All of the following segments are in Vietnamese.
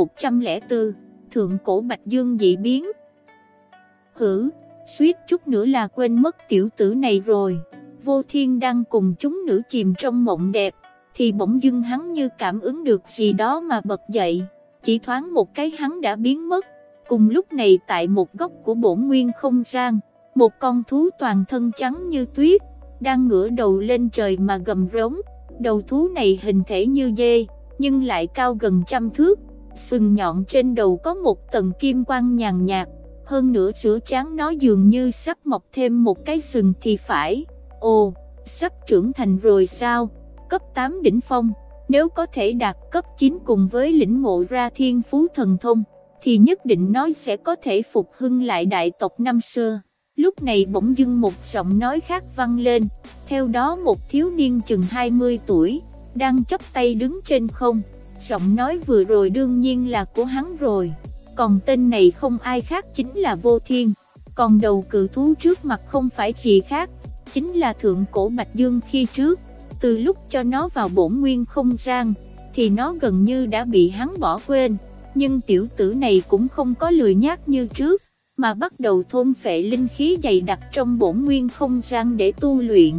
104, Thượng Cổ Bạch Dương dị biến. Hử, suýt chút nữa là quên mất tiểu tử này rồi, vô thiên đang cùng chúng nữ chìm trong mộng đẹp, thì bỗng dưng hắn như cảm ứng được gì đó mà bật dậy, chỉ thoáng một cái hắn đã biến mất, cùng lúc này tại một góc của bổn nguyên không gian, một con thú toàn thân trắng như tuyết, đang ngửa đầu lên trời mà gầm rống, đầu thú này hình thể như dê, nhưng lại cao gần trăm thước, sừng nhọn trên đầu có một tầng kim quang nhàn nhạt, hơn nữa giữa trán nó dường như sắp mọc thêm một cái sừng thì phải, ồ, sắp trưởng thành rồi sao, cấp 8 đỉnh phong, nếu có thể đạt cấp 9 cùng với lĩnh ngộ ra thiên phú thần thông, thì nhất định nó sẽ có thể phục hưng lại đại tộc năm xưa. Lúc này bỗng dưng một giọng nói khác vang lên, theo đó một thiếu niên chừng 20 tuổi, đang chấp tay đứng trên không. Giọng nói vừa rồi đương nhiên là của hắn rồi, còn tên này không ai khác chính là Vô Thiên, còn đầu cự thú trước mặt không phải gì khác, chính là thượng cổ Bạch Dương khi trước, từ lúc cho nó vào bổn nguyên không gian, thì nó gần như đã bị hắn bỏ quên, nhưng tiểu tử này cũng không có lười nhác như trước, mà bắt đầu thôn phệ linh khí dày đặc trong bổn nguyên không gian để tu luyện,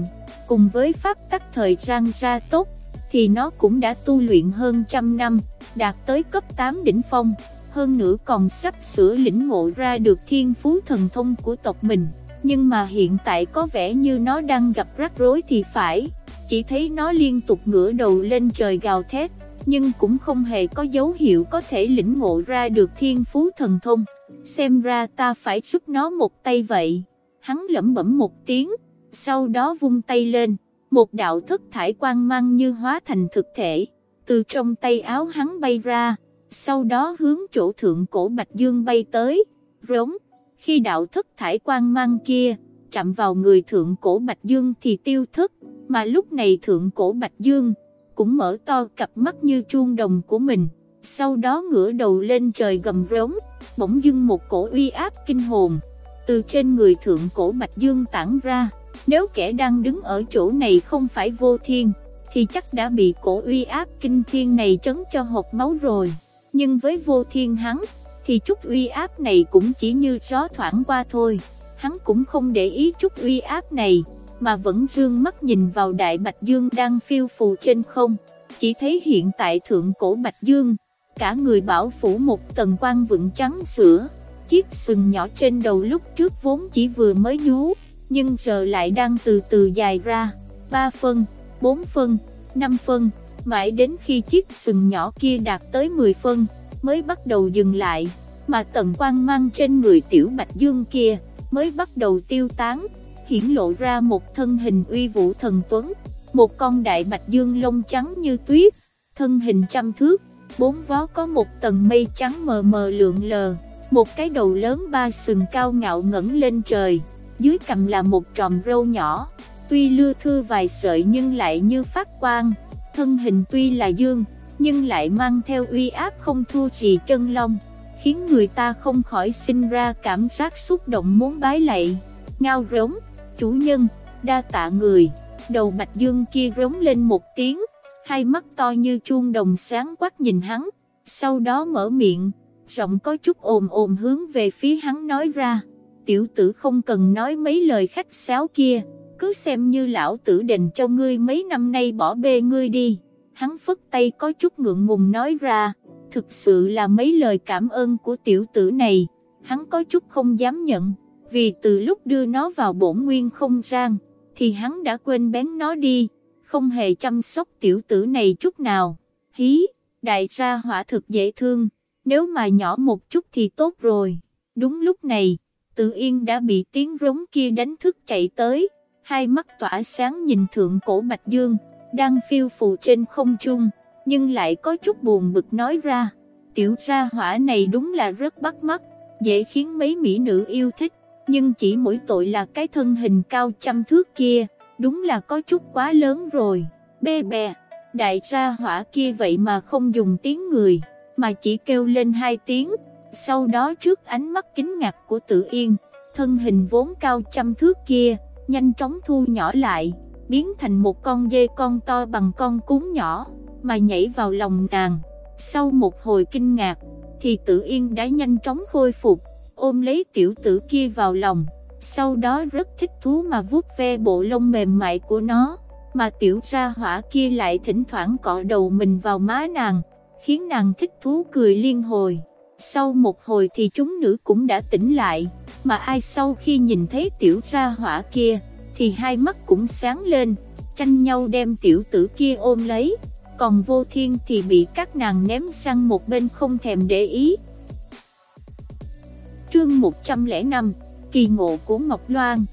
cùng với pháp tắc thời gian ra tốt, thì nó cũng đã tu luyện hơn trăm năm, đạt tới cấp 8 đỉnh phong, hơn nữa còn sắp sửa lĩnh ngộ ra được thiên phú thần thông của tộc mình, nhưng mà hiện tại có vẻ như nó đang gặp rắc rối thì phải, chỉ thấy nó liên tục ngửa đầu lên trời gào thét, nhưng cũng không hề có dấu hiệu có thể lĩnh ngộ ra được thiên phú thần thông. Xem ra ta phải giúp nó một tay vậy. Hắn lẩm bẩm một tiếng, sau đó vung tay lên, một đạo thất thải quang mang như hóa thành thực thể, từ trong tay áo hắn bay ra, sau đó hướng chỗ thượng cổ Bạch Dương bay tới, rống, khi đạo thất thải quang mang kia, chạm vào người thượng cổ Bạch Dương thì tiêu thất, mà lúc này thượng cổ Bạch Dương, cũng mở to cặp mắt như chuông đồng của mình. Sau đó ngửa đầu lên trời gầm rống, bỗng dưng một cổ uy áp kinh hồn, từ trên người thượng cổ Bạch Dương tản ra, nếu kẻ đang đứng ở chỗ này không phải vô thiên, thì chắc đã bị cổ uy áp kinh thiên này trấn cho hộp máu rồi, nhưng với vô thiên hắn, thì chút uy áp này cũng chỉ như gió thoảng qua thôi, hắn cũng không để ý chút uy áp này, mà vẫn dương mắt nhìn vào đại Bạch Dương đang phiêu phù trên không, chỉ thấy hiện tại thượng cổ Bạch Dương, cả người bảo phủ một tầng quan vững trắng sữa, chiếc sừng nhỏ trên đầu lúc trước vốn chỉ vừa mới nhú, nhưng giờ lại đang từ từ dài ra, 3 phân, 4 phân, 5 phân, mãi đến khi chiếc sừng nhỏ kia đạt tới 10 phân, mới bắt đầu dừng lại, mà tận quang mang trên người tiểu bạch dương kia, mới bắt đầu tiêu tán, hiển lộ ra một thân hình uy vũ thần tuấn, một con đại bạch dương lông trắng như tuyết, thân hình trăm thước, bốn vó có một tầng mây trắng mờ mờ lượn lờ, một cái đầu lớn ba sừng cao ngạo ngẩng lên trời, dưới cằm là một tròm râu nhỏ, tuy lưa thưa vài sợi nhưng lại như phát quang, thân hình tuy là dương, nhưng lại mang theo uy áp không thua gì chân long, khiến người ta không khỏi sinh ra cảm giác xúc động muốn bái lạy, ngao rống, chủ nhân, đa tạ người, đầu bạch dương kia rống lên một tiếng, hai mắt to như chuông đồng sáng quắc nhìn hắn, sau đó mở miệng, giọng có chút ồm ồm hướng về phía hắn nói ra, tiểu tử không cần nói mấy lời khách sáo kia, cứ xem như lão tử đền cho ngươi mấy năm nay bỏ bê ngươi đi, hắn phất tay có chút ngượng ngùng nói ra, thực sự là mấy lời cảm ơn của tiểu tử này, hắn có chút không dám nhận, vì từ lúc đưa nó vào bổn nguyên không gian, thì hắn đã quên bén nó đi không hề chăm sóc tiểu tử này chút nào. Hí, đại gia hỏa thực dễ thương, nếu mà nhỏ một chút thì tốt rồi. Đúng lúc này, tự yên đã bị tiếng rống kia đánh thức chạy tới, hai mắt tỏa sáng nhìn thượng cổ Bạch Dương, đang phiêu phù trên không trung, nhưng lại có chút buồn bực nói ra, tiểu gia hỏa này đúng là rất bắt mắt, dễ khiến mấy mỹ nữ yêu thích, nhưng chỉ mỗi tội là cái thân hình cao trăm thước kia, đúng là có chút quá lớn rồi, bê bè, đại gia hỏa kia vậy mà không dùng tiếng người, mà chỉ kêu lên hai tiếng, sau đó trước ánh mắt kính ngạc của tự yên, thân hình vốn cao trăm thước kia, nhanh chóng thu nhỏ lại, biến thành một con dê con to bằng con cún nhỏ, mà nhảy vào lòng nàng, sau một hồi kinh ngạc, thì tự yên đã nhanh chóng khôi phục, ôm lấy tiểu tử kia vào lòng, sau đó rất thích thú mà vuốt ve bộ lông mềm mại của nó, mà tiểu ra hỏa kia lại thỉnh thoảng cọ đầu mình vào má nàng, khiến nàng thích thú cười liên hồi. Sau một hồi thì chúng nữ cũng đã tỉnh lại, mà ai sau khi nhìn thấy tiểu ra hỏa kia, thì hai mắt cũng sáng lên, tranh nhau đem tiểu tử kia ôm lấy, còn vô thiên thì bị các nàng ném sang một bên không thèm để ý. Trương 105, Kỳ ngộ của Ngọc Loan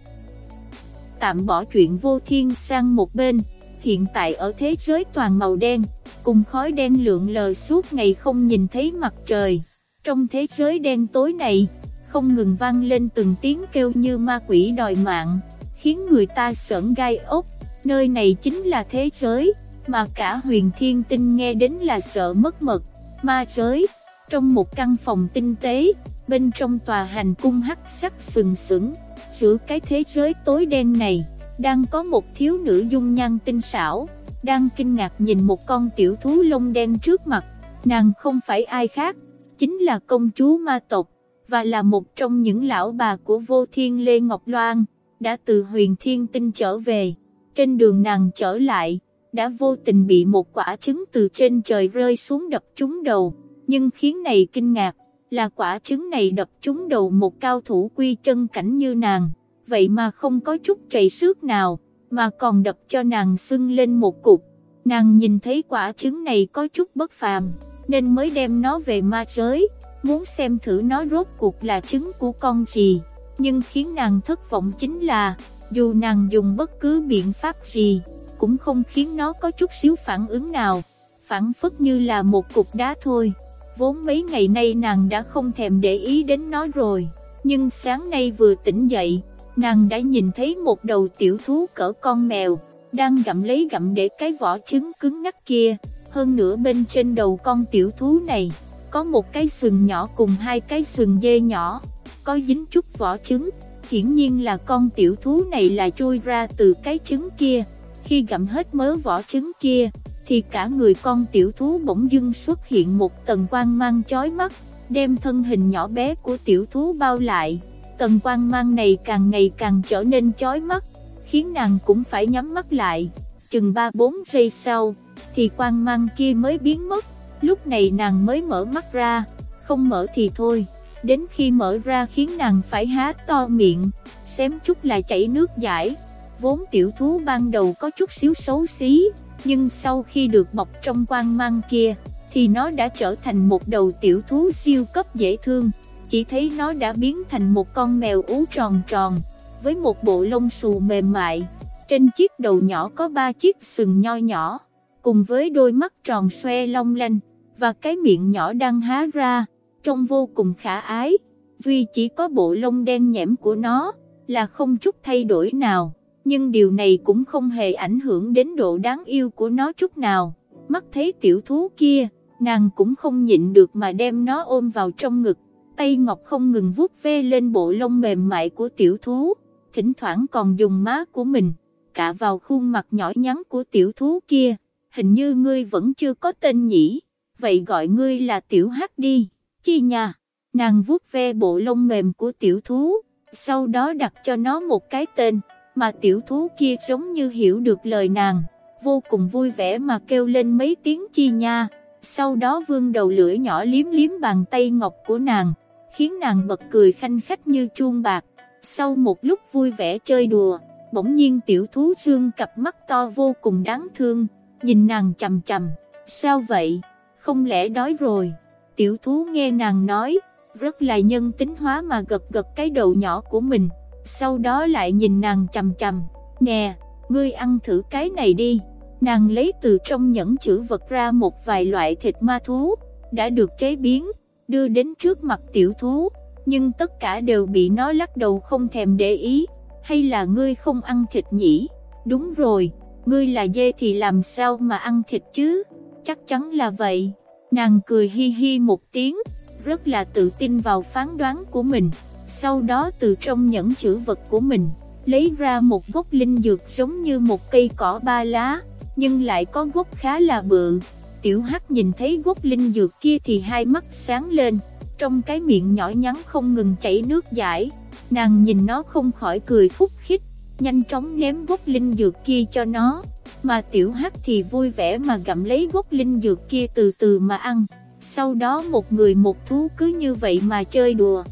Tạm bỏ chuyện vô thiên sang một bên, hiện tại ở thế giới toàn màu đen, cùng khói đen lượn lờ suốt ngày không nhìn thấy mặt trời. Trong thế giới đen tối này, không ngừng vang lên từng tiếng kêu như ma quỷ đòi mạng, khiến người ta sởn gai ốc. Nơi này chính là thế giới, mà cả huyền thiên tinh nghe đến là sợ mất mật, ma giới. Trong một căn phòng tinh tế, bên trong tòa hành cung hắc sắc sừng sững, giữa cái thế giới tối đen này, đang có một thiếu nữ dung nhan tinh xảo, đang kinh ngạc nhìn một con tiểu thú lông đen trước mặt, nàng không phải ai khác, chính là công chúa ma tộc, và là một trong những lão bà của vô thiên Lê Ngọc Loan, đã từ huyền thiên tinh trở về, trên đường nàng trở lại, đã vô tình bị một quả trứng từ trên trời rơi xuống đập trúng đầu, nhưng khiến này kinh ngạc, là quả trứng này đập trúng đầu một cao thủ quy chân cảnh như nàng, vậy mà không có chút trầy xước nào, mà còn đập cho nàng sưng lên một cục. Nàng nhìn thấy quả trứng này có chút bất phàm, nên mới đem nó về ma giới, muốn xem thử nó rốt cuộc là trứng của con gì. Nhưng khiến nàng thất vọng chính là, dù nàng dùng bất cứ biện pháp gì, cũng không khiến nó có chút xíu phản ứng nào, phản phất như là một cục đá thôi. Vốn mấy ngày nay nàng đã không thèm để ý đến nó rồi, nhưng sáng nay vừa tỉnh dậy, nàng đã nhìn thấy một đầu tiểu thú cỡ con mèo, đang gặm lấy gặm để cái vỏ trứng cứng ngắc kia, hơn nữa bên trên đầu con tiểu thú này, có một cái sừng nhỏ cùng hai cái sừng dê nhỏ, có dính chút vỏ trứng, hiển nhiên là con tiểu thú này là chui ra từ cái trứng kia, khi gặm hết mớ vỏ trứng kia, thì cả người con tiểu thú bỗng dưng xuất hiện một tầng quang mang chói mắt, đem thân hình nhỏ bé của tiểu thú bao lại. Tầng quang mang này càng ngày càng trở nên chói mắt, khiến nàng cũng phải nhắm mắt lại. Chừng 3-4 giây sau, thì quang mang kia mới biến mất, lúc này nàng mới mở mắt ra, không mở thì thôi. Đến khi mở ra khiến nàng phải há to miệng, xém chút là chảy nước giải. Vốn tiểu thú ban đầu có chút xíu xấu xí, nhưng sau khi được bọc trong quang mang kia, thì nó đã trở thành một đầu tiểu thú siêu cấp dễ thương, chỉ thấy nó đã biến thành một con mèo ú tròn tròn, với một bộ lông xù mềm mại, trên chiếc đầu nhỏ có ba chiếc sừng nho nhỏ, cùng với đôi mắt tròn xoe long lanh, và cái miệng nhỏ đang há ra, trông vô cùng khả ái, duy chỉ có bộ lông đen nhẽm của nó, là không chút thay đổi nào nhưng điều này cũng không hề ảnh hưởng đến độ đáng yêu của nó chút nào. Mắt thấy tiểu thú kia, nàng cũng không nhịn được mà đem nó ôm vào trong ngực, tay ngọc không ngừng vuốt ve lên bộ lông mềm mại của tiểu thú, thỉnh thoảng còn dùng má của mình, cả vào khuôn mặt nhỏ nhắn của tiểu thú kia, hình như ngươi vẫn chưa có tên nhỉ, vậy gọi ngươi là tiểu hát đi, chi nha, nàng vuốt ve bộ lông mềm của tiểu thú, sau đó đặt cho nó một cái tên mà tiểu thú kia giống như hiểu được lời nàng, vô cùng vui vẻ mà kêu lên mấy tiếng chi nha, sau đó vương đầu lưỡi nhỏ liếm liếm bàn tay ngọc của nàng, khiến nàng bật cười khanh khách như chuông bạc, sau một lúc vui vẻ chơi đùa, bỗng nhiên tiểu thú dương cặp mắt to vô cùng đáng thương, nhìn nàng chầm chầm, sao vậy, không lẽ đói rồi, tiểu thú nghe nàng nói, rất là nhân tính hóa mà gật gật cái đầu nhỏ của mình, sau đó lại nhìn nàng chầm chầm, nè, ngươi ăn thử cái này đi, nàng lấy từ trong nhẫn chữ vật ra một vài loại thịt ma thú, đã được chế biến, đưa đến trước mặt tiểu thú, nhưng tất cả đều bị nó lắc đầu không thèm để ý, hay là ngươi không ăn thịt nhỉ, đúng rồi, ngươi là dê thì làm sao mà ăn thịt chứ, chắc chắn là vậy, nàng cười hi hi một tiếng, rất là tự tin vào phán đoán của mình. Sau đó từ trong nhẫn chữ vật của mình, lấy ra một gốc linh dược giống như một cây cỏ ba lá, nhưng lại có gốc khá là bự. Tiểu Hắc nhìn thấy gốc linh dược kia thì hai mắt sáng lên, trong cái miệng nhỏ nhắn không ngừng chảy nước giải, nàng nhìn nó không khỏi cười khúc khích, nhanh chóng ném gốc linh dược kia cho nó, mà tiểu hắc thì vui vẻ mà gặm lấy gốc linh dược kia từ từ mà ăn, sau đó một người một thú cứ như vậy mà chơi đùa.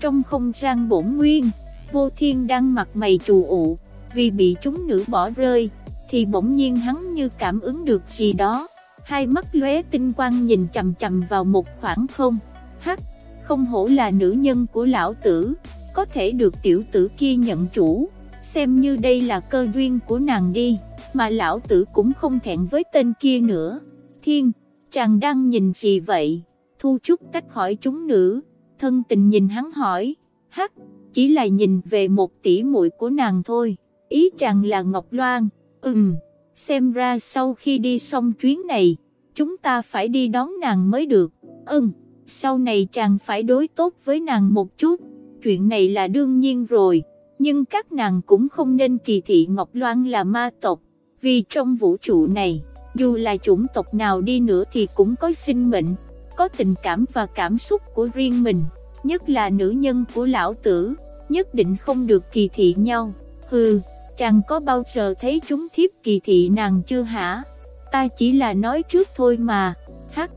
Trong không gian bổn nguyên, vô thiên đang mặt mày trù ụ, vì bị chúng nữ bỏ rơi, thì bỗng nhiên hắn như cảm ứng được gì đó, hai mắt lóe tinh quang nhìn chầm chầm vào một khoảng không, hắc, không hổ là nữ nhân của lão tử, có thể được tiểu tử kia nhận chủ, xem như đây là cơ duyên của nàng đi, mà lão tử cũng không thẹn với tên kia nữa. Thiên, chàng đang nhìn gì vậy? Thu Trúc tách khỏi chúng nữ, thân tình nhìn hắn hỏi, hắc, chỉ là nhìn về một tỷ muội của nàng thôi, ý chàng là Ngọc Loan, ừm, xem ra sau khi đi xong chuyến này, chúng ta phải đi đón nàng mới được, ừm, sau này chàng phải đối tốt với nàng một chút, chuyện này là đương nhiên rồi, nhưng các nàng cũng không nên kỳ thị Ngọc Loan là ma tộc, vì trong vũ trụ này, dù là chủng tộc nào đi nữa thì cũng có sinh mệnh, có tình cảm và cảm xúc của riêng mình, nhất là nữ nhân của lão tử, nhất định không được kỳ thị nhau, hừ, chàng có bao giờ thấy chúng thiếp kỳ thị nàng chưa hả, ta chỉ là nói trước thôi mà, hắc,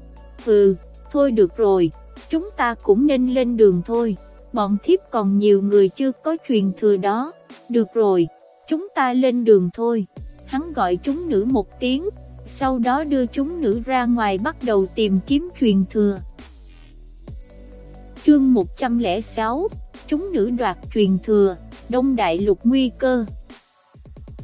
hừ, thôi được rồi, chúng ta cũng nên lên đường thôi bọn thiếp còn nhiều người chưa có truyền thừa đó, được rồi, chúng ta lên đường thôi, hắn gọi chúng nữ một tiếng, sau đó đưa chúng nữ ra ngoài bắt đầu tìm kiếm truyền thừa. Chương 106, chúng nữ đoạt truyền thừa, Đông Đại Lục nguy cơ.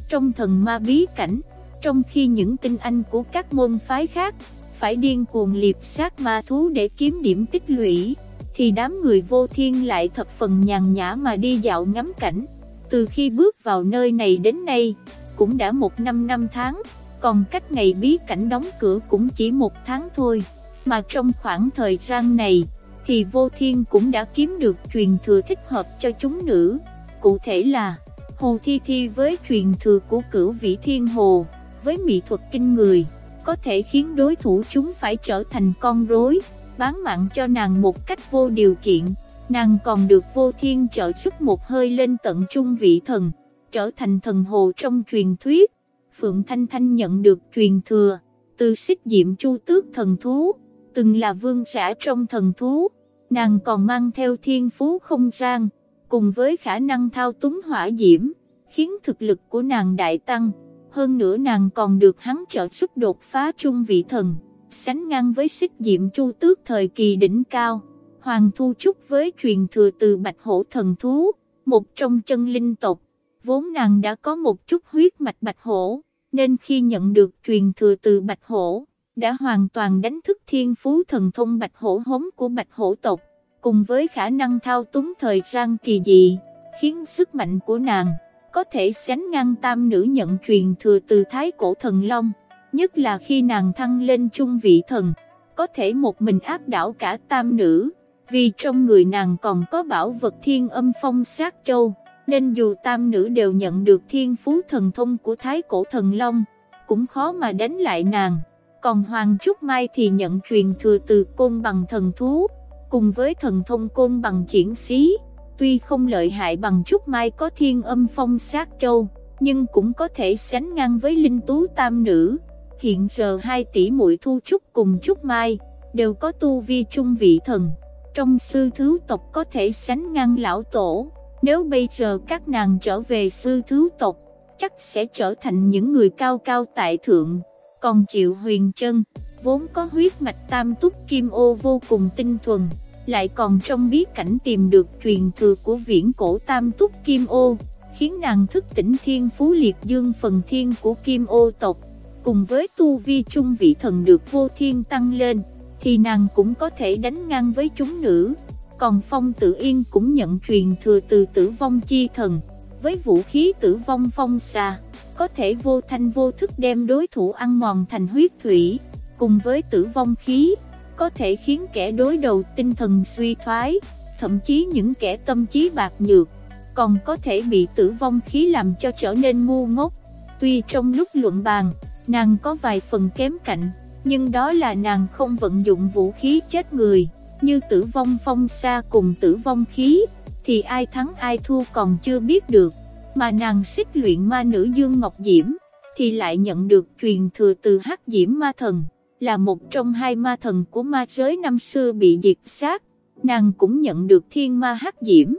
Trong thần ma bí cảnh, trong khi những tinh anh của các môn phái khác, phải điên cuồng liệp sát ma thú để kiếm điểm tích lũy, thì đám người vô thiên lại thập phần nhàn nhã mà đi dạo ngắm cảnh. Từ khi bước vào nơi này đến nay, cũng đã một năm năm tháng, còn cách ngày bí cảnh đóng cửa cũng chỉ một tháng thôi. Mà trong khoảng thời gian này, thì vô thiên cũng đã kiếm được truyền thừa thích hợp cho chúng nữ. Cụ thể là, Hồ Thi Thi với truyền thừa của cửu vĩ thiên hồ, với mỹ thuật kinh người, có thể khiến đối thủ chúng phải trở thành con rối bán mạng cho nàng một cách vô điều kiện, nàng còn được vô thiên trợ giúp một hơi lên tận trung vị thần, trở thành thần hồ trong truyền thuyết. Phượng Thanh Thanh nhận được truyền thừa, từ xích diệm chu tước thần thú, từng là vương giả trong thần thú, nàng còn mang theo thiên phú không gian, cùng với khả năng thao túng hỏa diễm, khiến thực lực của nàng đại tăng, hơn nữa nàng còn được hắn trợ giúp đột phá trung vị thần sánh ngang với xích diệm chu tước thời kỳ đỉnh cao. Hoàng Thu Trúc với truyền thừa từ Bạch Hổ Thần Thú, một trong chân linh tộc, vốn nàng đã có một chút huyết mạch Bạch Hổ, nên khi nhận được truyền thừa từ Bạch Hổ, đã hoàn toàn đánh thức thiên phú thần thông Bạch Hổ hống của Bạch Hổ tộc, cùng với khả năng thao túng thời gian kỳ dị, khiến sức mạnh của nàng có thể sánh ngang tam nữ nhận truyền thừa từ Thái Cổ Thần Long nhất là khi nàng thăng lên trung vị thần, có thể một mình áp đảo cả tam nữ, vì trong người nàng còn có bảo vật thiên âm phong sát châu, nên dù tam nữ đều nhận được thiên phú thần thông của thái cổ thần long, cũng khó mà đánh lại nàng. Còn Hoàng Trúc Mai thì nhận truyền thừa từ côn bằng thần thú, cùng với thần thông côn bằng triển xí, tuy không lợi hại bằng Trúc Mai có thiên âm phong sát châu, nhưng cũng có thể sánh ngang với linh tú tam nữ. Hiện giờ hai tỷ muội Thu Trúc cùng Trúc Mai, đều có tu vi trung vị thần, trong sư thứ tộc có thể sánh ngang lão tổ, nếu bây giờ các nàng trở về sư thứ tộc, chắc sẽ trở thành những người cao cao tại thượng, còn chịu huyền chân, vốn có huyết mạch tam túc kim ô vô cùng tinh thuần, lại còn trong bí cảnh tìm được truyền thừa của viễn cổ tam túc kim ô, khiến nàng thức tỉnh thiên phú liệt dương phần thiên của kim ô tộc. Cùng với tu vi trung vị thần được vô thiên tăng lên, thì nàng cũng có thể đánh ngang với chúng nữ. Còn Phong Tử Yên cũng nhận truyền thừa từ tử vong chi thần, với vũ khí tử vong phong xa, có thể vô thanh vô thức đem đối thủ ăn mòn thành huyết thủy, cùng với tử vong khí, có thể khiến kẻ đối đầu tinh thần suy thoái, thậm chí những kẻ tâm trí bạc nhược, còn có thể bị tử vong khí làm cho trở nên ngu ngốc. Tuy trong lúc luận bàn, nàng có vài phần kém cạnh, nhưng đó là nàng không vận dụng vũ khí chết người, như tử vong phong xa cùng tử vong khí, thì ai thắng ai thua còn chưa biết được, mà nàng xích luyện ma nữ Dương Ngọc Diễm, thì lại nhận được truyền thừa từ hắc Diễm ma thần, là một trong hai ma thần của ma giới năm xưa bị diệt sát, nàng cũng nhận được thiên ma hắc Diễm,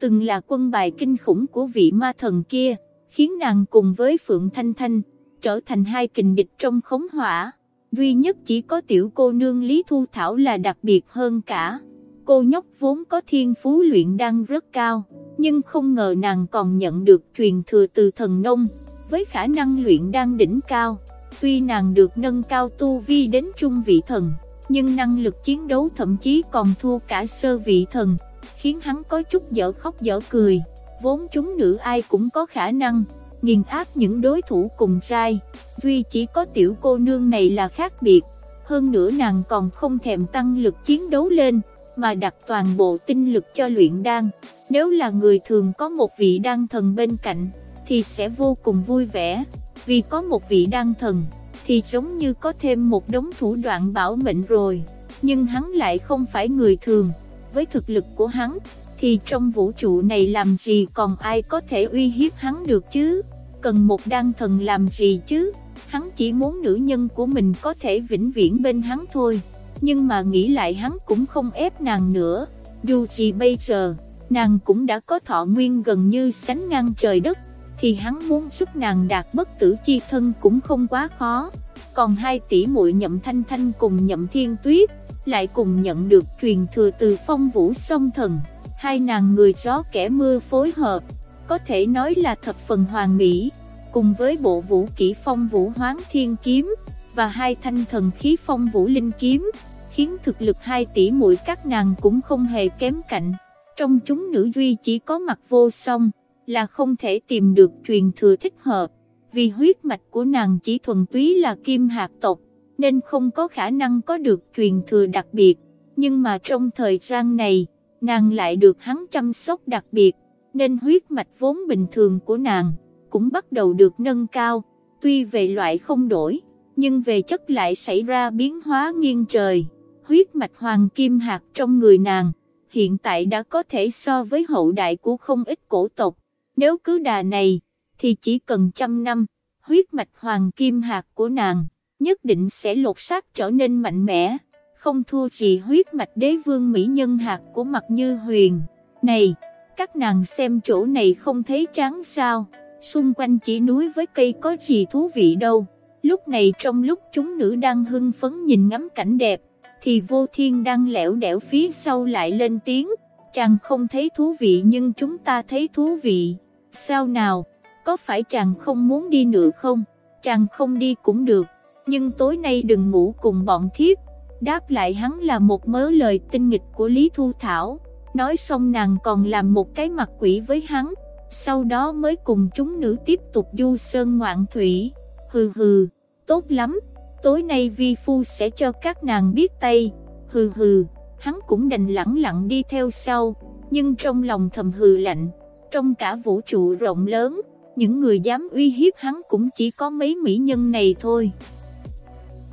từng là quân bài kinh khủng của vị ma thần kia, khiến nàng cùng với Phượng Thanh Thanh, trở thành hai kình địch trong khống hỏa. Duy nhất chỉ có tiểu cô nương Lý Thu Thảo là đặc biệt hơn cả. Cô nhóc vốn có thiên phú luyện đan rất cao, nhưng không ngờ nàng còn nhận được truyền thừa từ thần nông, với khả năng luyện đan đỉnh cao. Tuy nàng được nâng cao tu vi đến trung vị thần, nhưng năng lực chiến đấu thậm chí còn thua cả sơ vị thần, khiến hắn có chút dở khóc dở cười. Vốn chúng nữ ai cũng có khả năng, nghiền áp những đối thủ cùng trai, duy chỉ có tiểu cô nương này là khác biệt, hơn nữa nàng còn không thèm tăng lực chiến đấu lên, mà đặt toàn bộ tinh lực cho luyện đan, nếu là người thường có một vị đan thần bên cạnh, thì sẽ vô cùng vui vẻ, vì có một vị đan thần, thì giống như có thêm một đống thủ đoạn bảo mệnh rồi, nhưng hắn lại không phải người thường, với thực lực của hắn, thì trong vũ trụ này làm gì còn ai có thể uy hiếp hắn được chứ? Cần một đan thần làm gì chứ, hắn chỉ muốn nữ nhân của mình có thể vĩnh viễn bên hắn thôi, nhưng mà nghĩ lại hắn cũng không ép nàng nữa, dù gì bây giờ, nàng cũng đã có thọ nguyên gần như sánh ngang trời đất, thì hắn muốn giúp nàng đạt bất tử chi thân cũng không quá khó. Còn hai tỷ muội nhậm thanh thanh cùng nhậm thiên tuyết, lại cùng nhận được truyền thừa từ phong vũ song thần, hai nàng người gió kẻ mưa phối hợp, có thể nói là thập phần hoàn mỹ, cùng với bộ vũ kỹ phong vũ hoáng thiên kiếm, và hai thanh thần khí phong vũ linh kiếm, khiến thực lực hai tỷ muội các nàng cũng không hề kém cạnh. Trong chúng nữ duy chỉ có mặt vô song, là không thể tìm được truyền thừa thích hợp, vì huyết mạch của nàng chỉ thuần túy là kim hạt tộc, nên không có khả năng có được truyền thừa đặc biệt, nhưng mà trong thời gian này, nàng lại được hắn chăm sóc đặc biệt, nên huyết mạch vốn bình thường của nàng cũng bắt đầu được nâng cao, tuy về loại không đổi, nhưng về chất lại xảy ra biến hóa nghiêng trời. Huyết mạch hoàng kim hạt trong người nàng, hiện tại đã có thể so với hậu đại của không ít cổ tộc. Nếu cứ đà này, thì chỉ cần trăm năm, huyết mạch hoàng kim hạt của nàng, nhất định sẽ lột xác trở nên mạnh mẽ, không thua gì huyết mạch đế vương mỹ nhân hạt của mặt như huyền. Này! các nàng xem chỗ này không thấy trắng sao, xung quanh chỉ núi với cây có gì thú vị đâu. Lúc này trong lúc chúng nữ đang hưng phấn nhìn ngắm cảnh đẹp, thì vô thiên đang lẻo đẻo phía sau lại lên tiếng, chàng không thấy thú vị nhưng chúng ta thấy thú vị, sao nào, có phải chàng không muốn đi nữa không, chàng không đi cũng được, nhưng tối nay đừng ngủ cùng bọn thiếp, đáp lại hắn là một mớ lời tinh nghịch của Lý Thu Thảo. Nói xong nàng còn làm một cái mặt quỷ với hắn, sau đó mới cùng chúng nữ tiếp tục du sơn ngoạn thủy, hừ hừ, tốt lắm, tối nay vi phu sẽ cho các nàng biết tay, hừ hừ, hắn cũng đành lẳng lặng đi theo sau, nhưng trong lòng thầm hừ lạnh, trong cả vũ trụ rộng lớn, những người dám uy hiếp hắn cũng chỉ có mấy mỹ nhân này thôi.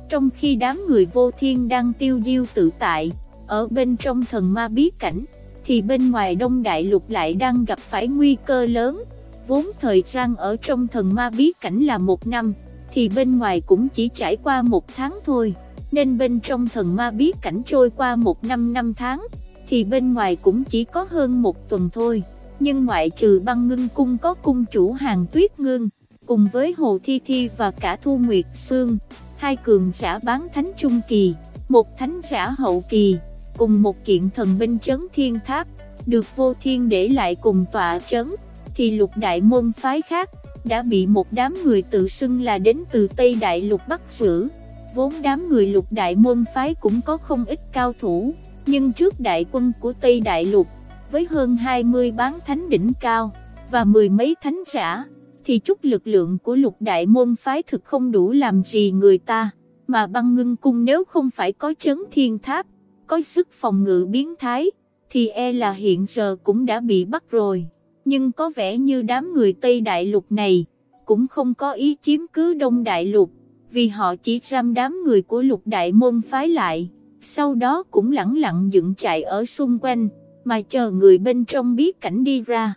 Trong khi đám người vô thiên đang tiêu diêu tự tại, ở bên trong thần ma bí cảnh, thì bên ngoài Đông Đại Lục lại đang gặp phải nguy cơ lớn, vốn thời gian ở trong thần ma bí cảnh là một năm, thì bên ngoài cũng chỉ trải qua một tháng thôi, nên bên trong thần ma bí cảnh trôi qua một năm năm tháng, thì bên ngoài cũng chỉ có hơn một tuần thôi, nhưng ngoại trừ băng ngưng cung có cung chủ hàng tuyết ngưng, cùng với Hồ Thi Thi và cả Thu Nguyệt Sương, hai cường giả bán thánh trung kỳ, một thánh giả hậu kỳ cùng một kiện thần binh trấn thiên tháp, được vô thiên để lại cùng tọa trấn, thì lục đại môn phái khác, đã bị một đám người tự xưng là đến từ Tây Đại Lục bắt giữ. Vốn đám người lục đại môn phái cũng có không ít cao thủ, nhưng trước đại quân của Tây Đại Lục, với hơn 20 bán thánh đỉnh cao, và mười mấy thánh giả, thì chút lực lượng của lục đại môn phái thực không đủ làm gì người ta, mà băng ngưng cung nếu không phải có trấn thiên tháp, có sức phòng ngự biến thái, thì e là hiện giờ cũng đã bị bắt rồi. Nhưng có vẻ như đám người Tây Đại Lục này, cũng không có ý chiếm cứ Đông Đại Lục, vì họ chỉ giam đám người của lục đại môn phái lại, sau đó cũng lẳng lặng dựng trại ở xung quanh, mà chờ người bên trong biết cảnh đi ra.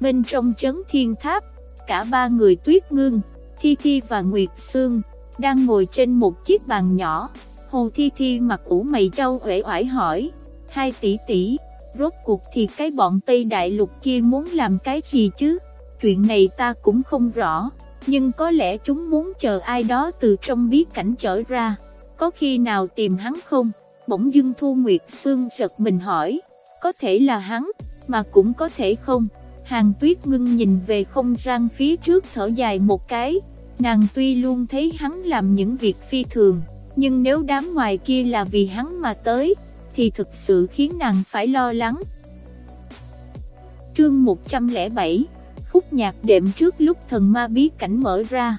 Bên trong trấn thiên tháp, cả ba người tuyết ngưng, Thi Thi và Nguyệt Sương, đang ngồi trên một chiếc bàn nhỏ. Hồ Thi Thi mặc ủ mày trâu uể oải hỏi, hai tỷ tỷ, rốt cuộc thì cái bọn Tây Đại Lục kia muốn làm cái gì chứ? Chuyện này ta cũng không rõ, nhưng có lẽ chúng muốn chờ ai đó từ trong bí cảnh trở ra, có khi nào tìm hắn không? Bỗng dưng Thu Nguyệt Sương giật mình hỏi, có thể là hắn, mà cũng có thể không. Hàng tuyết ngưng nhìn về không gian phía trước thở dài một cái, nàng tuy luôn thấy hắn làm những việc phi thường, nhưng nếu đám ngoài kia là vì hắn mà tới, thì thực sự khiến nàng phải lo lắng. Chương 107 Khúc nhạc đệm trước lúc thần ma bí cảnh mở ra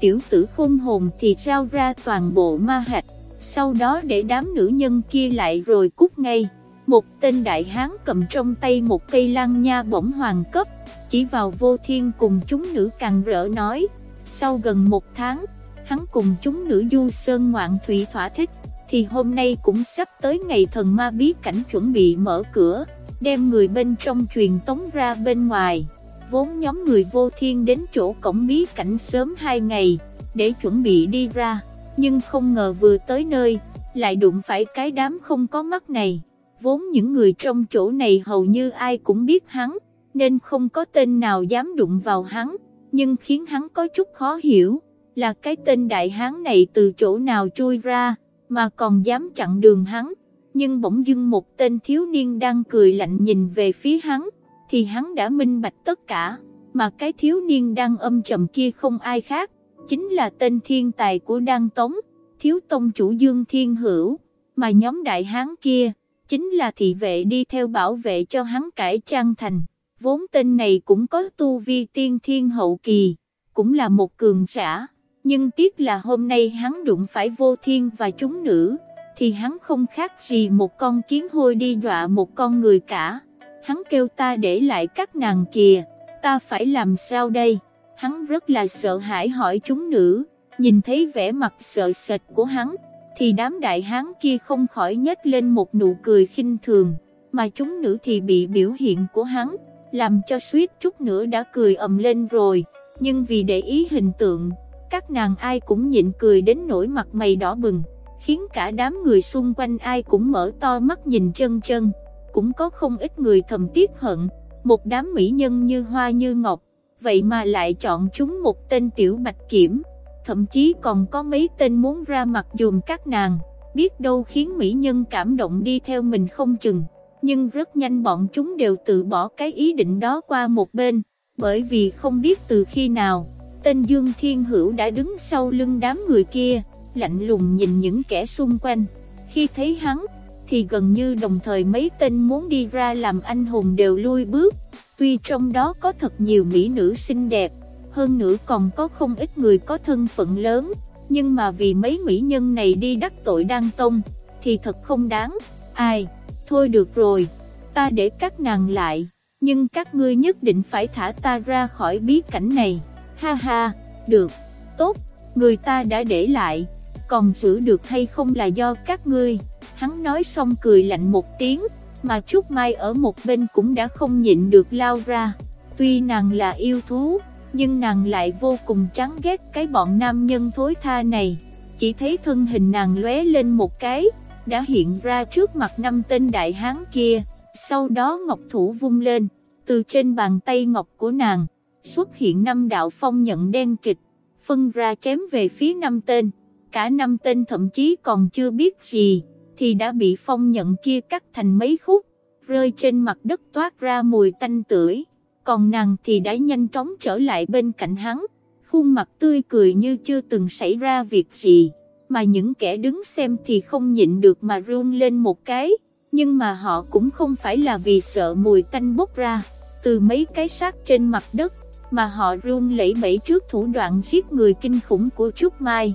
Tiểu tử khôn hồn thì trao ra toàn bộ ma hạch, sau đó để đám nữ nhân kia lại rồi cút ngay. Một tên đại hán cầm trong tay một cây lan nha bổng hoàng cấp, chỉ vào vô thiên cùng chúng nữ càng rỡ nói, sau gần một tháng, hắn cùng chúng nữ du sơn ngoạn thủy thỏa thích, thì hôm nay cũng sắp tới ngày thần ma bí cảnh chuẩn bị mở cửa, đem người bên trong truyền tống ra bên ngoài. Vốn nhóm người vô thiên đến chỗ cổng bí cảnh sớm hai ngày, để chuẩn bị đi ra, nhưng không ngờ vừa tới nơi, lại đụng phải cái đám không có mắt này. Vốn những người trong chỗ này hầu như ai cũng biết hắn, nên không có tên nào dám đụng vào hắn, nhưng khiến hắn có chút khó hiểu, là cái tên đại hán này từ chỗ nào chui ra, mà còn dám chặn đường hắn. Nhưng bỗng dưng một tên thiếu niên đang cười lạnh nhìn về phía hắn, thì hắn đã minh bạch tất cả, mà cái thiếu niên đang âm trầm kia không ai khác, chính là tên thiên tài của Đăng Tống, thiếu tông chủ Dương Thiên Hữu, mà nhóm đại hán kia, chính là thị vệ đi theo bảo vệ cho hắn cải trang thành, vốn tên này cũng có tu vi tiên thiên hậu kỳ, cũng là một cường giả, nhưng tiếc là hôm nay hắn đụng phải vô thiên và chúng nữ, thì hắn không khác gì một con kiến hôi đi dọa một con người cả, hắn kêu ta để lại các nàng kìa, ta phải làm sao đây, hắn rất là sợ hãi hỏi chúng nữ, nhìn thấy vẻ mặt sợ sệt của hắn, thì đám đại hán kia không khỏi nhếch lên một nụ cười khinh thường, mà chúng nữ thì bị biểu hiện của hắn, làm cho suýt chút nữa đã cười ầm lên rồi, nhưng vì để ý hình tượng, các nàng ai cũng nhịn cười đến nỗi mặt mày đỏ bừng, khiến cả đám người xung quanh ai cũng mở to mắt nhìn chân chân, cũng có không ít người thầm tiếc hận, một đám mỹ nhân như hoa như ngọc, vậy mà lại chọn chúng một tên tiểu bạch kiểm. Thậm chí còn có mấy tên muốn ra mặt dùm các nàng, biết đâu khiến mỹ nhân cảm động đi theo mình không chừng, nhưng rất nhanh bọn chúng đều tự bỏ cái ý định đó qua một bên, bởi vì không biết từ khi nào, tên Dương Thiên Hữu đã đứng sau lưng đám người kia, lạnh lùng nhìn những kẻ xung quanh, khi thấy hắn, thì gần như đồng thời mấy tên muốn đi ra làm anh hùng đều lui bước, tuy trong đó có thật nhiều mỹ nữ xinh đẹp, hơn nữa còn có không ít người có thân phận lớn, nhưng mà vì mấy mỹ nhân này đi đắc tội đăng tông, thì thật không đáng, ai, thôi được rồi, ta để các nàng lại, nhưng các ngươi nhất định phải thả ta ra khỏi bí cảnh này, ha ha, được, tốt, người ta đã để lại, còn giữ được hay không là do các ngươi, hắn nói xong cười lạnh một tiếng, mà Trúc Mai ở một bên cũng đã không nhịn được lao ra, tuy nàng là yêu thú, nhưng nàng lại vô cùng chán ghét cái bọn nam nhân thối tha này, chỉ thấy thân hình nàng lóe lên một cái, đã hiện ra trước mặt năm tên đại hán kia, sau đó ngọc thủ vung lên, từ trên bàn tay ngọc của nàng, xuất hiện năm đạo phong nhận đen kịch, phân ra chém về phía năm tên, cả năm tên thậm chí còn chưa biết gì, thì đã bị phong nhận kia cắt thành mấy khúc, rơi trên mặt đất toát ra mùi tanh tưởi. Còn nàng thì đã nhanh chóng trở lại bên cạnh hắn, khuôn mặt tươi cười như chưa từng xảy ra việc gì, mà những kẻ đứng xem thì không nhịn được mà run lên một cái, nhưng mà họ cũng không phải là vì sợ mùi tanh bốc ra, từ mấy cái xác trên mặt đất, mà họ run lẩy bẩy trước thủ đoạn giết người kinh khủng của Trúc Mai.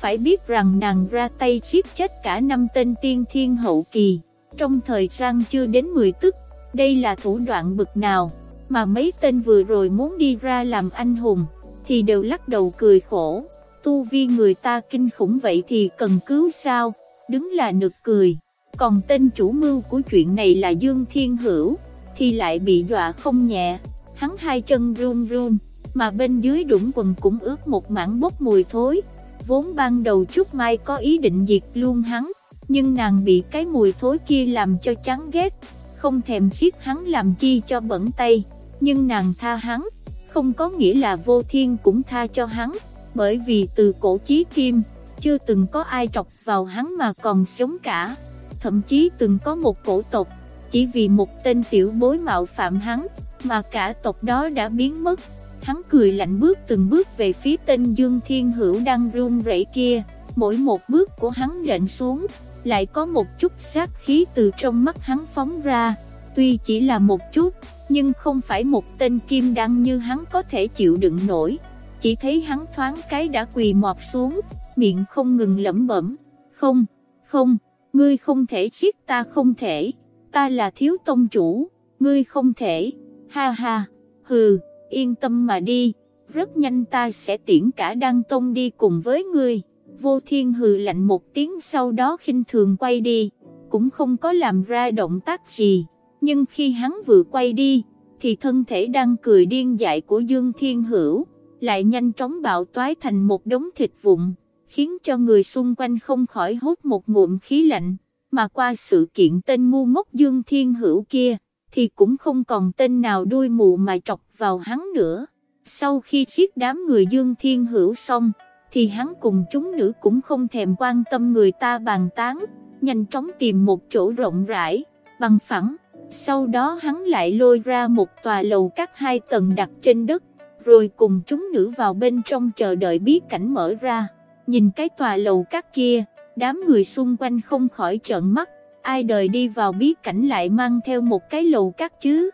Phải biết rằng nàng ra tay giết chết cả năm tên tiên thiên hậu kỳ, trong thời gian chưa đến 10 tức, đây là thủ đoạn bực nào? Mà mấy tên vừa rồi muốn đi ra làm anh hùng, thì đều lắc đầu cười khổ. tu vi người ta kinh khủng vậy thì cần cứu sao, đứng là nực cười, còn tên chủ mưu của chuyện này là Dương Thiên Hữu, thì lại bị dọa không nhẹ, hắn hai chân run run, mà bên dưới đũng quần cũng ướt một mảng bốc mùi thối, vốn ban đầu Trúc Mai có ý định diệt luôn hắn, nhưng nàng bị cái mùi thối kia làm cho chán ghét, không thèm giết hắn làm chi cho bẩn tay, nhưng nàng tha hắn, không có nghĩa là vô thiên cũng tha cho hắn, bởi vì từ cổ chí kim, chưa từng có ai trọc vào hắn mà còn sống cả, thậm chí từng có một cổ tộc, chỉ vì một tên tiểu bối mạo phạm hắn, mà cả tộc đó đã biến mất. Hắn cười lạnh bước từng bước về phía tên Dương Thiên Hữu đang run rẩy kia, mỗi một bước của hắn lệnh xuống, lại có một chút sát khí từ trong mắt hắn phóng ra, tuy chỉ là một chút, nhưng không phải một tên kim đăng như hắn có thể chịu đựng nổi. Chỉ thấy hắn thoáng cái đã quỳ mọt xuống, miệng không ngừng lẩm bẩm, không, không, ngươi không thể giết ta không thể, ta là thiếu tông chủ, ngươi không thể, ha ha, hừ, yên tâm mà đi, rất nhanh ta sẽ tiễn cả đăng tông đi cùng với ngươi. Vô thiên hừ lạnh một tiếng sau đó khinh thường quay đi, cũng không có làm ra động tác gì, nhưng khi hắn vừa quay đi, thì thân thể đang cười điên dại của Dương Thiên Hữu, lại nhanh chóng bạo toái thành một đống thịt vụn, khiến cho người xung quanh không khỏi hút một ngụm khí lạnh, mà qua sự kiện tên ngu ngốc Dương Thiên Hữu kia, thì cũng không còn tên nào đuôi mù mà trọc vào hắn nữa. Sau khi chiếc đám người Dương Thiên Hữu xong, thì hắn cùng chúng nữ cũng không thèm quan tâm người ta bàn tán, nhanh chóng tìm một chỗ rộng rãi, bằng phẳng. Sau đó hắn lại lôi ra một tòa lầu các hai tầng đặt trên đất, rồi cùng chúng nữ vào bên trong chờ đợi bí cảnh mở ra. Nhìn cái tòa lầu các kia, đám người xung quanh không khỏi trợn mắt, ai đời đi vào bí cảnh lại mang theo một cái lầu các chứ.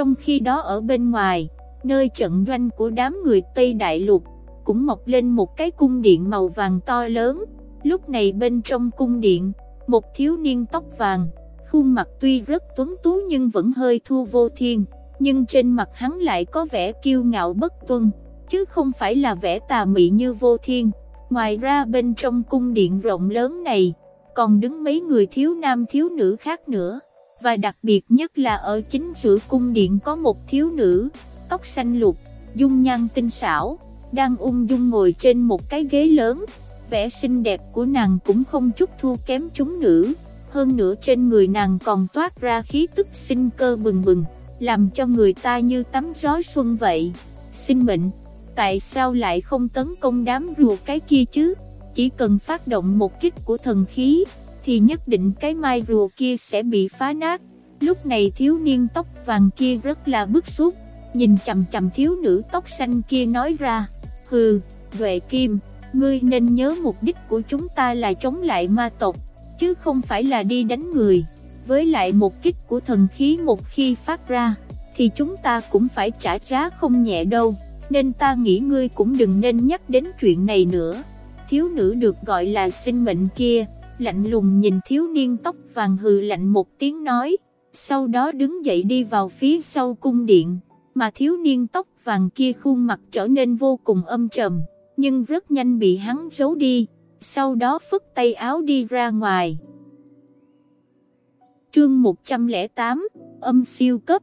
Trong khi đó ở bên ngoài, nơi trận doanh của đám người Tây Đại Lục, cũng mọc lên một cái cung điện màu vàng to lớn. Lúc này bên trong cung điện, một thiếu niên tóc vàng, khuôn mặt tuy rất tuấn tú nhưng vẫn hơi thua vô thiên, nhưng trên mặt hắn lại có vẻ kiêu ngạo bất tuân, chứ không phải là vẻ tà mị như vô thiên. Ngoài ra bên trong cung điện rộng lớn này, còn đứng mấy người thiếu nam thiếu nữ khác nữa, và đặc biệt nhất là ở chính giữa cung điện có một thiếu nữ, tóc xanh lục, dung nhan tinh xảo, đang ung dung ngồi trên một cái ghế lớn, vẻ xinh đẹp của nàng cũng không chút thua kém chúng nữ, hơn nữa trên người nàng còn toát ra khí tức sinh cơ bừng bừng, làm cho người ta như tắm gió xuân vậy. Xin mệnh, tại sao lại không tấn công đám rùa cái kia chứ? Chỉ cần phát động một kích của thần khí, thì nhất định cái mai rùa kia sẽ bị phá nát. Lúc này thiếu niên tóc vàng kia rất là bức xúc, nhìn chầm chầm thiếu nữ tóc xanh kia nói ra. Hừ, Duệ Kim, ngươi nên nhớ mục đích của chúng ta là chống lại ma tộc, chứ không phải là đi đánh người. Với lại một kích của thần khí một khi phát ra, thì chúng ta cũng phải trả giá không nhẹ đâu, nên ta nghĩ ngươi cũng đừng nên nhắc đến chuyện này nữa. Thiếu nữ được gọi là sinh mệnh kia, lạnh lùng nhìn thiếu niên tóc vàng hừ lạnh một tiếng nói, sau đó đứng dậy đi vào phía sau cung điện, mà thiếu niên tóc vàng kia khuôn mặt trở nên vô cùng âm trầm, nhưng rất nhanh bị hắn giấu đi, sau đó phất tay áo đi ra ngoài. Chương 108, âm siêu cấp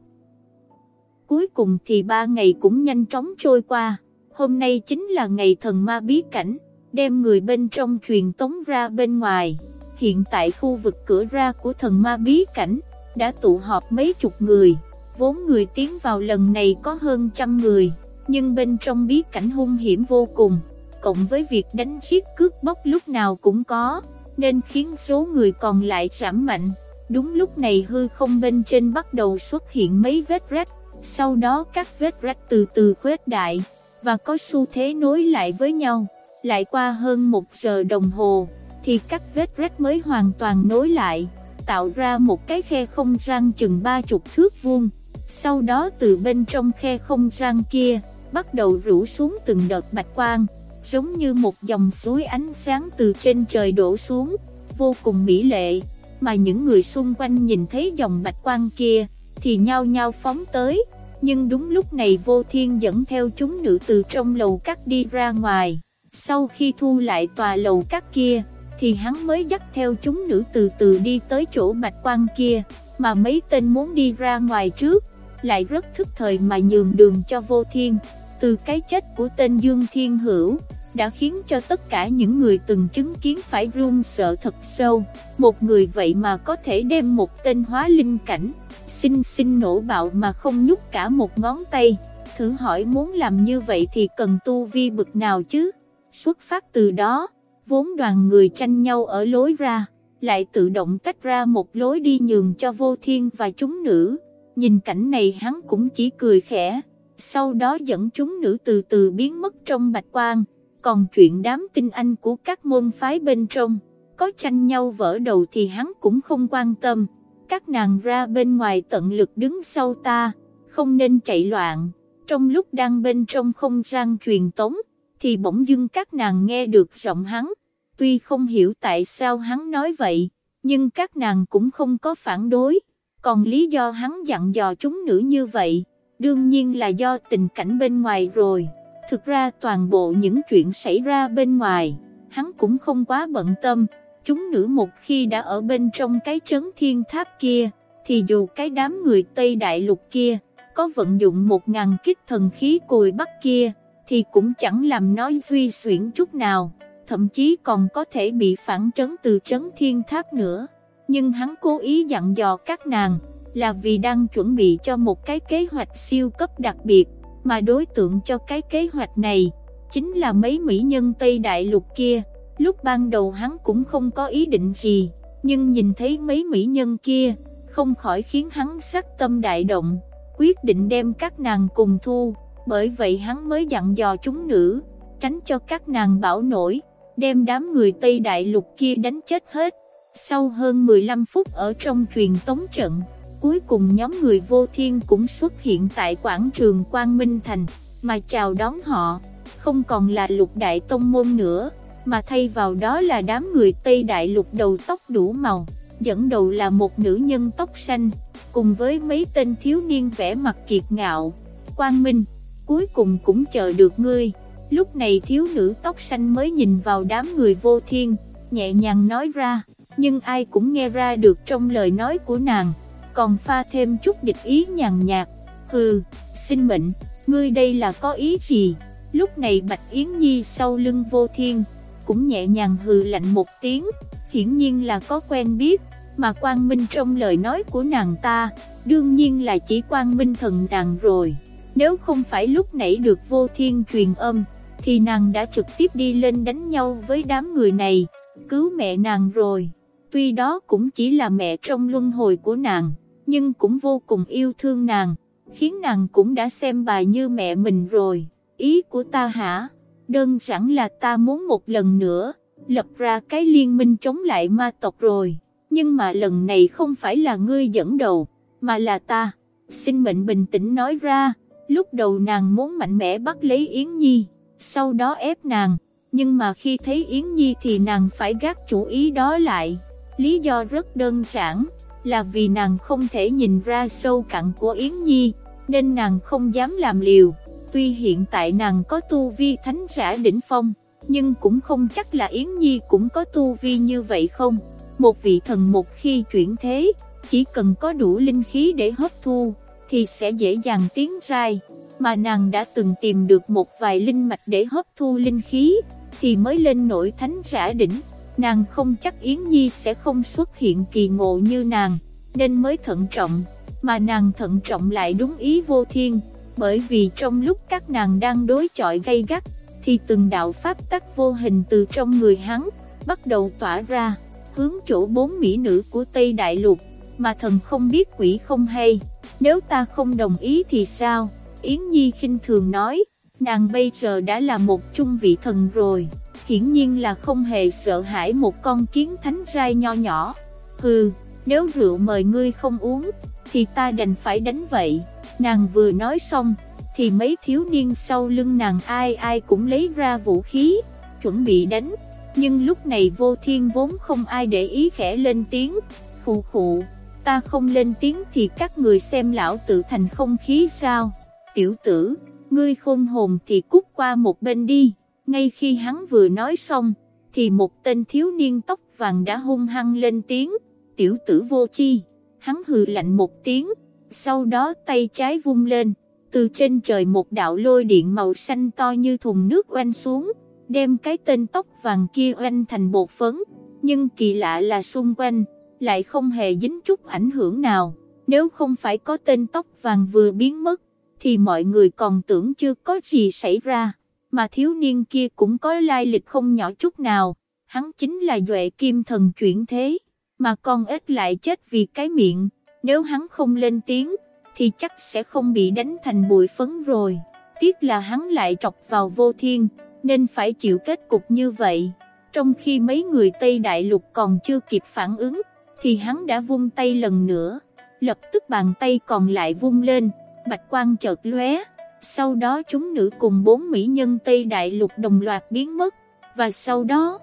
Cuối cùng thì ba ngày cũng nhanh chóng trôi qua, hôm nay chính là ngày thần ma bí cảnh, đem người bên trong truyền tống ra bên ngoài. Hiện tại khu vực cửa ra của thần ma bí cảnh, đã tụ họp mấy chục người vốn người tiến vào lần này có hơn trăm người, nhưng bên trong bí cảnh hung hiểm vô cùng, cộng với việc đánh giết cướp bóc lúc nào cũng có, nên khiến số người còn lại giảm mạnh. Đúng lúc này hư không bên trên bắt đầu xuất hiện mấy vết rách, sau đó các vết rách từ từ khuếch đại, và có xu thế nối lại với nhau. Lại qua hơn một giờ đồng hồ, thì các vết rách mới hoàn toàn nối lại, tạo ra một cái khe không gian chừng ba chục thước vuông. Sau đó từ bên trong khe không gian kia, bắt đầu rủ xuống từng đợt bạch quang, giống như một dòng suối ánh sáng từ trên trời đổ xuống, vô cùng mỹ lệ, mà những người xung quanh nhìn thấy dòng bạch quang kia, thì nhao nhao phóng tới, nhưng đúng lúc này vô thiên dẫn theo chúng nữ từ trong lầu cắt đi ra ngoài, sau khi thu lại tòa lầu các kia, thì hắn mới dắt theo chúng nữ từ từ đi tới chỗ bạch quan kia, mà mấy tên muốn đi ra ngoài trước, lại rất thức thời mà nhường đường cho vô thiên. Từ cái chết của tên Dương Thiên Hữu, đã khiến cho tất cả những người từng chứng kiến phải run sợ thật sâu. Một người vậy mà có thể đem một tên hóa linh cảnh, xinh xinh nổ bạo mà không nhúc cả một ngón tay. Thử hỏi muốn làm như vậy thì cần tu vi bực nào chứ? Xuất phát từ đó, vốn đoàn người tranh nhau ở lối ra, lại tự động tách ra một lối đi nhường cho vô thiên và chúng nữ. Nhìn cảnh này hắn cũng chỉ cười khẽ, sau đó dẫn chúng nữ từ từ biến mất trong bạch quang. Còn chuyện đám tinh anh của các môn phái bên trong, có tranh nhau vỡ đầu thì hắn cũng không quan tâm. Các nàng ra bên ngoài tận lực đứng sau ta, không nên chạy loạn. Trong lúc đang bên trong không gian truyền tống, thì bỗng dưng các nàng nghe được giọng hắn. Tuy không hiểu tại sao hắn nói vậy, nhưng các nàng cũng không có phản đối. Còn lý do hắn dặn dò chúng nữ như vậy, đương nhiên là do tình cảnh bên ngoài rồi. Thực ra toàn bộ những chuyện xảy ra bên ngoài, hắn cũng không quá bận tâm. Chúng nữ một khi đã ở bên trong cái trấn thiên tháp kia, thì dù cái đám người Tây Đại Lục kia, có vận dụng một ngàn kích thần khí cùi bắc kia, thì cũng chẳng làm nói duy xuyển chút nào, thậm chí còn có thể bị phản trấn từ trấn thiên tháp nữa. Nhưng hắn cố ý dặn dò các nàng, là vì đang chuẩn bị cho một cái kế hoạch siêu cấp đặc biệt, mà đối tượng cho cái kế hoạch này, chính là mấy mỹ nhân Tây Đại Lục kia. Lúc ban đầu hắn cũng không có ý định gì, nhưng nhìn thấy mấy mỹ nhân kia, không khỏi khiến hắn sắc tâm đại động, quyết định đem các nàng cùng thu, bởi vậy hắn mới dặn dò chúng nữ, tránh cho các nàng bảo nổi, đem đám người Tây Đại Lục kia đánh chết hết. Sau hơn 15 phút ở trong truyền tống trận, cuối cùng nhóm người vô thiên cũng xuất hiện tại quảng trường Quang Minh Thành, mà chào đón họ, không còn là lục đại tông môn nữa, mà thay vào đó là đám người Tây Đại Lục đầu tóc đủ màu, dẫn đầu là một nữ nhân tóc xanh, cùng với mấy tên thiếu niên vẻ mặt kiệt ngạo. Quang Minh, cuối cùng cũng chờ được ngươi. Lúc này thiếu nữ tóc xanh mới nhìn vào đám người vô thiên, nhẹ nhàng nói ra, nhưng ai cũng nghe ra được trong lời nói của nàng, còn pha thêm chút địch ý nhàn nhạt, hừ, xin mệnh, ngươi đây là có ý gì? Lúc này Bạch Yến Nhi sau lưng vô thiên, cũng nhẹ nhàng hừ lạnh một tiếng, hiển nhiên là có quen biết, mà quang minh trong lời nói của nàng ta, đương nhiên là chỉ quang minh thần nàng rồi. Nếu không phải lúc nãy được vô thiên truyền âm, thì nàng đã trực tiếp đi lên đánh nhau với đám người này, cứu mẹ nàng rồi. Tuy đó cũng chỉ là mẹ trong luân hồi của nàng, nhưng cũng vô cùng yêu thương nàng, khiến nàng cũng đã xem bà như mẹ mình rồi. Ý của ta hả? Đơn giản là ta muốn một lần nữa, lập ra cái liên minh chống lại ma tộc rồi. Nhưng mà lần này không phải là ngươi dẫn đầu, mà là ta. Xin mệnh bình tĩnh nói ra, lúc đầu nàng muốn mạnh mẽ bắt lấy Yến Nhi, sau đó ép nàng, nhưng mà khi thấy Yến Nhi thì nàng phải gác chủ ý đó lại. Lý do rất đơn giản, là vì nàng không thể nhìn ra sâu cặn của Yến Nhi, nên nàng không dám làm liều. Tuy hiện tại nàng có tu vi thánh giả đỉnh phong, nhưng cũng không chắc là Yến Nhi cũng có tu vi như vậy không. Một vị thần một khi chuyển thế, chỉ cần có đủ linh khí để hấp thu, thì sẽ dễ dàng tiến giai. Mà nàng đã từng tìm được một vài linh mạch để hấp thu linh khí, thì mới lên nổi thánh giả đỉnh. Nàng không chắc Yến Nhi sẽ không xuất hiện kỳ ngộ như nàng, nên mới thận trọng, mà nàng thận trọng lại đúng ý vô thiên, bởi vì trong lúc các nàng đang đối chọi gay gắt, thì từng đạo pháp tắc vô hình từ trong người hắn, bắt đầu tỏa ra, hướng chỗ bốn mỹ nữ của Tây Đại Lục, mà thần không biết quỷ không hay, nếu ta không đồng ý thì sao, Yến Nhi khinh thường nói, nàng bây giờ đã là một trung vị thần rồi, hiển nhiên là không hề sợ hãi một con kiến thánh rai nho nhỏ, hừ, nếu rượu mời ngươi không uống, thì ta đành phải đánh vậy, nàng vừa nói xong, thì mấy thiếu niên sau lưng nàng ai ai cũng lấy ra vũ khí, chuẩn bị đánh, nhưng lúc này vô thiên vốn không ai để ý khẽ lên tiếng, khụ khụ, ta không lên tiếng thì các người xem lão tự thành không khí sao, tiểu tử, ngươi khôn hồn thì cút qua một bên đi, ngay khi hắn vừa nói xong, thì một tên thiếu niên tóc vàng đã hung hăng lên tiếng, tiểu tử vô chi, hắn hừ lạnh một tiếng, sau đó tay trái vung lên, từ trên trời một đạo lôi điện màu xanh to như thùng nước oanh xuống, đem cái tên tóc vàng kia oanh thành bột phấn, nhưng kỳ lạ là xung quanh, lại không hề dính chút ảnh hưởng nào, nếu không phải có tên tóc vàng vừa biến mất, thì mọi người còn tưởng chưa có gì xảy ra, mà thiếu niên kia cũng có lai lịch không nhỏ chút nào, hắn chính là Duệ Kim Thần chuyển thế, mà con ếch lại chết vì cái miệng, nếu hắn không lên tiếng, thì chắc sẽ không bị đánh thành bụi phấn rồi, tiếc là hắn lại trọc vào vô thiên, nên phải chịu kết cục như vậy, trong khi mấy người Tây Đại Lục còn chưa kịp phản ứng, thì hắn đã vung tay lần nữa, lập tức bàn tay còn lại vung lên, bạch quang chợt lóe, sau đó chúng nữ cùng bốn mỹ nhân Tây Đại Lục đồng loạt biến mất, và sau đó...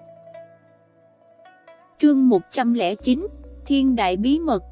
Chương 109, Thiên Đại Bí Mật.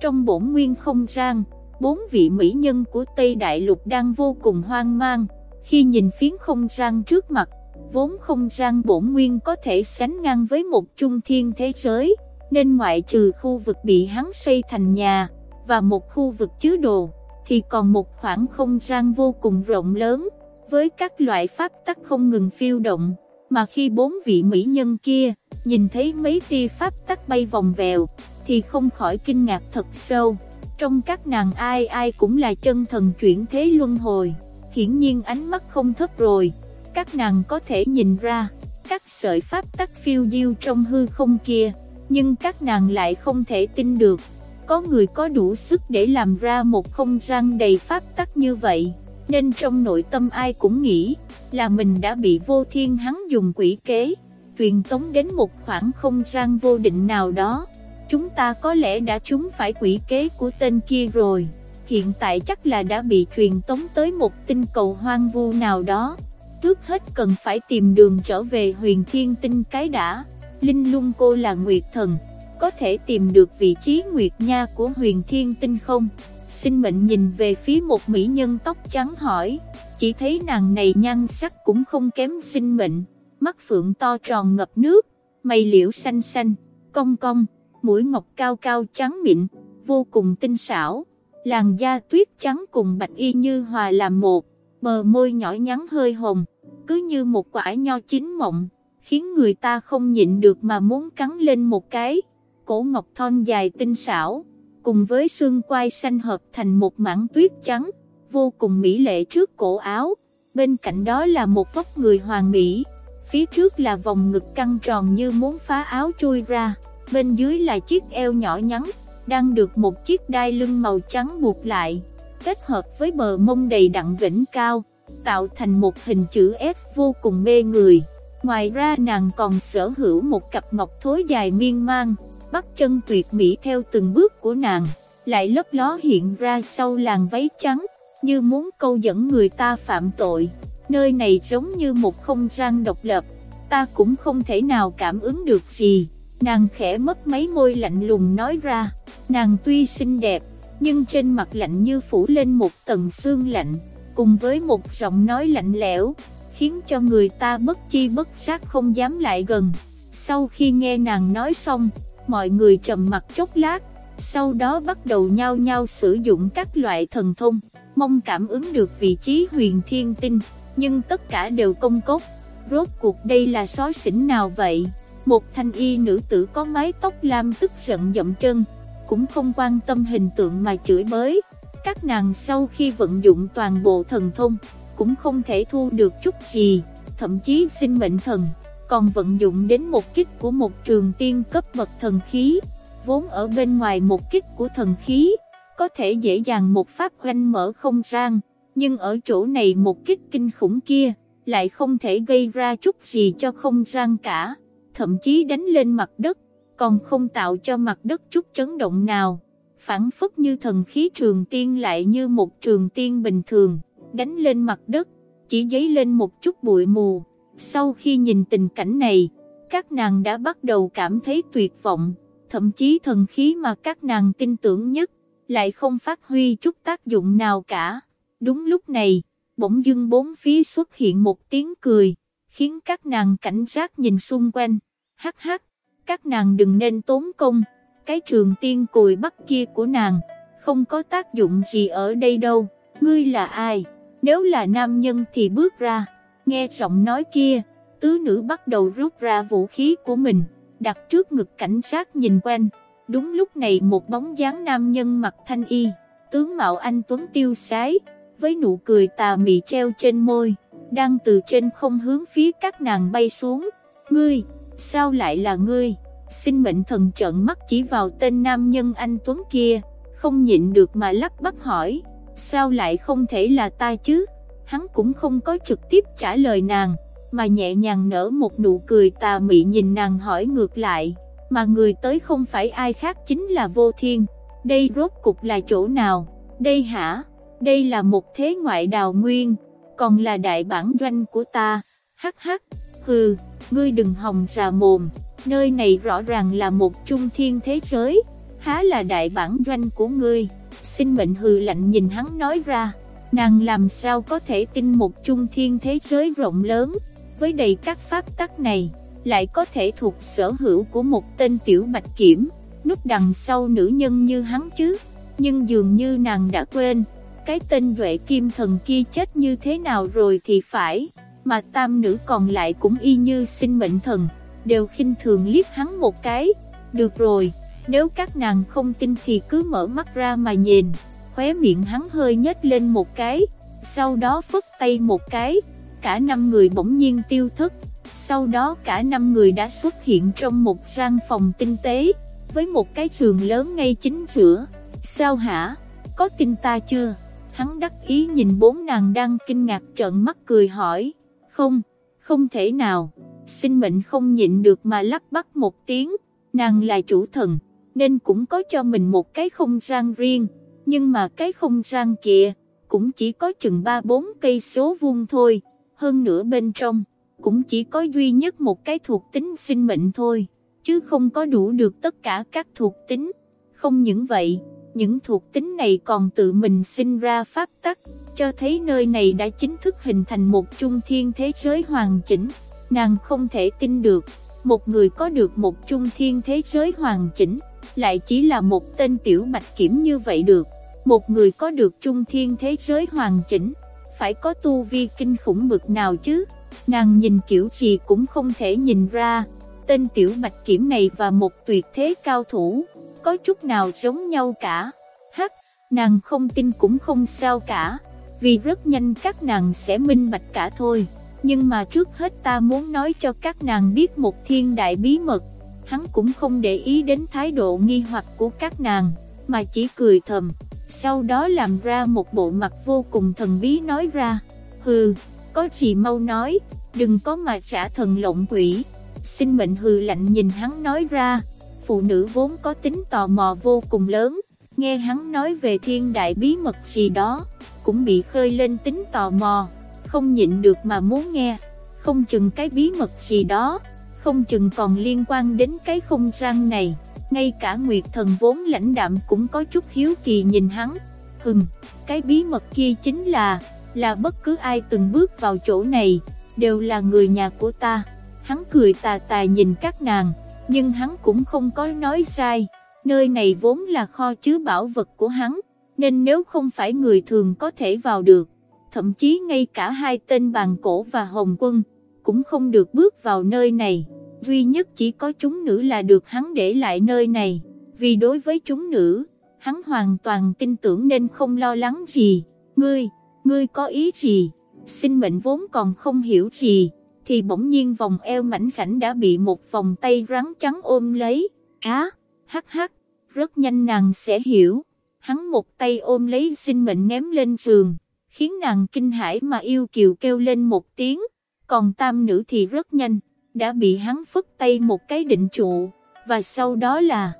Trong bổn nguyên không gian, bốn vị mỹ nhân của Tây Đại Lục đang vô cùng hoang mang, khi nhìn phiến không gian trước mặt, vốn không gian bổn nguyên có thể sánh ngang với một trung thiên thế giới, nên ngoại trừ khu vực bị hắn xây thành nhà, và một khu vực chứa đồ, thì còn một khoảng không gian vô cùng rộng lớn, với các loại pháp tắc không ngừng phiêu động, mà khi bốn vị mỹ nhân kia, nhìn thấy mấy tia pháp tắc bay vòng vèo, thì không khỏi kinh ngạc thật sâu, trong các nàng ai ai cũng là chân thần chuyển thế luân hồi, hiển nhiên ánh mắt không thấp rồi, các nàng có thể nhìn ra, các sợi pháp tắc phiêu diêu trong hư không kia, nhưng các nàng lại không thể tin được, có người có đủ sức để làm ra một không gian đầy pháp tắc như vậy, nên trong nội tâm ai cũng nghĩ là mình đã bị vô thiên hắn dùng quỷ kế, truyền tống đến một khoảng không gian vô định nào đó. Chúng ta có lẽ đã trúng phải quỷ kế của tên kia rồi, hiện tại chắc là đã bị truyền tống tới một tinh cầu hoang vu nào đó. Trước hết cần phải tìm đường trở về huyền thiên tinh cái đã, Linh lung cô là Nguyệt Thần. Có thể tìm được vị trí Nguyệt Nha của huyền thiên tinh không? sinh mệnh nhìn về phía một mỹ nhân tóc trắng hỏi, chỉ thấy nàng này nhan sắc cũng không kém sinh mệnh, mắt phượng to tròn ngập nước, mày liễu xanh xanh, cong cong, mũi ngọc cao cao trắng mịn, vô cùng tinh xảo, làn da tuyết trắng cùng bạch y như hòa làm một, bờ môi nhỏ nhắn hơi hồng, cứ như một quả nho chín mộng, khiến người ta không nhịn được mà muốn cắn lên một cái. Cổ ngọc thon dài tinh xảo, cùng với xương quai xanh hợp thành một mảng tuyết trắng, vô cùng mỹ lệ trước cổ áo, bên cạnh đó là một vóc người hoàng mỹ, phía trước là vòng ngực căng tròn như muốn phá áo chui ra, bên dưới là chiếc eo nhỏ nhắn, đang được một chiếc đai lưng màu trắng buộc lại, kết hợp với bờ mông đầy đặn vĩnh cao, tạo thành một hình chữ S vô cùng mê người. Ngoài ra nàng còn sở hữu một cặp ngọc thối dài miên man, bắt chân tuyệt mỹ theo từng bước của nàng, lại lấp ló hiện ra sau làn váy trắng, như muốn câu dẫn người ta phạm tội. Nơi này giống như một không gian độc lập, ta cũng không thể nào cảm ứng được gì. Nàng khẽ mất mấy môi lạnh lùng nói ra, nàng tuy xinh đẹp, nhưng trên mặt lạnh như phủ lên một tầng xương lạnh, cùng với một giọng nói lạnh lẽo, khiến cho người ta bất chi bất giác không dám lại gần. Sau khi nghe nàng nói xong, mọi người trầm mặt chốc lát, sau đó bắt đầu nhau nhau sử dụng các loại thần thông, mong cảm ứng được vị trí huyền thiên tinh, nhưng tất cả đều công cốc. Rốt cuộc đây là sói xỉn nào vậy? Một thanh y nữ tử có mái tóc lam tức giận dậm chân, cũng không quan tâm hình tượng mà chửi bới. Các nàng sau khi vận dụng toàn bộ thần thông, cũng không thể thu được chút gì, thậm chí sinh mệnh thần còn vận dụng đến một kích của một trường tiên cấp bậc thần khí, vốn ở bên ngoài một kích của thần khí, có thể dễ dàng một pháp oanh mở không gian, nhưng ở chỗ này một kích kinh khủng kia, lại không thể gây ra chút gì cho không gian cả, thậm chí đánh lên mặt đất, còn không tạo cho mặt đất chút chấn động nào, phản phất như thần khí trường tiên lại như một trường tiên bình thường, đánh lên mặt đất, chỉ dấy lên một chút bụi mù. Sau khi nhìn tình cảnh này, các nàng đã bắt đầu cảm thấy tuyệt vọng, thậm chí thần khí mà các nàng tin tưởng nhất, lại không phát huy chút tác dụng nào cả. Đúng lúc này, bỗng dưng bốn phía xuất hiện một tiếng cười, khiến các nàng cảnh giác nhìn xung quanh, hắc hắc, các nàng đừng nên tốn công, cái trường tiên cùi bắt kia của nàng, không có tác dụng gì ở đây đâu, ngươi là ai, nếu là nam nhân thì bước ra, nghe giọng nói kia, tứ nữ bắt đầu rút ra vũ khí của mình, đặt trước ngực cảnh sát nhìn quanh, đúng lúc này một bóng dáng nam nhân mặc thanh y, tướng mạo anh Tuấn tiêu sái, với nụ cười tà mị treo trên môi, đang từ trên không hướng phía các nàng bay xuống, ngươi, sao lại là ngươi? Sinh mệnh thần trợn mắt chỉ vào tên nam nhân anh Tuấn kia, không nhịn được mà lắp bắp hỏi, sao lại không thể là ta chứ? Hắn cũng không có trực tiếp trả lời nàng, mà nhẹ nhàng nở một nụ cười tà mị nhìn nàng hỏi ngược lại, mà người tới không phải ai khác chính là vô thiên, đây rốt cục là chỗ nào, đây hả, đây là một thế ngoại đào nguyên, còn là đại bản doanh của ta, hắc hắc, hừ, ngươi đừng hòng ra mồm. Nơi này rõ ràng là một trung thiên thế giới, há là đại bản doanh của ngươi, sinh mệnh hừ lạnh nhìn hắn nói ra, nàng làm sao có thể tin một trung thiên thế giới rộng lớn, với đầy các pháp tắc này, lại có thể thuộc sở hữu của một tên tiểu bạch kiểm, núp đằng sau nữ nhân như hắn chứ, nhưng dường như nàng đã quên, cái tên Duệ Kim Thần kia chết như thế nào rồi thì phải, mà tam nữ còn lại cũng y như sinh mệnh thần đều khinh thường liếc hắn một cái, được rồi, nếu các nàng không tin thì cứ mở mắt ra mà nhìn, khóe miệng hắn hơi nhếch lên một cái, sau đó phất tay một cái, cả năm người bỗng nhiên tiêu thất, sau đó cả năm người đã xuất hiện trong một gian phòng tinh tế, với một cái giường lớn ngay chính giữa, sao hả, có tin ta chưa? Hắn đắc ý nhìn bốn nàng đang kinh ngạc trợn mắt cười hỏi, không, không thể nào. Sinh mệnh không nhịn được mà lắp bắp một tiếng, nàng là chủ thần, nên cũng có cho mình một cái không gian riêng, nhưng mà cái không gian kia, cũng chỉ có chừng 3-4 cây số vuông thôi, hơn nữa bên trong, cũng chỉ có duy nhất một cái thuộc tính sinh mệnh thôi, chứ không có đủ được tất cả các thuộc tính. Không những vậy, những thuộc tính này còn tự mình sinh ra pháp tắc, cho thấy nơi này đã chính thức hình thành một trung thiên thế giới hoàn chỉnh. Nàng không thể tin được, một người có được một trung thiên thế giới hoàn chỉnh, lại chỉ là một tên tiểu bạch kiểm như vậy được, một người có được trung thiên thế giới hoàn chỉnh, phải có tu vi kinh khủng bực nào chứ, nàng nhìn kiểu gì cũng không thể nhìn ra, tên tiểu bạch kiểm này và một tuyệt thế cao thủ, có chút nào giống nhau cả, hắc, nàng không tin cũng không sao cả, vì rất nhanh các nàng sẽ minh bạch cả thôi nhưng mà trước hết ta muốn nói cho các nàng biết một thiên đại bí mật, hắn cũng không để ý đến thái độ nghi hoặc của các nàng, mà chỉ cười thầm, sau đó làm ra một bộ mặt vô cùng thần bí nói ra, hừ, có gì mau nói, đừng có mà trả thần lộng quỷ, xin mệnh hừ lạnh nhìn hắn nói ra, phụ nữ vốn có tính tò mò vô cùng lớn, nghe hắn nói về thiên đại bí mật gì đó, cũng bị khơi lên tính tò mò không nhịn được mà muốn nghe, không chừng cái bí mật gì đó, không chừng còn liên quan đến cái không gian này, ngay cả Nguyệt Thần vốn lãnh đạm cũng có chút hiếu kỳ nhìn hắn, hừm, cái bí mật kia chính là, là bất cứ ai từng bước vào chỗ này, đều là người nhà của ta, hắn cười tà tà nhìn các nàng, nhưng hắn cũng không có nói sai, nơi này vốn là kho chứa bảo vật của hắn, nên nếu không phải người thường có thể vào được, thậm chí ngay cả hai tên bàn cổ và hồng quân, cũng không được bước vào nơi này, duy nhất chỉ có chúng nữ là được hắn để lại nơi này, vì đối với chúng nữ, hắn hoàn toàn tin tưởng nên không lo lắng gì, ngươi, ngươi có ý gì, sinh mệnh vốn còn không hiểu gì, thì bỗng nhiên vòng eo mảnh khảnh đã bị một vòng tay rắn trắng ôm lấy, á, hắc hắc, rất nhanh nàng sẽ hiểu, hắn một tay ôm lấy sinh mệnh ném lên giường khiến nàng kinh hãi mà yêu kiều kêu lên một tiếng, còn tam nữ thì rất nhanh, đã bị hắn phất tay một cái định trụ, và sau đó là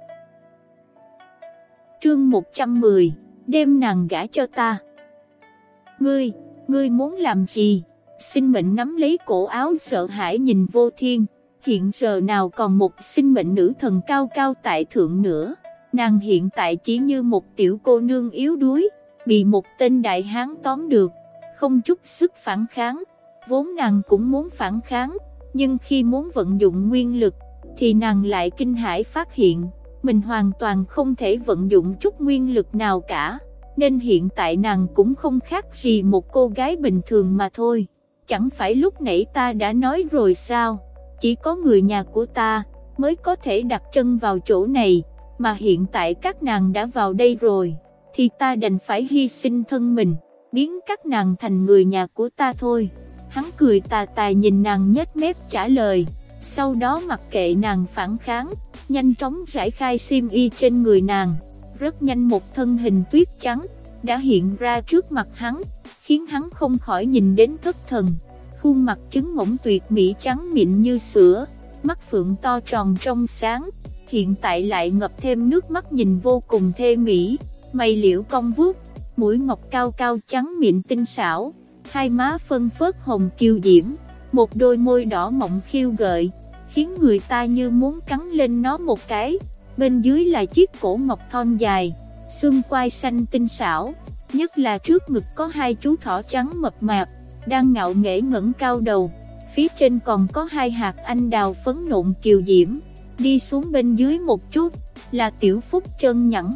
Trương 110, đem nàng gả cho ta. Ngươi, ngươi muốn làm gì? Sinh mệnh nắm lấy cổ áo sợ hãi nhìn vô thiên, hiện giờ nào còn một sinh mệnh nữ thần cao cao tại thượng nữa, nàng hiện tại chỉ như một tiểu cô nương yếu đuối, bị một tên đại hán tóm được, không chút sức phản kháng, vốn nàng cũng muốn phản kháng, nhưng khi muốn vận dụng nguyên lực, thì nàng lại kinh hãi phát hiện, mình hoàn toàn không thể vận dụng chút nguyên lực nào cả, nên hiện tại nàng cũng không khác gì một cô gái bình thường mà thôi. Chẳng phải lúc nãy ta đã nói rồi sao, chỉ có người nhà của ta mới có thể đặt chân vào chỗ này, mà hiện tại các nàng đã vào đây rồi, thì ta đành phải hy sinh thân mình, biến các nàng thành người nhà của ta thôi. Hắn cười tà tà nhìn nàng nhếch mép trả lời, sau đó mặc kệ nàng phản kháng, nhanh chóng giải khai sim y trên người nàng, rất nhanh một thân hình tuyết trắng, đã hiện ra trước mặt hắn, khiến hắn không khỏi nhìn đến thất thần. Khuôn mặt trứng ngỗng tuyệt mỹ trắng mịn như sữa, mắt phượng to tròn trong sáng, hiện tại lại ngập thêm nước mắt nhìn vô cùng thê mỹ, mây liễu cong vuốt, mũi ngọc cao cao trắng mịn tinh xảo, hai má phân phớt hồng kiều diễm, một đôi môi đỏ mọng khiêu gợi, khiến người ta như muốn cắn lên nó một cái, bên dưới là chiếc cổ ngọc thon dài, xương quai xanh tinh xảo, nhất là trước ngực có hai chú thỏ trắng mập mạp, đang ngạo nghễ ngẩng cao đầu, phía trên còn có hai hạt anh đào phấn nộn kiều diễm, đi xuống bên dưới một chút, là tiểu phúc chân nhẵn,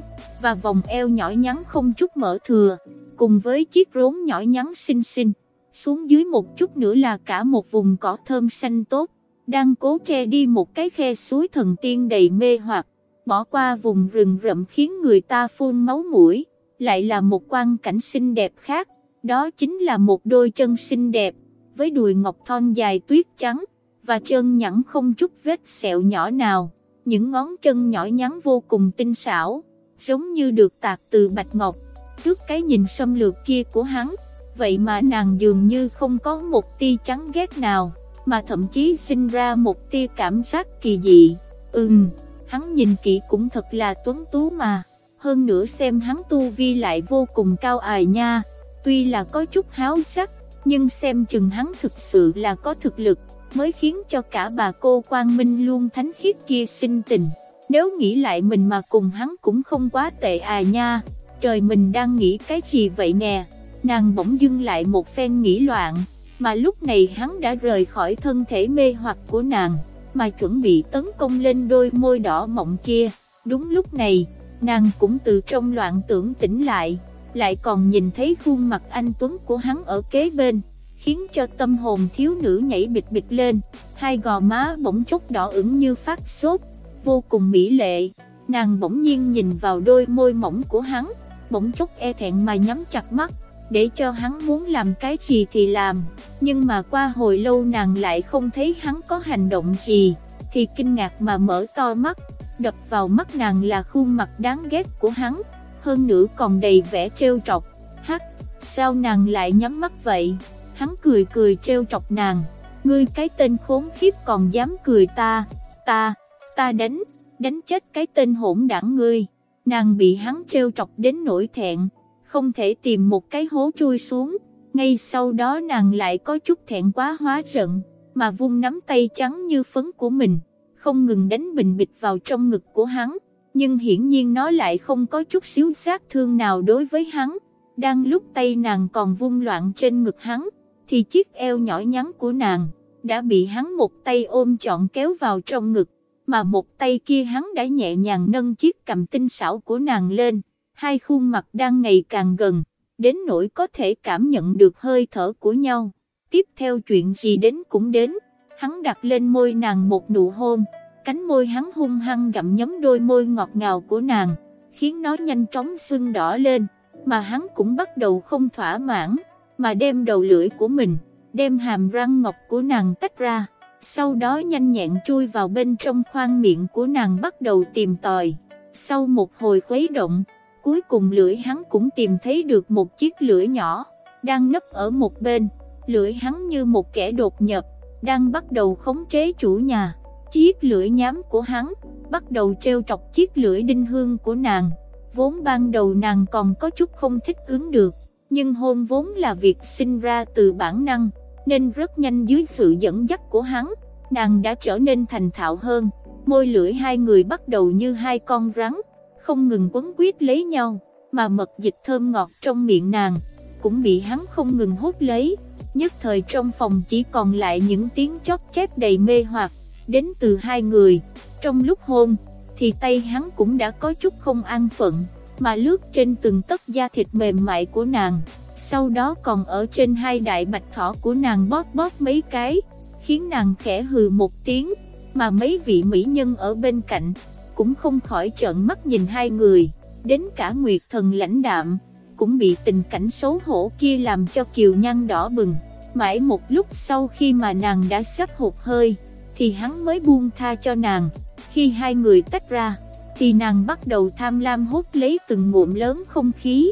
và vòng eo nhỏ nhắn không chút mở thừa, cùng với chiếc rốn nhỏ nhắn xinh xinh, xuống dưới một chút nữa là cả một vùng cỏ thơm xanh tốt, đang cố che đi một cái khe suối thần tiên đầy mê hoặc, bỏ qua vùng rừng rậm khiến người ta phun máu mũi, lại là một quang cảnh xinh đẹp khác, đó chính là một đôi chân xinh đẹp, với đùi ngọc thon dài tuyết trắng, và chân nhẵn không chút vết sẹo nhỏ nào, những ngón chân nhỏ nhắn vô cùng tinh xảo, giống như được tạc từ bạch ngọc, trước cái nhìn xâm lược kia của hắn, vậy mà nàng dường như không có một tia trắng ghét nào, mà thậm chí sinh ra một tia cảm giác kỳ dị, ừm, hắn nhìn kỹ cũng thật là tuấn tú mà, hơn nữa xem hắn tu vi lại vô cùng cao ài nha, tuy là có chút háo sắc, nhưng xem chừng hắn thực sự là có thực lực, mới khiến cho cả bà cô Quang Minh luôn thánh khiết kia sinh tình. Nếu nghĩ lại mình mà cùng hắn cũng không quá tệ à nha, trời mình đang nghĩ cái gì vậy nè, nàng bỗng dưng lại một phen nghĩ loạn, mà lúc này hắn đã rời khỏi thân thể mê hoặc của nàng, mà chuẩn bị tấn công lên đôi môi đỏ mọng kia. Đúng lúc này, nàng cũng từ trong loạn tưởng tỉnh lại, lại còn nhìn thấy khuôn mặt anh Tuấn của hắn ở kế bên, khiến cho tâm hồn thiếu nữ nhảy bịch bịch lên, hai gò má bỗng chốc đỏ ửng như phát sốt, vô cùng mỹ lệ, nàng bỗng nhiên nhìn vào đôi môi mỏng của hắn, bỗng chốc e thẹn mà nhắm chặt mắt, để cho hắn muốn làm cái gì thì làm, nhưng mà qua hồi lâu nàng lại không thấy hắn có hành động gì, thì kinh ngạc mà mở to mắt, đập vào mắt nàng là khuôn mặt đáng ghét của hắn, hơn nữa còn đầy vẻ trêu trọc, hắc, sao nàng lại nhắm mắt vậy, hắn cười cười trêu trọc nàng, ngươi cái tên khốn khiếp còn dám cười ta, ta, ta đánh, đánh chết cái tên hỗn đảng ngươi, nàng bị hắn trêu trọc đến nỗi thẹn, không thể tìm một cái hố chui xuống, ngay sau đó nàng lại có chút thẹn quá hóa giận, mà vung nắm tay trắng như phấn của mình, không ngừng đánh bình bịch vào trong ngực của hắn, nhưng hiển nhiên nó lại không có chút xíu sát thương nào đối với hắn, đang lúc tay nàng còn vung loạn trên ngực hắn, thì chiếc eo nhỏ nhắn của nàng, đã bị hắn một tay ôm trọn kéo vào trong ngực, mà một tay kia hắn đã nhẹ nhàng nâng chiếc cầm tinh xảo của nàng lên, hai khuôn mặt đang ngày càng gần, đến nỗi có thể cảm nhận được hơi thở của nhau. Tiếp theo chuyện gì đến cũng đến, hắn đặt lên môi nàng một nụ hôn, cánh môi hắn hung hăng gặm nhấm đôi môi ngọt ngào của nàng, khiến nó nhanh chóng sưng đỏ lên, mà hắn cũng bắt đầu không thỏa mãn, mà đem đầu lưỡi của mình, đem hàm răng ngọc của nàng tách ra, sau đó nhanh nhẹn chui vào bên trong khoang miệng của nàng bắt đầu tìm tòi. Sau một hồi khuấy động, cuối cùng lưỡi hắn cũng tìm thấy được một chiếc lưỡi nhỏ, đang nấp ở một bên, lưỡi hắn như một kẻ đột nhập, đang bắt đầu khống chế chủ nhà. Chiếc lưỡi nhám của hắn, bắt đầu treo trọc chiếc lưỡi đinh hương của nàng, vốn ban đầu nàng còn có chút không thích ứng được, nhưng hôn vốn là việc sinh ra từ bản năng, nên rất nhanh dưới sự dẫn dắt của hắn, nàng đã trở nên thành thạo hơn, môi lưỡi hai người bắt đầu như hai con rắn, không ngừng quấn quýt lấy nhau, mà mật dịch thơm ngọt trong miệng nàng, cũng bị hắn không ngừng hút lấy, nhất thời trong phòng chỉ còn lại những tiếng chót chép đầy mê hoặc, đến từ hai người, trong lúc hôn, thì tay hắn cũng đã có chút không an phận, mà lướt trên từng tấc da thịt mềm mại của nàng, sau đó còn ở trên hai đại bạch thỏ của nàng bóp bóp mấy cái, khiến nàng khẽ hừ một tiếng, mà mấy vị mỹ nhân ở bên cạnh, cũng không khỏi trợn mắt nhìn hai người, đến cả Nguyệt thần lãnh đạm, cũng bị tình cảnh xấu hổ kia làm cho kiều nhăn đỏ bừng, mãi một lúc sau khi mà nàng đã sắp hụt hơi, thì hắn mới buông tha cho nàng, khi hai người tách ra, thì nàng bắt đầu tham lam hút lấy từng ngụm lớn không khí,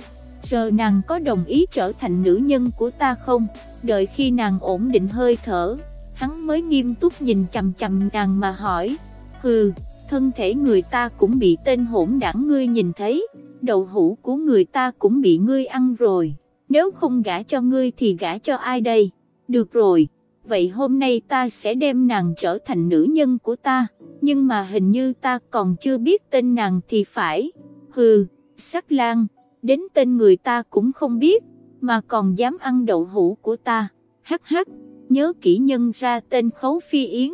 giờ nàng có đồng ý trở thành nữ nhân của ta không, đợi khi nàng ổn định hơi thở, hắn mới nghiêm túc nhìn chầm chầm nàng mà hỏi, hừ, thân thể người ta cũng bị tên hỗn đảng ngươi nhìn thấy, đầu hũ của người ta cũng bị ngươi ăn rồi, nếu không gả cho ngươi thì gả cho ai đây, được rồi, vậy hôm nay ta sẽ đem nàng trở thành nữ nhân của ta, nhưng mà hình như ta còn chưa biết tên nàng thì phải, hừ, sắc lang, đến tên người ta cũng không biết, mà còn dám ăn đậu hũ của ta, hắc hắc, nhớ kỹ nhân ra tên khấu phi yến,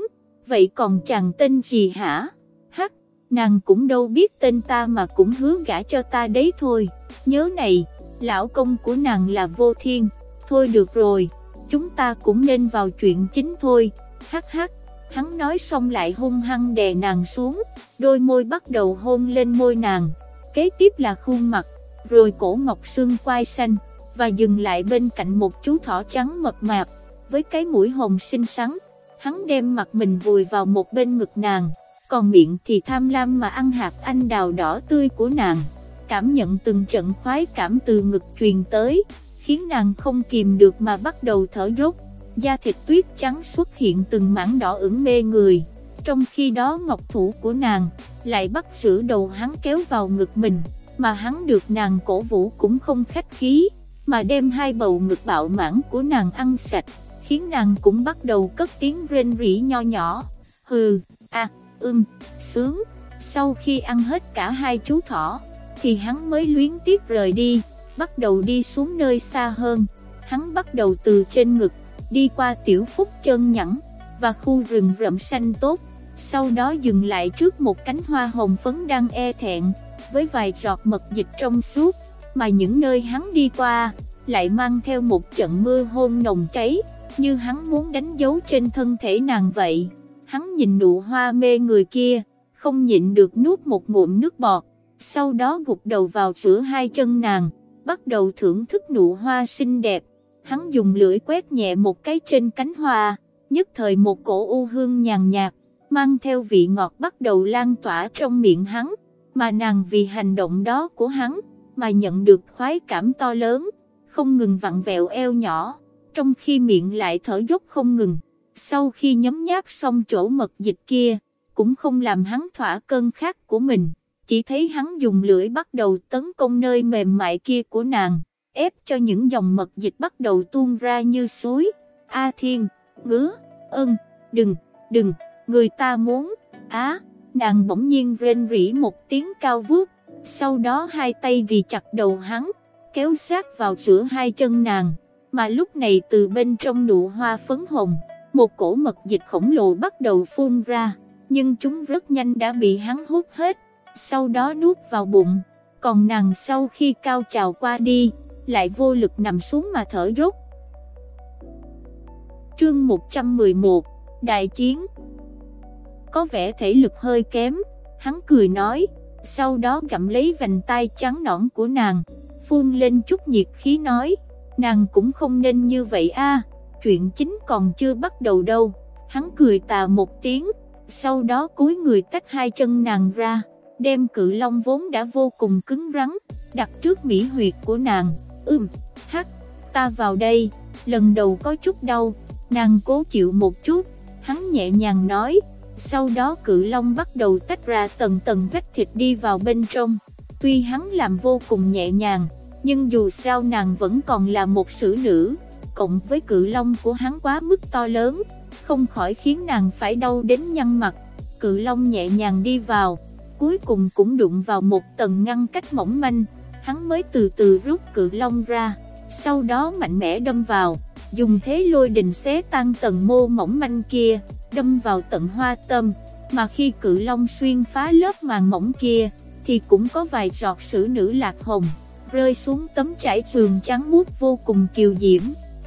vậy còn chàng tên gì hả, hắc, nàng cũng đâu biết tên ta mà cũng hứa gả cho ta đấy thôi, nhớ này, lão công của nàng là vô thiên, thôi được rồi, chúng ta cũng nên vào chuyện chính thôi, hắc hắc. Hắn nói xong lại hung hăng đè nàng xuống, đôi môi bắt đầu hôn lên môi nàng, kế tiếp là khuôn mặt, rồi cổ ngọc xương quai xanh, và dừng lại bên cạnh một chú thỏ trắng mập mạp, với cái mũi hồng xinh xắn, hắn đem mặt mình vùi vào một bên ngực nàng, còn miệng thì tham lam mà ăn hạt anh đào đỏ tươi của nàng, cảm nhận từng trận khoái cảm từ ngực truyền tới, khiến nàng không kìm được mà bắt đầu thở rốt, da thịt tuyết trắng xuất hiện từng mảng đỏ ửng mê người, trong khi đó ngọc thủ của nàng lại bắt giữ đầu hắn kéo vào ngực mình mà hắn được nàng cổ vũ cũng không khách khí, mà đem hai bầu ngực bạo mãn của nàng ăn sạch, khiến nàng cũng bắt đầu cất tiếng rên rỉ nho nhỏ, hừ, a, à, ưm, sướng, sau khi ăn hết cả hai chú thỏ, thì hắn mới luyến tiếc rời đi, bắt đầu đi xuống nơi xa hơn, hắn bắt đầu từ trên ngực, đi qua tiểu phúc chân nhẵn, và khu rừng rậm xanh tốt, sau đó dừng lại trước một cánh hoa hồng phấn đang e thẹn, với vài giọt mật dịch trong suốt, mà những nơi hắn đi qua, lại mang theo một trận mưa hôn nồng cháy, như hắn muốn đánh dấu trên thân thể nàng vậy. Hắn nhìn nụ hoa mê người kia, không nhịn được nuốt một ngụm nước bọt, sau đó gục đầu vào giữa hai chân nàng, bắt đầu thưởng thức nụ hoa xinh đẹp. Hắn dùng lưỡi quét nhẹ một cái trên cánh hoa, nhất thời một cổ u hương nhàn nhạt, mang theo vị ngọt bắt đầu lan tỏa trong miệng hắn mà nàng vì hành động đó của hắn, mà nhận được khoái cảm to lớn, không ngừng vặn vẹo eo nhỏ, trong khi miệng lại thở dốc không ngừng. Sau khi nhấm nháp xong chỗ mật dịch kia, cũng không làm hắn thỏa cơn khát của mình, chỉ thấy hắn dùng lưỡi bắt đầu tấn công nơi mềm mại kia của nàng, ép cho những dòng mật dịch bắt đầu tuôn ra như suối. A Thiên, ngứa, ân, đừng, đừng, người ta muốn, á nàng bỗng nhiên rên rỉ một tiếng cao vút, sau đó hai tay ghi chặt đầu hắn, kéo sát vào giữa hai chân nàng, mà lúc này từ bên trong nụ hoa phấn hồng, một cổ mật dịch khổng lồ bắt đầu phun ra, nhưng chúng rất nhanh đã bị hắn hút hết, sau đó nuốt vào bụng, còn nàng sau khi cao trào qua đi, lại vô lực nằm xuống mà thở dốc. Chương 111 Đại chiến có vẻ thể lực hơi kém, hắn cười nói, sau đó gặm lấy vành tay trắng nõn của nàng, phun lên chút nhiệt khí nói, nàng cũng không nên như vậy a, chuyện chính còn chưa bắt đầu đâu, hắn cười tà một tiếng, sau đó cúi người tách hai chân nàng ra, đem cự long vốn đã vô cùng cứng rắn, đặt trước mỹ huyệt của nàng, ưm, hắc, ta vào đây, lần đầu có chút đau, nàng cố chịu một chút, hắn nhẹ nhàng nói, sau đó cự long bắt đầu tách ra tầng tầng vết thịt đi vào bên trong. Tuy hắn làm vô cùng nhẹ nhàng, nhưng dù sao nàng vẫn còn là một xử nữ, cộng với cự long của hắn quá mức to lớn, không khỏi khiến nàng phải đau đến nhăn mặt. Cự long nhẹ nhàng đi vào, cuối cùng cũng đụng vào một tầng ngăn cách mỏng manh, hắn mới từ từ rút cự long ra, sau đó mạnh mẽ đâm vào, dùng thế lôi đình xé tan tầng mô mỏng manh kia, đâm vào tận hoa tâm, mà khi cự long xuyên phá lớp màng mỏng kia, thì cũng có vài giọt sử nữ lạc hồng, rơi xuống tấm trải trường trắng muốt vô cùng kiều diễm,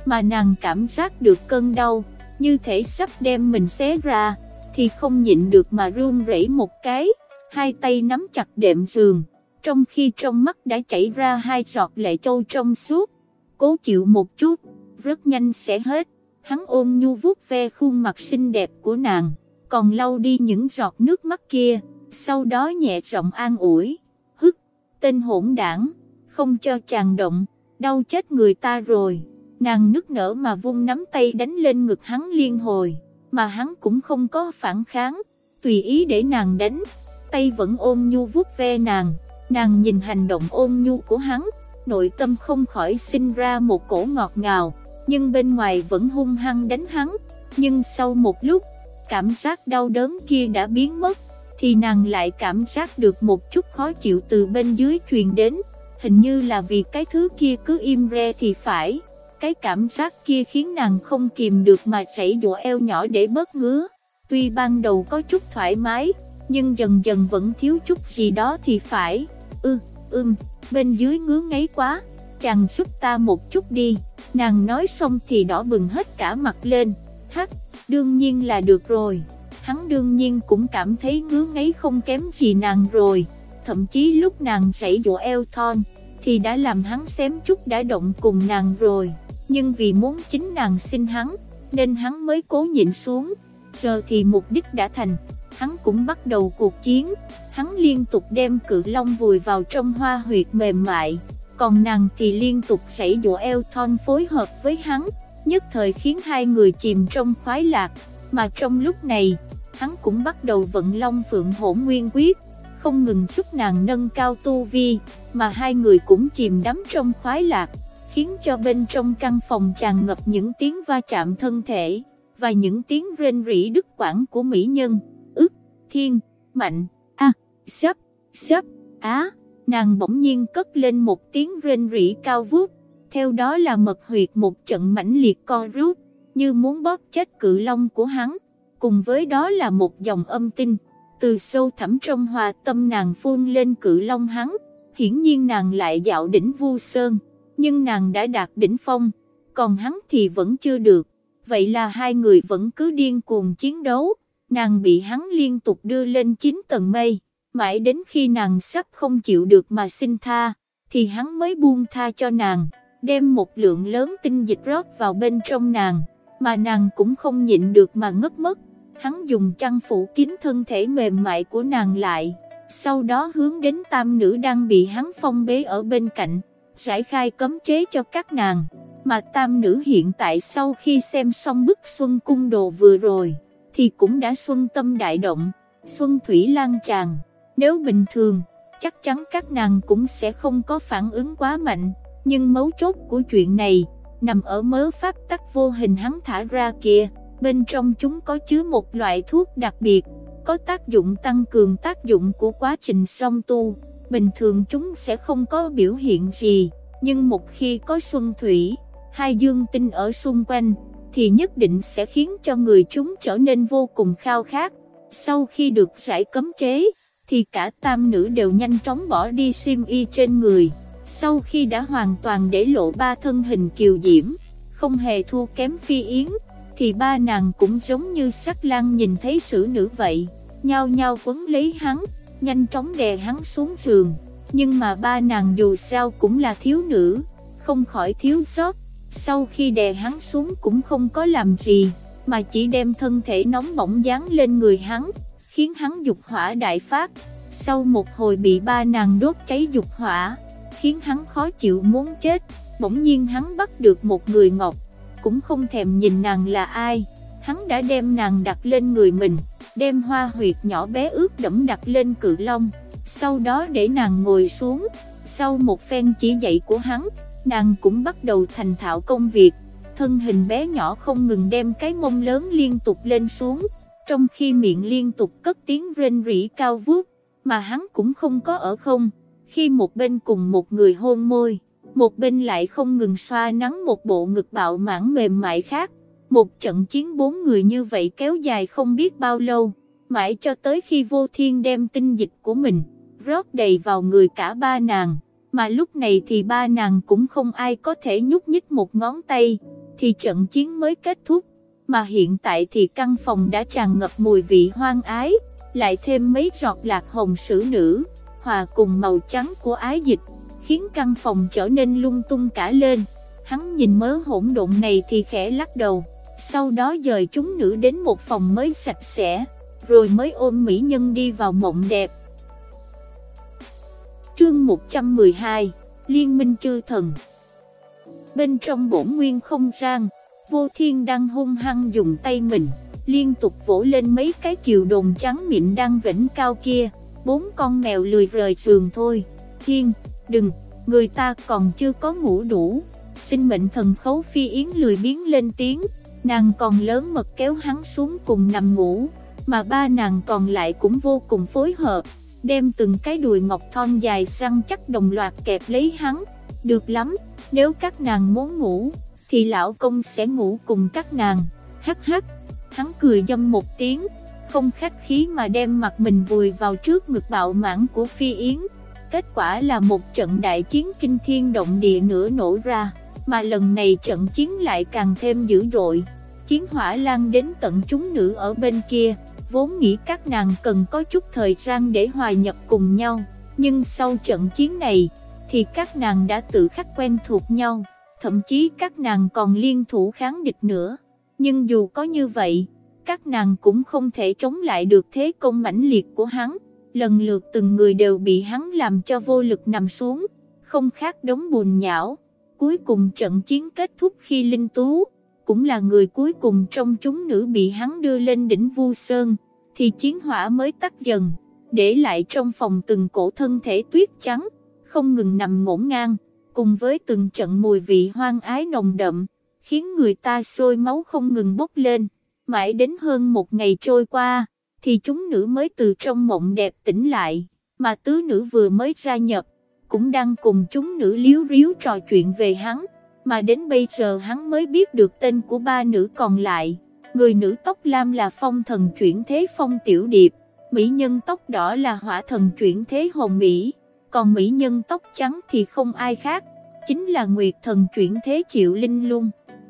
mà nàng cảm giác được cơn đau, như thể sắp đem mình xé ra, thì không nhịn được mà run rẩy một cái, hai tay nắm chặt đệm giường, trong khi trong mắt đã chảy ra hai giọt lệ châu trong suốt, cố chịu một chút, rất nhanh sẽ hết, hắn ôm nhu vuốt ve khuôn mặt xinh đẹp của nàng, còn lau đi những giọt nước mắt kia, sau đó nhẹ giọng an ủi, hức, tên hỗn đảng, không cho chàng động, đau chết người ta rồi, nàng nức nở mà vung nắm tay đánh lên ngực hắn liên hồi, mà hắn cũng không có phản kháng, tùy ý để nàng đánh, tay vẫn ôm nhu vuốt ve nàng, nàng nhìn hành động ôm nhu của hắn, nội tâm không khỏi sinh ra một cổ ngọt ngào, nhưng bên ngoài vẫn hung hăng đánh hắn, nhưng sau một lúc, cảm giác đau đớn kia đã biến mất, thì nàng lại cảm giác được một chút khó chịu từ bên dưới truyền đến, hình như là vì cái thứ kia cứ im re thì phải, cái cảm giác kia khiến nàng không kìm được mà chảy dụa eo nhỏ để bớt ngứa, tuy ban đầu có chút thoải mái, nhưng dần dần vẫn thiếu chút gì đó thì phải, ư, ưm, bên dưới ngứa ngáy quá, chàng giúp ta một chút đi, nàng nói xong thì đỏ bừng hết cả mặt lên, hắc, đương nhiên là được rồi, hắn đương nhiên cũng cảm thấy ngứa ngáy không kém gì nàng rồi, thậm chí lúc nàng chảy dụa eo thon, thì đã làm hắn xém chút đã động cùng nàng rồi, nhưng vì muốn chính nàng xin hắn, nên hắn mới cố nhịn xuống, giờ thì mục đích đã thành, hắn cũng bắt đầu cuộc chiến, hắn liên tục đem cự long vùi vào trong hoa huyệt mềm mại, còn nàng thì liên tục sảy dụa eo thon phối hợp với hắn, nhất thời khiến hai người chìm trong khoái lạc, mà trong lúc này, hắn cũng bắt đầu vận long phượng hỗn nguyên quyết, không ngừng giúp nàng nâng cao tu vi, mà hai người cũng chìm đắm trong khoái lạc, khiến cho bên trong căn phòng tràn ngập những tiếng va chạm thân thể, và những tiếng rên rỉ đứt quãng của mỹ nhân, ức, thiên, mạnh, a, sắp, sắp, á, nàng bỗng nhiên cất lên một tiếng rên rỉ cao vút, theo đó là mật huyệt một trận mãnh liệt co rút, như muốn bóp chết cự long của hắn, cùng với đó là một dòng âm tinh, từ sâu thẳm trong hòa tâm nàng phun lên cự long hắn, hiển nhiên nàng lại dạo đỉnh vu sơn, nhưng nàng đã đạt đỉnh phong, còn hắn thì vẫn chưa được, vậy là hai người vẫn cứ điên cuồng chiến đấu, nàng bị hắn liên tục đưa lên 9 tầng mây, mãi đến khi nàng sắp không chịu được mà xin tha, thì hắn mới buông tha cho nàng, đem một lượng lớn tinh dịch rót vào bên trong nàng, mà nàng cũng không nhịn được mà ngất mất, hắn dùng chăn phủ kín thân thể mềm mại của nàng lại, sau đó hướng đến tam nữ đang bị hắn phong bế ở bên cạnh, giải khai cấm chế cho các nàng, mà tam nữ hiện tại sau khi xem xong bức xuân cung đồ vừa rồi, thì cũng đã xuân tâm đại động, xuân thủy lan tràn, nếu bình thường, chắc chắn các nàng cũng sẽ không có phản ứng quá mạnh, nhưng mấu chốt của chuyện này, nằm ở mớ pháp tắc vô hình hắn thả ra kia, bên trong chúng có chứa một loại thuốc đặc biệt, có tác dụng tăng cường tác dụng của quá trình song tu, bình thường chúng sẽ không có biểu hiện gì, nhưng một khi có xuân thủy, hai dương tinh ở xung quanh, thì nhất định sẽ khiến cho người chúng trở nên vô cùng khao khát. Sau khi được giải cấm chế, thì cả tam nữ đều nhanh chóng bỏ đi sim y trên người. Sau khi đã hoàn toàn để lộ ba thân hình kiều diễm, không hề thua kém phi yến, thì ba nàng cũng giống như sắc lang nhìn thấy sử nữ vậy, nhao nhao quấn lấy hắn, nhanh chóng đè hắn xuống giường. Nhưng mà ba nàng dù sao cũng là thiếu nữ, không khỏi thiếu sót, sau khi đè hắn xuống cũng không có làm gì, mà chỉ đem thân thể nóng bỏng dán lên người hắn, khiến hắn dục hỏa đại phát. Sau một hồi bị ba nàng đốt cháy dục hỏa, khiến hắn khó chịu muốn chết, bỗng nhiên hắn bắt được một người ngọc, cũng không thèm nhìn nàng là ai, hắn đã đem nàng đặt lên người mình, đem hoa huyệt nhỏ bé ướt đẫm đặt lên cự long, sau đó để nàng ngồi xuống, sau một phen chỉ dạy của hắn, nàng cũng bắt đầu thành thạo công việc, thân hình bé nhỏ không ngừng đem cái mông lớn liên tục lên xuống, trong khi miệng liên tục cất tiếng rên rỉ cao vút, mà hắn cũng không có ở không, khi một bên cùng một người hôn môi, một bên lại không ngừng xoa nắng một bộ ngực bạo mãn mềm mại khác. Một trận chiến bốn người như vậy kéo dài không biết bao lâu, mãi cho tới khi vô thiên đem tinh dịch của mình, rót đầy vào người cả ba nàng, mà lúc này thì ba nàng cũng không ai có thể nhúc nhích một ngón tay, thì trận chiến mới kết thúc, mà hiện tại thì căn phòng đã tràn ngập mùi vị hoang ái, lại thêm mấy giọt lạc hồng sử nữ, hòa cùng màu trắng của ái dịch, khiến căn phòng trở nên lung tung cả lên. Hắn nhìn mớ hỗn độn này thì khẽ lắc đầu, sau đó dời chúng nữ đến một phòng mới sạch sẽ, rồi mới ôm mỹ nhân đi vào mộng đẹp. Chương 112 Liên minh chư thần Bên trong bổn nguyên không gian, vô thiên đang hung hăng dùng tay mình, liên tục vỗ lên mấy cái kiều đồn trắng mịn đang vĩnh cao kia, bốn con mèo lười rời giường thôi. Thiên, đừng, người ta còn chưa có ngủ đủ, Xin mệnh thần khấu phi yến lười biến lên tiếng, nàng còn lớn mật kéo hắn xuống cùng nằm ngủ, mà ba nàng còn lại cũng vô cùng phối hợp, đem từng cái đùi ngọc thon dài săn chắc đồng loạt kẹp lấy hắn, được lắm, nếu các nàng muốn ngủ, thì lão công sẽ ngủ cùng các nàng, hắc hắc, hắn cười dâm một tiếng, không khách khí mà đem mặt mình vùi vào trước ngực bạo mãn của Phi Yến, kết quả là một trận đại chiến kinh thiên động địa nữa nổ ra, mà lần này trận chiến lại càng thêm dữ dội, chiến hỏa lan đến tận chúng nữ ở bên kia, vốn nghĩ các nàng cần có chút thời gian để hòa nhập cùng nhau, nhưng sau trận chiến này, thì các nàng đã tự khắc quen thuộc nhau, thậm chí các nàng còn liên thủ kháng địch nữa. Nhưng dù có như vậy, các nàng cũng không thể chống lại được thế công mãnh liệt của hắn, lần lượt từng người đều bị hắn làm cho vô lực nằm xuống, không khác đống bùn nhão. Cuối cùng trận chiến kết thúc khi Linh Tú, cũng là người cuối cùng trong chúng nữ bị hắn đưa lên đỉnh Vu Sơn, thì chiến hỏa mới tắt dần, để lại trong phòng từng cổ thân thể tuyết trắng, không ngừng nằm ngổn ngang, cùng với từng trận mùi vị hoang ái nồng đậm, khiến người ta sôi máu không ngừng bốc lên, mãi đến hơn một ngày trôi qua, thì chúng nữ mới từ trong mộng đẹp tỉnh lại, mà tứ nữ vừa mới gia nhập, cũng đang cùng chúng nữ liếu riếu trò chuyện về hắn, mà đến bây giờ hắn mới biết được tên của ba nữ còn lại. Người nữ tóc lam là phong thần chuyển thế phong tiểu điệp, mỹ nhân tóc đỏ là hỏa thần chuyển thế hồng mỹ, còn mỹ nhân tóc trắng thì không ai khác, chính là nguyệt thần chuyển thế chịu linh lung.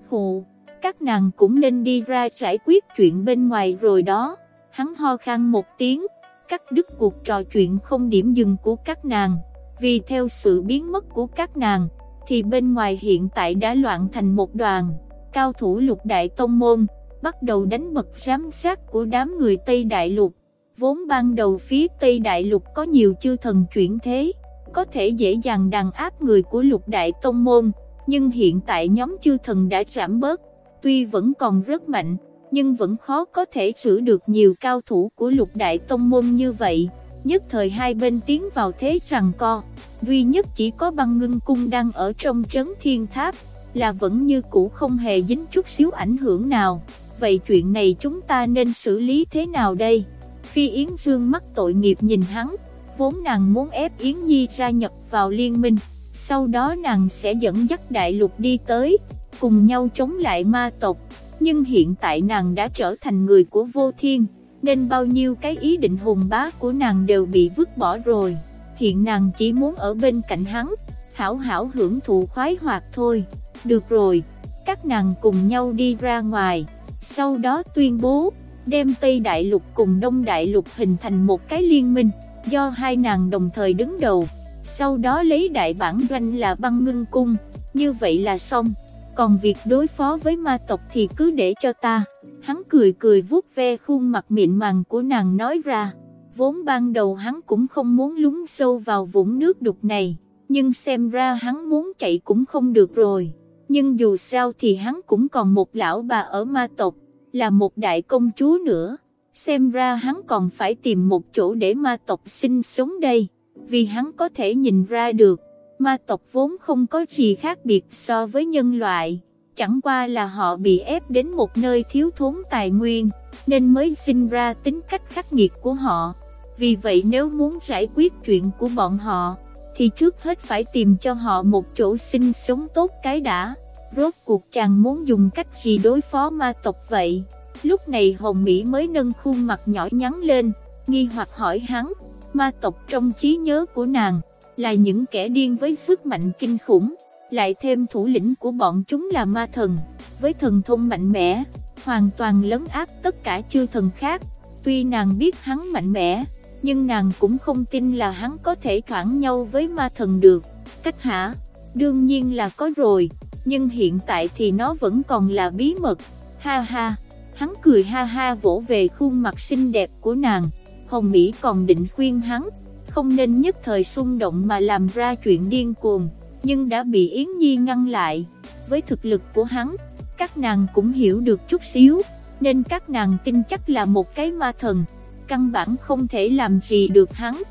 khổ các nàng cũng nên đi ra giải quyết chuyện bên ngoài rồi đó. Hắn ho khan một tiếng, cắt đứt cuộc trò chuyện không điểm dừng của các nàng, vì theo sự biến mất của các nàng, thì bên ngoài hiện tại đã loạn thành một đoàn, cao thủ lục đại tông môn, bắt đầu đánh bật giám sát của đám người Tây Đại Lục. Vốn ban đầu phía Tây Đại Lục có nhiều chư thần chuyển thế, có thể dễ dàng đàn áp người của lục đại tông môn, nhưng hiện tại nhóm chư thần đã giảm bớt, tuy vẫn còn rất mạnh, nhưng vẫn khó có thể xử được nhiều cao thủ của lục đại tông môn như vậy. Nhất thời hai bên tiến vào thế rằng co, duy nhất chỉ có băng ngưng cung đang ở trong trấn thiên tháp, là vẫn như cũ không hề dính chút xíu ảnh hưởng nào. Vậy chuyện này chúng ta nên xử lý thế nào đây? Phi Yến Dương mắt tội nghiệp nhìn hắn, vốn nàng muốn ép Yến Nhi gia nhập vào liên minh, sau đó nàng sẽ dẫn dắt đại lục đi tới, cùng nhau chống lại ma tộc, nhưng hiện tại nàng đã trở thành người của vô thiên, nên bao nhiêu cái ý định hùng bá của nàng đều bị vứt bỏ rồi, hiện nàng chỉ muốn ở bên cạnh hắn, hảo hảo hưởng thụ khoái hoạt thôi, được rồi, các nàng cùng nhau đi ra ngoài, sau đó tuyên bố, đem Tây Đại Lục cùng Đông Đại Lục hình thành một cái liên minh, do hai nàng đồng thời đứng đầu, sau đó lấy đại bản doanh là băng ngưng cung, như vậy là xong, còn việc đối phó với ma tộc thì cứ để cho ta, hắn cười cười vuốt ve khuôn mặt mịn màng của nàng nói ra, vốn ban đầu hắn cũng không muốn lúng sâu vào vũng nước đục này, nhưng xem ra hắn muốn chạy cũng không được rồi, nhưng dù sao thì hắn cũng còn một lão bà ở ma tộc, là một đại công chúa nữa xem ra hắn còn phải tìm một chỗ để ma tộc sinh sống đây, vì hắn có thể nhìn ra được, ma tộc vốn không có gì khác biệt so với nhân loại, chẳng qua là họ bị ép đến một nơi thiếu thốn tài nguyên, nên mới sinh ra tính cách khắc nghiệt của họ. Vì vậy nếu muốn giải quyết chuyện của bọn họ, thì trước hết phải tìm cho họ một chỗ sinh sống tốt cái đã. Rốt cuộc chàng muốn dùng cách gì đối phó ma tộc vậy? Lúc này Hồng Mỹ mới nâng khuôn mặt nhỏ nhắn lên, nghi hoặc hỏi hắn, ma tộc trong trí nhớ của nàng, là những kẻ điên với sức mạnh kinh khủng, lại thêm thủ lĩnh của bọn chúng là ma thần, với thần thông mạnh mẽ, hoàn toàn lấn áp tất cả chư thần khác. Tuy nàng biết hắn mạnh mẽ, nhưng nàng cũng không tin là hắn có thể thoảng nhau với ma thần được. Cách hả? Đương nhiên là có rồi, nhưng hiện tại thì nó vẫn còn là bí mật. Ha ha, hắn cười ha ha vỗ về khuôn mặt xinh đẹp của nàng. Hồng Mỹ còn định khuyên hắn, không nên nhất thời xung động mà làm ra chuyện điên cuồng, nhưng đã bị Yến Nhi ngăn lại. Với thực lực của hắn, các nàng cũng hiểu được chút xíu, nên các nàng tin chắc là một cái ma thần, căn bản không thể làm gì được hắn.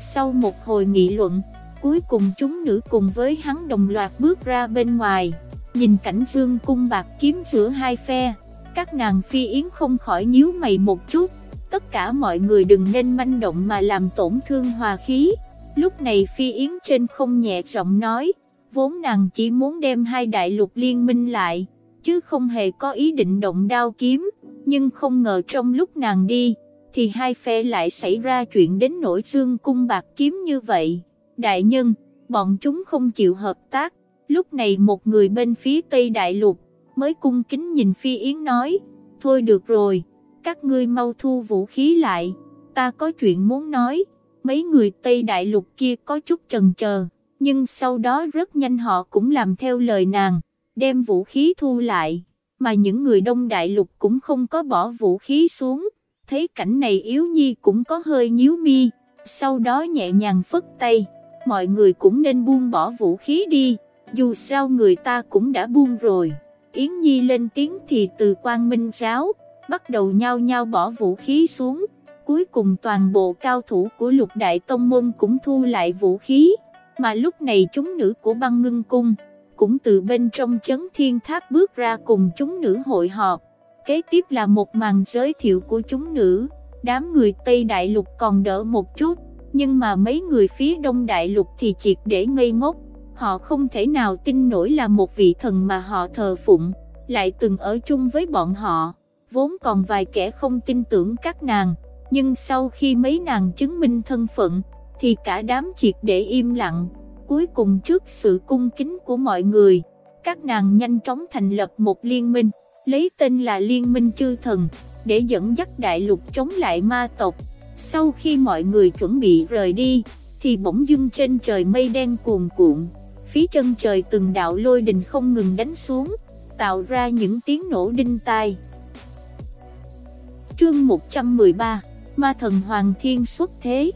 Sau một hồi nghị luận, cuối cùng chúng nữ cùng với hắn đồng loạt bước ra bên ngoài, nhìn cảnh vương cung bạc kiếm giữa hai phe, các nàng phi yến không khỏi nhíu mày một chút, tất cả mọi người đừng nên manh động mà làm tổn thương hòa khí. Lúc này Phi Yến trên không nhẹ giọng nói, vốn nàng chỉ muốn đem hai đại lục liên minh lại, chứ không hề có ý định động đao kiếm, nhưng không ngờ trong lúc nàng đi, thì hai phe lại xảy ra chuyện đến nỗi dương cung bạc kiếm như vậy. Đại nhân, bọn chúng không chịu hợp tác, lúc này một người bên phía Tây Đại Lục, mới cung kính nhìn Phi Yến nói, thôi được rồi các ngươi mau thu vũ khí lại, ta có chuyện muốn nói, mấy người Tây Đại Lục kia có chút trần chờ, nhưng sau đó rất nhanh họ cũng làm theo lời nàng, đem vũ khí thu lại, mà những người Đông Đại Lục cũng không có bỏ vũ khí xuống, thấy cảnh này Yếu Nhi cũng có hơi nhíu mi, sau đó nhẹ nhàng phất tay, mọi người cũng nên buông bỏ vũ khí đi, dù sao người ta cũng đã buông rồi. Yến Nhi lên tiếng thì từ quan minh giáo, bắt đầu nhau nhau bỏ vũ khí xuống, cuối cùng toàn bộ cao thủ của lục đại tông môn cũng thu lại vũ khí, mà lúc này chúng nữ của băng ngưng cung, cũng từ bên trong chấn thiên tháp bước ra cùng chúng nữ hội họp, kế tiếp là một màn giới thiệu của chúng nữ, đám người Tây Đại Lục còn đỡ một chút, nhưng mà mấy người phía Đông Đại Lục thì triệt để ngây ngốc, họ không thể nào tin nổi là một vị thần mà họ thờ phụng, lại từng ở chung với bọn họ. Vốn còn vài kẻ không tin tưởng các nàng, nhưng sau khi mấy nàng chứng minh thân phận, thì cả đám triệt để im lặng, cuối cùng trước sự cung kính của mọi người, các nàng nhanh chóng thành lập một liên minh, lấy tên là Liên minh chư thần, để dẫn dắt đại lục chống lại ma tộc. Sau khi mọi người chuẩn bị rời đi, thì bỗng dưng trên trời mây đen cuồn cuộn, phía chân trời từng đạo lôi đình không ngừng đánh xuống, tạo ra những tiếng nổ đinh tai. Chương 113, Ma thần Hoàng Thiên xuất thế.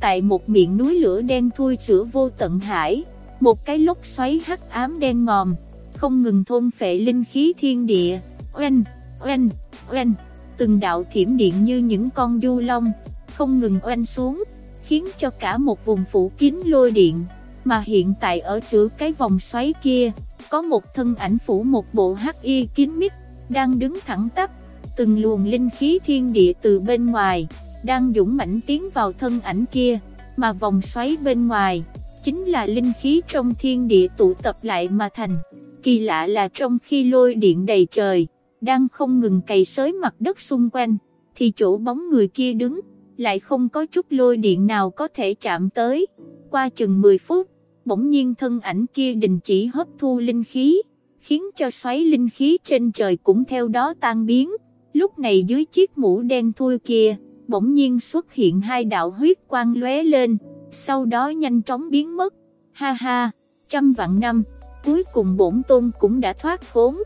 Tại một miệng núi lửa đen thui giữa vô tận hải, một cái lốc xoáy hắc ám đen ngòm, không ngừng thôn phệ linh khí thiên địa, oanh, oanh, oanh, từng đạo thiểm điện như những con du long, không ngừng oanh xuống, khiến cho cả một vùng phủ kín lôi điện, mà hiện tại ở giữa cái vòng xoáy kia, có một thân ảnh phủ một bộ hắc y kín mít, đang đứng thẳng tắp, từng luồng linh khí thiên địa từ bên ngoài, đang dũng mãnh tiến vào thân ảnh kia, mà vòng xoáy bên ngoài, chính là linh khí trong thiên địa tụ tập lại mà thành. Kỳ lạ là trong khi lôi điện đầy trời, đang không ngừng cày xới mặt đất xung quanh, thì chỗ bóng người kia đứng, lại không có chút lôi điện nào có thể chạm tới. Qua chừng 10 phút, bỗng nhiên thân ảnh kia đình chỉ hấp thu linh khí, khiến cho xoáy linh khí trên trời cũng theo đó tan biến. Lúc này dưới chiếc mũ đen thui kia, bỗng nhiên xuất hiện hai đạo huyết quang lóe lên, sau đó nhanh chóng biến mất. Ha ha, trăm vạn năm, cuối cùng bổn tôn cũng đã thoát khốn.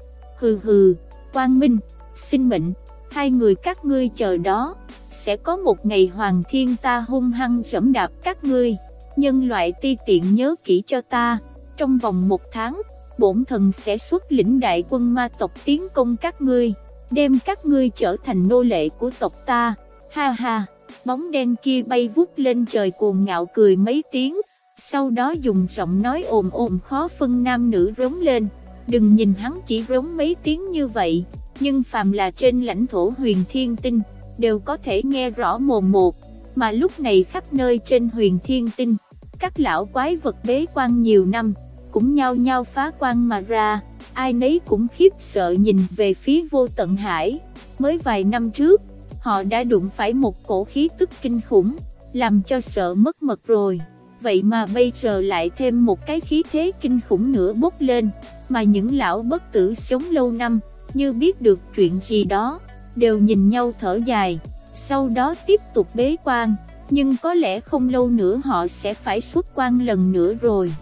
Hừ hừ, quang minh, sinh mệnh, hai người các ngươi chờ đó, sẽ có một ngày hoàng thiên ta hung hăng dẫm đạp các ngươi. Nhân loại ti tiện nhớ kỹ cho ta, trong vòng một tháng, bổn thần sẽ xuất lĩnh đại quân ma tộc tiến công các ngươi đem các ngươi trở thành nô lệ của tộc ta, ha ha, bóng đen kia bay vút lên trời cuồng ngạo cười mấy tiếng, sau đó dùng giọng nói ồm ồm khó phân nam nữ rống lên, đừng nhìn hắn chỉ rống mấy tiếng như vậy, nhưng phàm là trên lãnh thổ huyền thiên tinh, đều có thể nghe rõ mồm một, mà lúc này khắp nơi trên huyền thiên tinh, các lão quái vật bế quan nhiều năm, cũng nhao nhao phá quan mà ra, ai nấy cũng khiếp sợ nhìn về phía vô tận hải, mới vài năm trước, họ đã đụng phải một cổ khí tức kinh khủng, làm cho sợ mất mật rồi. Vậy mà bây giờ lại thêm một cái khí thế kinh khủng nữa bốc lên, mà những lão bất tử sống lâu năm, như biết được chuyện gì đó, đều nhìn nhau thở dài, sau đó tiếp tục bế quan, nhưng có lẽ không lâu nữa họ sẽ phải xuất quan lần nữa rồi.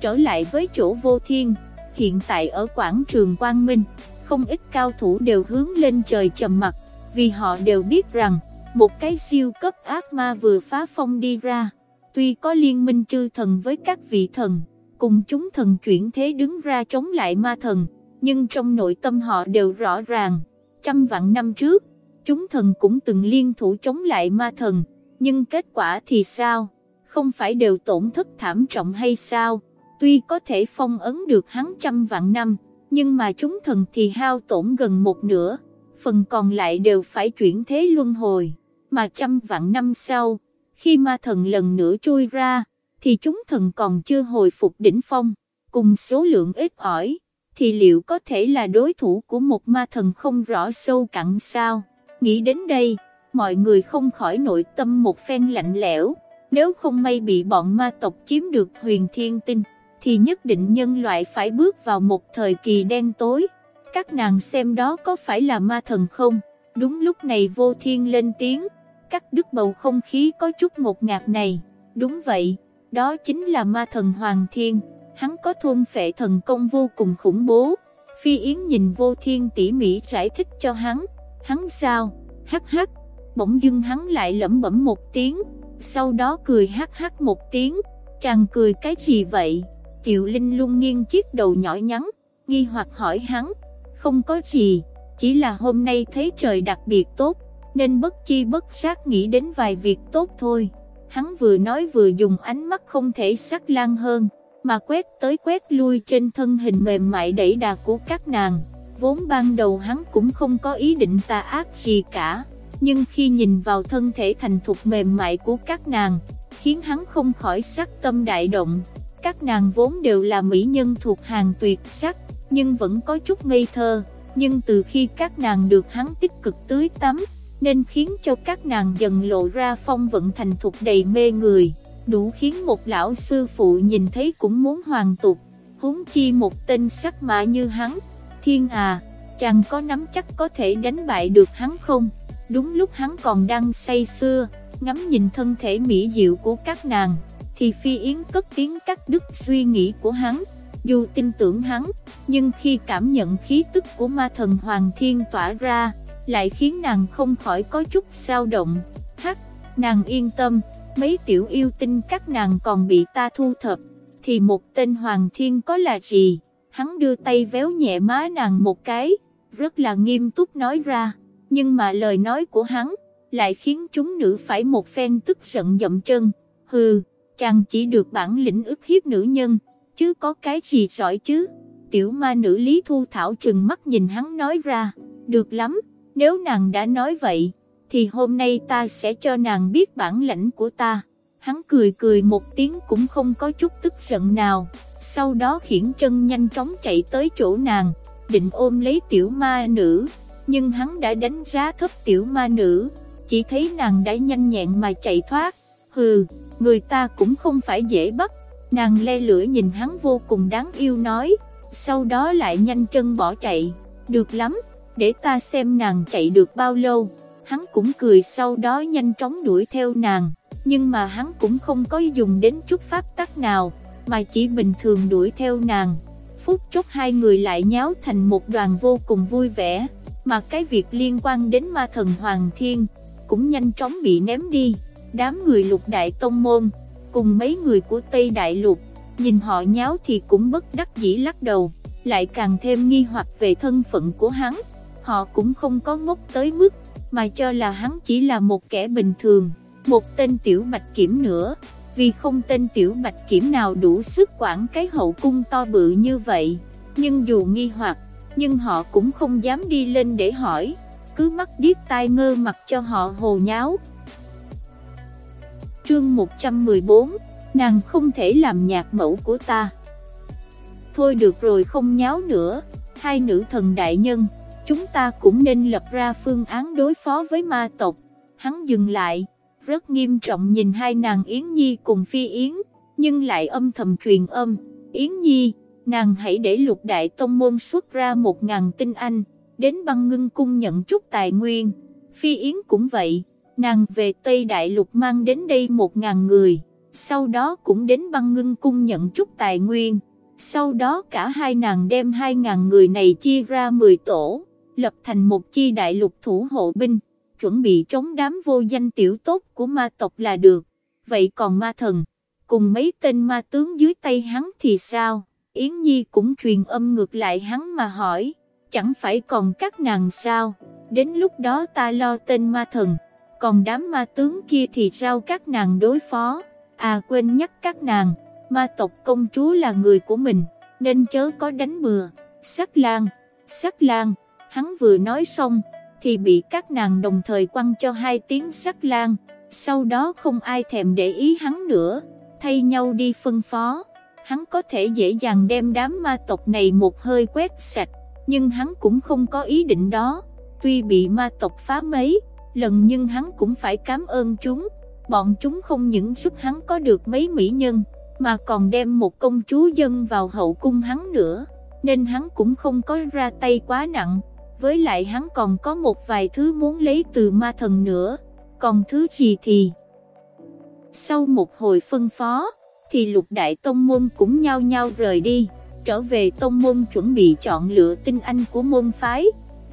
Trở lại với chỗ vô thiên, hiện tại ở quảng trường Quang Minh, không ít cao thủ đều hướng lên trời trầm mặt, vì họ đều biết rằng, một cái siêu cấp ác ma vừa phá phong đi ra, tuy có liên minh chư thần với các vị thần, cùng chúng thần chuyển thế đứng ra chống lại ma thần, nhưng trong nội tâm họ đều rõ ràng, trăm vạn năm trước, chúng thần cũng từng liên thủ chống lại ma thần, nhưng kết quả thì sao? Không phải đều tổn thất thảm trọng hay sao? Tuy có thể phong ấn được hắn trăm vạn năm, nhưng mà chúng thần thì hao tổn gần một nửa, phần còn lại đều phải chuyển thế luân hồi, mà trăm vạn năm sau, khi ma thần lần nữa chui ra, thì chúng thần còn chưa hồi phục đỉnh phong, cùng số lượng ít ỏi, thì liệu có thể là đối thủ của một ma thần không rõ sâu cặn sao? Nghĩ đến đây, mọi người không khỏi nội tâm một phen lạnh lẽo, nếu không may bị bọn ma tộc chiếm được huyền thiên tinh, thì nhất định nhân loại phải bước vào một thời kỳ đen tối. Các nàng xem đó có phải là ma thần không? Đúng lúc này vô thiên lên tiếng, cắt đứt bầu không khí có chút ngột ngạt này. Đúng vậy, đó chính là ma thần Hoàng Thiên, hắn có thôn phệ thần công vô cùng khủng bố. Phi Yến nhìn vô thiên tỉ mỉ giải thích cho hắn, hắn sao, hắc hắc, bỗng dưng hắn lại lẩm bẩm một tiếng, sau đó cười hắc hắc một tiếng, chàng cười cái gì vậy? Triệu Linh luôn nghiêng chiếc đầu nhỏ nhắn, nghi hoặc hỏi hắn, không có gì, chỉ là hôm nay thấy trời đặc biệt tốt, nên bất chi bất giác nghĩ đến vài việc tốt thôi. Hắn vừa nói vừa dùng ánh mắt không thể sắc lan hơn, mà quét tới quét lui trên thân hình mềm mại đẩy đà của các nàng. Vốn ban đầu hắn cũng không có ý định tà ác gì cả, nhưng khi nhìn vào thân thể thành thục mềm mại của các nàng, khiến hắn không khỏi sắc tâm đại động. Các nàng vốn đều là mỹ nhân thuộc hàng tuyệt sắc, nhưng vẫn có chút ngây thơ, nhưng từ khi các nàng được hắn tích cực tưới tắm, nên khiến cho các nàng dần lộ ra phong vận thành thục đầy mê người, đủ khiến một lão sư phụ nhìn thấy cũng muốn hoàn tục, huống chi một tên sắc mã như hắn. Thiên à, chàng có nắm chắc có thể đánh bại được hắn không? Đúng lúc hắn còn đang say sưa, ngắm nhìn thân thể mỹ diệu của các nàng, thì Phi Yến cất tiếng cắt đứt suy nghĩ của hắn. Dù tin tưởng hắn, nhưng khi cảm nhận khí tức của ma thần Hoàng Thiên tỏa ra, lại khiến nàng không khỏi có chút sao động. Hắc, nàng yên tâm, mấy tiểu yêu tinh các nàng còn bị ta thu thập, thì một tên Hoàng Thiên có là gì? Hắn đưa tay véo nhẹ má nàng một cái, rất là nghiêm túc nói ra, nhưng mà lời nói của hắn lại khiến chúng nữ phải một phen tức giận dậm chân. Hừ, chàng chỉ được bản lĩnh ức hiếp nữ nhân, chứ có cái gì giỏi chứ? Tiểu ma nữ Lý Thu Thảo trừng mắt nhìn hắn nói ra, được lắm, nếu nàng đã nói vậy, thì hôm nay ta sẽ cho nàng biết bản lãnh của ta. Hắn cười cười một tiếng cũng không có chút tức giận nào, sau đó khiển chân nhanh chóng chạy tới chỗ nàng, định ôm lấy tiểu ma nữ, nhưng hắn đã đánh giá thấp tiểu ma nữ, chỉ thấy nàng đã nhanh nhẹn mà chạy thoát, hừ, người ta cũng không phải dễ bắt, nàng le lưỡi nhìn hắn vô cùng đáng yêu nói, sau đó lại nhanh chân bỏ chạy, được lắm, để ta xem nàng chạy được bao lâu, hắn cũng cười sau đó nhanh chóng đuổi theo nàng, nhưng mà hắn cũng không có dùng đến chút pháp tắc nào, mà chỉ bình thường đuổi theo nàng. Phút chốc hai người lại nháo thành một đoàn vô cùng vui vẻ, mà cái việc liên quan đến ma thần Hoàng Thiên, cũng nhanh chóng bị ném đi. Đám người lục đại tông môn, cùng mấy người của Tây Đại Lục, nhìn họ nháo thì cũng bất đắc dĩ lắc đầu, lại càng thêm nghi hoặc về thân phận của hắn họ cũng không có ngốc tới mức, mà cho là hắn chỉ là một kẻ bình thường, một tên tiểu bạch kiểm nữa, vì không tên tiểu bạch kiểm nào đủ sức quản cái hậu cung to bự như vậy, nhưng dù nghi hoặc, nhưng họ cũng không dám đi lên để hỏi, cứ mắt điếc tai ngơ mặt cho họ hồ nháo. Chương 114, nàng không thể làm nhạc mẫu của ta. Thôi được rồi không nháo nữa, hai nữ thần đại nhân, chúng ta cũng nên lập ra phương án đối phó với ma tộc. Hắn dừng lại, rất nghiêm trọng nhìn hai nàng Yến Nhi cùng Phi Yến, nhưng lại âm thầm truyền âm, Yến Nhi, nàng hãy để lục đại tông môn xuất ra một ngàn tinh anh, đến băng ngưng cung nhận chút tài nguyên. Phi Yến cũng vậy, nàng về Tây Đại Lục mang đến đây một ngàn người, sau đó cũng đến băng ngưng cung nhận chút tài nguyên. Sau đó cả hai nàng đem hai ngàn người này chia ra 10 tổ, lập thành một chi đại lục thủ hộ binh, chuẩn bị chống đám vô danh tiểu tốt của ma tộc là được. Vậy còn ma thần, cùng mấy tên ma tướng dưới tay hắn thì sao? Yến Nhi cũng truyền âm ngược lại hắn mà hỏi, chẳng phải còn các nàng sao? Đến lúc đó ta lo tên ma thần, còn đám ma tướng kia thì sao các nàng đối phó? À quên nhắc các nàng, ma tộc công chúa là người của mình, nên chớ có đánh bừa. Sắc lang, sắc lang, hắn vừa nói xong, thì bị các nàng đồng thời quăng cho hai tiếng sắc lang, sau đó không ai thèm để ý hắn nữa, thay nhau đi phân phó. Hắn có thể dễ dàng đem đám ma tộc này một hơi quét sạch, nhưng hắn cũng không có ý định đó. Tuy bị ma tộc phá mấy lần nhưng hắn cũng phải cảm ơn chúng. Bọn chúng không những giúp hắn có được mấy mỹ nhân, mà còn đem một công chúa dân vào hậu cung hắn nữa, nên hắn cũng không có ra tay quá nặng với lại hắn còn có một vài thứ muốn lấy từ ma thần nữa, còn thứ gì thì... Sau một hồi phân phó, thì lục đại tông môn cũng nhau nhau rời đi, trở về tông môn chuẩn bị chọn lựa tinh anh của môn phái,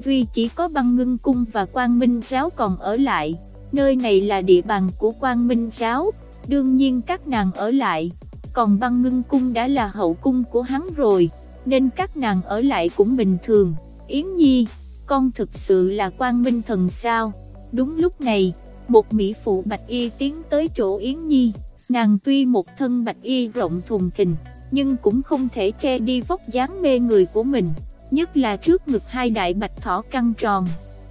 duy chỉ có băng ngưng cung và quang minh giáo còn ở lại, nơi này là địa bàn của quang minh giáo, đương nhiên các nàng ở lại, còn băng ngưng cung đã là hậu cung của hắn rồi, nên các nàng ở lại cũng bình thường. Yến Nhi, con thực sự là quang minh thần sao? Đúng lúc này, một mỹ phụ bạch y tiến tới chỗ Yến Nhi, nàng tuy một thân bạch y rộng thùng thình, nhưng cũng không thể che đi vóc dáng mê người của mình, nhất là trước ngực hai đại bạch thỏ căng tròn,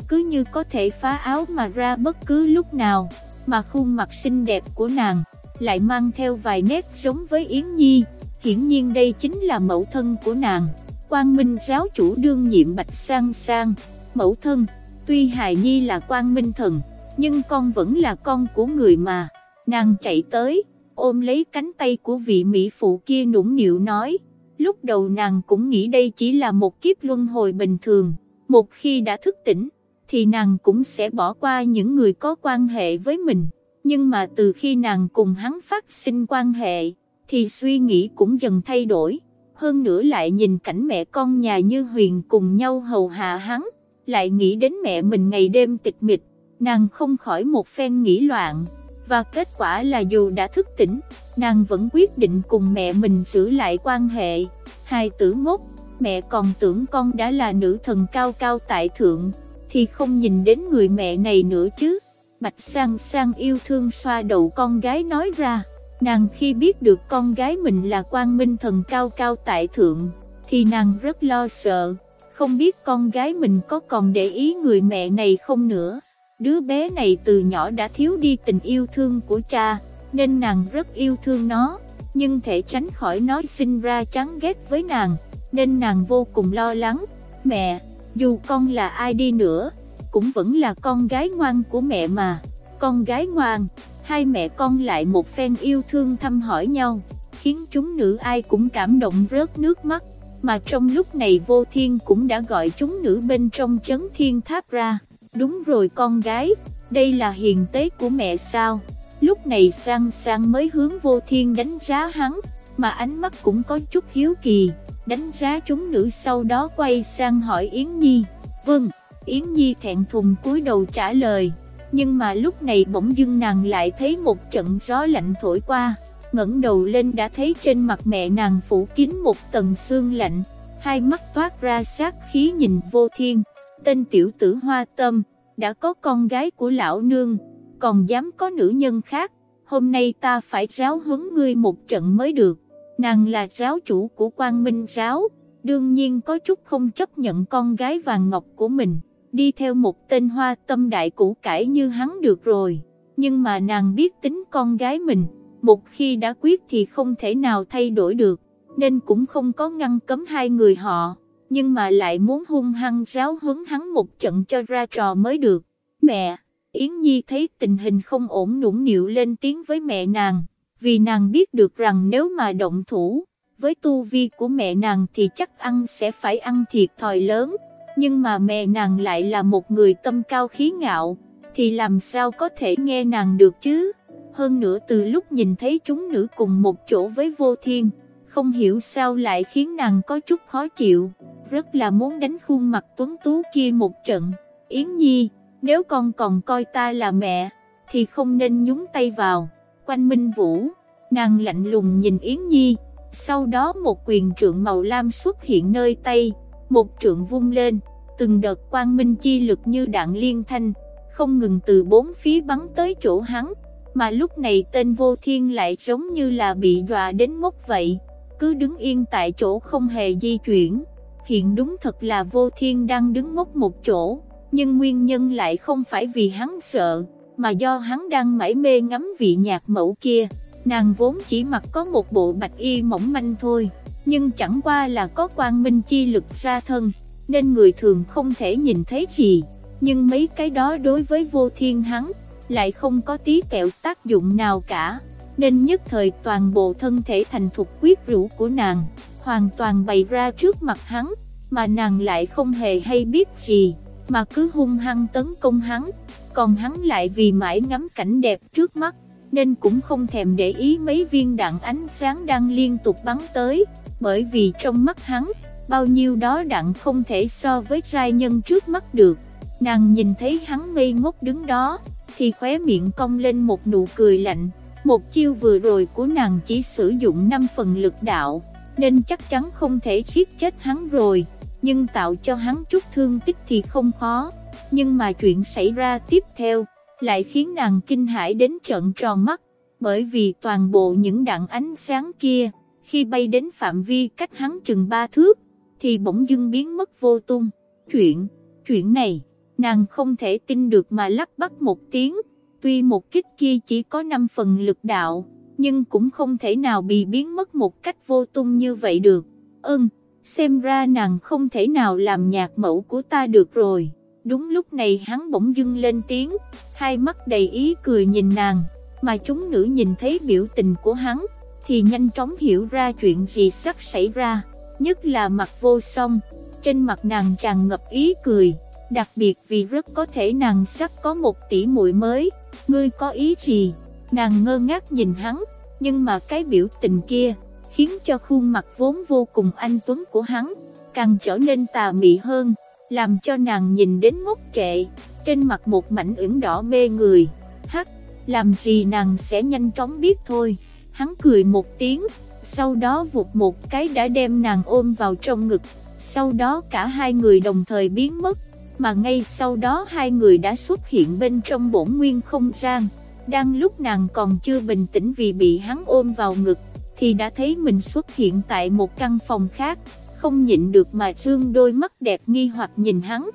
cứ như có thể phá áo mà ra bất cứ lúc nào, mà khuôn mặt xinh đẹp của nàng, lại mang theo vài nét giống với Yến Nhi, hiển nhiên đây chính là mẫu thân của nàng quang minh giáo chủ đương nhiệm Bạch Sang Sang, mẫu thân, tuy Hài Nhi là quang minh thần, nhưng con vẫn là con của người mà, nàng chạy tới, ôm lấy cánh tay của vị Mỹ phụ kia nũng nịu nói, lúc đầu nàng cũng nghĩ đây chỉ là một kiếp luân hồi bình thường, một khi đã thức tỉnh, thì nàng cũng sẽ bỏ qua những người có quan hệ với mình, nhưng mà từ khi nàng cùng hắn phát sinh quan hệ, thì suy nghĩ cũng dần thay đổi hơn nữa lại nhìn cảnh mẹ con nhà như Huyền cùng nhau hầu hạ hắn, lại nghĩ đến mẹ mình ngày đêm tịch mịch, nàng không khỏi một phen nghĩ loạn, và kết quả là dù đã thức tỉnh, nàng vẫn quyết định cùng mẹ mình giữ lại quan hệ, hai tử ngốc, mẹ còn tưởng con đã là nữ thần cao cao tại thượng, thì không nhìn đến người mẹ này nữa chứ, Bạch Sang Sang yêu thương xoa đầu con gái nói ra. Nàng khi biết được con gái mình là quang minh thần cao cao tại thượng, thì nàng rất lo sợ, không biết con gái mình có còn để ý người mẹ này không nữa. Đứa bé này từ nhỏ đã thiếu đi tình yêu thương của cha, nên nàng rất yêu thương nó, nhưng thể tránh khỏi nó sinh ra chán ghét với nàng, nên nàng vô cùng lo lắng. Mẹ, dù con là ai đi nữa, cũng vẫn là con gái ngoan của mẹ mà, con gái ngoan hai mẹ con lại một phen yêu thương thăm hỏi nhau, khiến chúng nữ ai cũng cảm động rớt nước mắt, mà trong lúc này vô thiên cũng đã gọi chúng nữ bên trong chấn thiên tháp ra, đúng rồi con gái, đây là hiền tế của mẹ sao, lúc này sang sang mới hướng vô thiên đánh giá hắn, mà ánh mắt cũng có chút hiếu kỳ, đánh giá chúng nữ sau đó quay sang hỏi Yến Nhi, vâng, Yến Nhi thẹn thùng cúi đầu trả lời nhưng mà lúc này bỗng dưng nàng lại thấy một trận gió lạnh thổi qua, ngẩng đầu lên đã thấy trên mặt mẹ nàng phủ kín một tầng xương lạnh, hai mắt toát ra sát khí nhìn vô thiên, tên tiểu tử hoa tâm, đã có con gái của lão nương, còn dám có nữ nhân khác, hôm nay ta phải giáo huấn ngươi một trận mới được, nàng là giáo chủ của quang minh giáo, đương nhiên có chút không chấp nhận con gái vàng ngọc của mình đi theo một tên hoa tâm đại củ cải như hắn được rồi. nhưng mà nàng biết tính con gái mình, một khi đã quyết thì không thể nào thay đổi được, nên cũng không có ngăn cấm hai người họ, nhưng mà lại muốn hung hăng giáo huấn hắn một trận cho ra trò mới được. Mẹ, Yến Nhi thấy tình hình không ổn nũng nịu lên tiếng với mẹ nàng, vì nàng biết được rằng nếu mà động thủ, với tu vi của mẹ nàng thì chắc ăn sẽ phải ăn thiệt thòi lớn, nhưng mà mẹ nàng lại là một người tâm cao khí ngạo, thì làm sao có thể nghe nàng được chứ? Hơn nữa từ lúc nhìn thấy chúng nữ cùng một chỗ với vô thiên, không hiểu sao lại khiến nàng có chút khó chịu, rất là muốn đánh khuôn mặt tuấn tú kia một trận. Yến Nhi, nếu con còn coi ta là mẹ, thì không nên nhúng tay vào. Quanh Minh Vũ, nàng lạnh lùng nhìn Yến Nhi, sau đó một quyền trượng màu lam xuất hiện nơi tay, một trượng vung lên, từng đợt quang minh chi lực như đạn liên thanh, không ngừng từ bốn phía bắn tới chỗ hắn, mà lúc này tên vô thiên lại giống như là bị dọa đến ngốc vậy, cứ đứng yên tại chỗ không hề di chuyển. Hiện đúng thật là vô thiên đang đứng ngốc một chỗ, nhưng nguyên nhân lại không phải vì hắn sợ, mà do hắn đang mải mê ngắm vị nhạc mẫu kia. Nàng vốn chỉ mặc có một bộ bạch y mỏng manh thôi, nhưng chẳng qua là có quang minh chi lực ra thân, nên người thường không thể nhìn thấy gì. Nhưng mấy cái đó đối với vô thiên hắn, lại không có tí kẹo tác dụng nào cả, nên nhất thời toàn bộ thân thể thành thục quyết rũ của nàng, hoàn toàn bày ra trước mặt hắn, mà nàng lại không hề hay biết gì, mà cứ hung hăng tấn công hắn, còn hắn lại vì mãi ngắm cảnh đẹp trước mắt, nên cũng không thèm để ý mấy viên đạn ánh sáng đang liên tục bắn tới, bởi vì trong mắt hắn, bao nhiêu đó đặng không thể so với giai nhân trước mắt được. Nàng nhìn thấy hắn ngây ngốc đứng đó, thì khóe miệng cong lên một nụ cười lạnh. Một chiêu vừa rồi của nàng chỉ sử dụng 5 phần lực đạo, nên chắc chắn không thể giết chết hắn rồi, nhưng tạo cho hắn chút thương tích thì không khó. Nhưng mà chuyện xảy ra tiếp theo, lại khiến nàng kinh hãi đến trận tròn mắt, bởi vì toàn bộ những đạn ánh sáng kia, khi bay đến phạm vi cách hắn chừng ba thước, thì bỗng dưng biến mất vô tung. Chuyện, chuyện này nàng không thể tin được mà lắp bắp một tiếng, tuy một kích kia chỉ có 5 phần lực đạo, nhưng cũng không thể nào bị biến mất một cách vô tung như vậy được. Ơn, xem ra nàng không thể nào làm nhạc mẫu của ta được rồi. Đúng lúc này hắn bỗng dưng lên tiếng, hai mắt đầy ý cười nhìn nàng, mà chúng nữ nhìn thấy biểu tình của hắn, thì nhanh chóng hiểu ra chuyện gì sắp xảy ra, nhất là mặt vô song, trên mặt nàng tràn ngập ý cười đặc biệt vì rất có thể nàng sắp có một tỷ muội mới, ngươi có ý gì? Nàng ngơ ngác nhìn hắn, nhưng mà cái biểu tình kia, khiến cho khuôn mặt vốn vô cùng anh tuấn của hắn, càng trở nên tà mị hơn, làm cho nàng nhìn đến ngốc trệ, trên mặt một mảnh ửng đỏ mê người. Hắc, làm gì nàng sẽ nhanh chóng biết thôi. Hắn cười một tiếng, sau đó vụt một cái đã đem nàng ôm vào trong ngực, sau đó cả hai người đồng thời biến mất mà ngay sau đó hai người đã xuất hiện bên trong bổn nguyên không gian. Đang lúc nàng còn chưa bình tĩnh vì bị hắn ôm vào ngực, thì đã thấy mình xuất hiện tại một căn phòng khác, không nhịn được mà trương đôi mắt đẹp nghi hoặc nhìn hắn.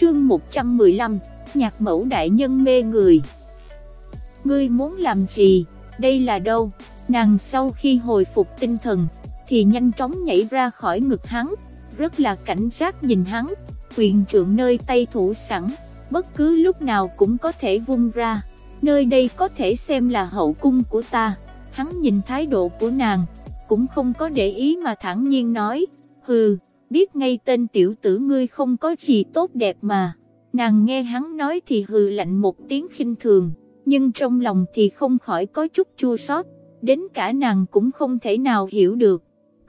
Chương 115, Nhạc mẫu đại nhân mê người Ngươi muốn làm gì, đây là đâu? Nàng sau khi hồi phục tinh thần, thì nhanh chóng nhảy ra khỏi ngực hắn, rất là cảnh giác nhìn hắn, quyền trượng nơi tay thủ sẵn, bất cứ lúc nào cũng có thể vung ra, nơi đây có thể xem là hậu cung của ta, hắn nhìn thái độ của nàng, cũng không có để ý mà thản nhiên nói, hừ, biết ngay tên tiểu tử ngươi không có gì tốt đẹp mà, nàng nghe hắn nói thì hừ lạnh một tiếng khinh thường, nhưng trong lòng thì không khỏi có chút chua xót, đến cả nàng cũng không thể nào hiểu được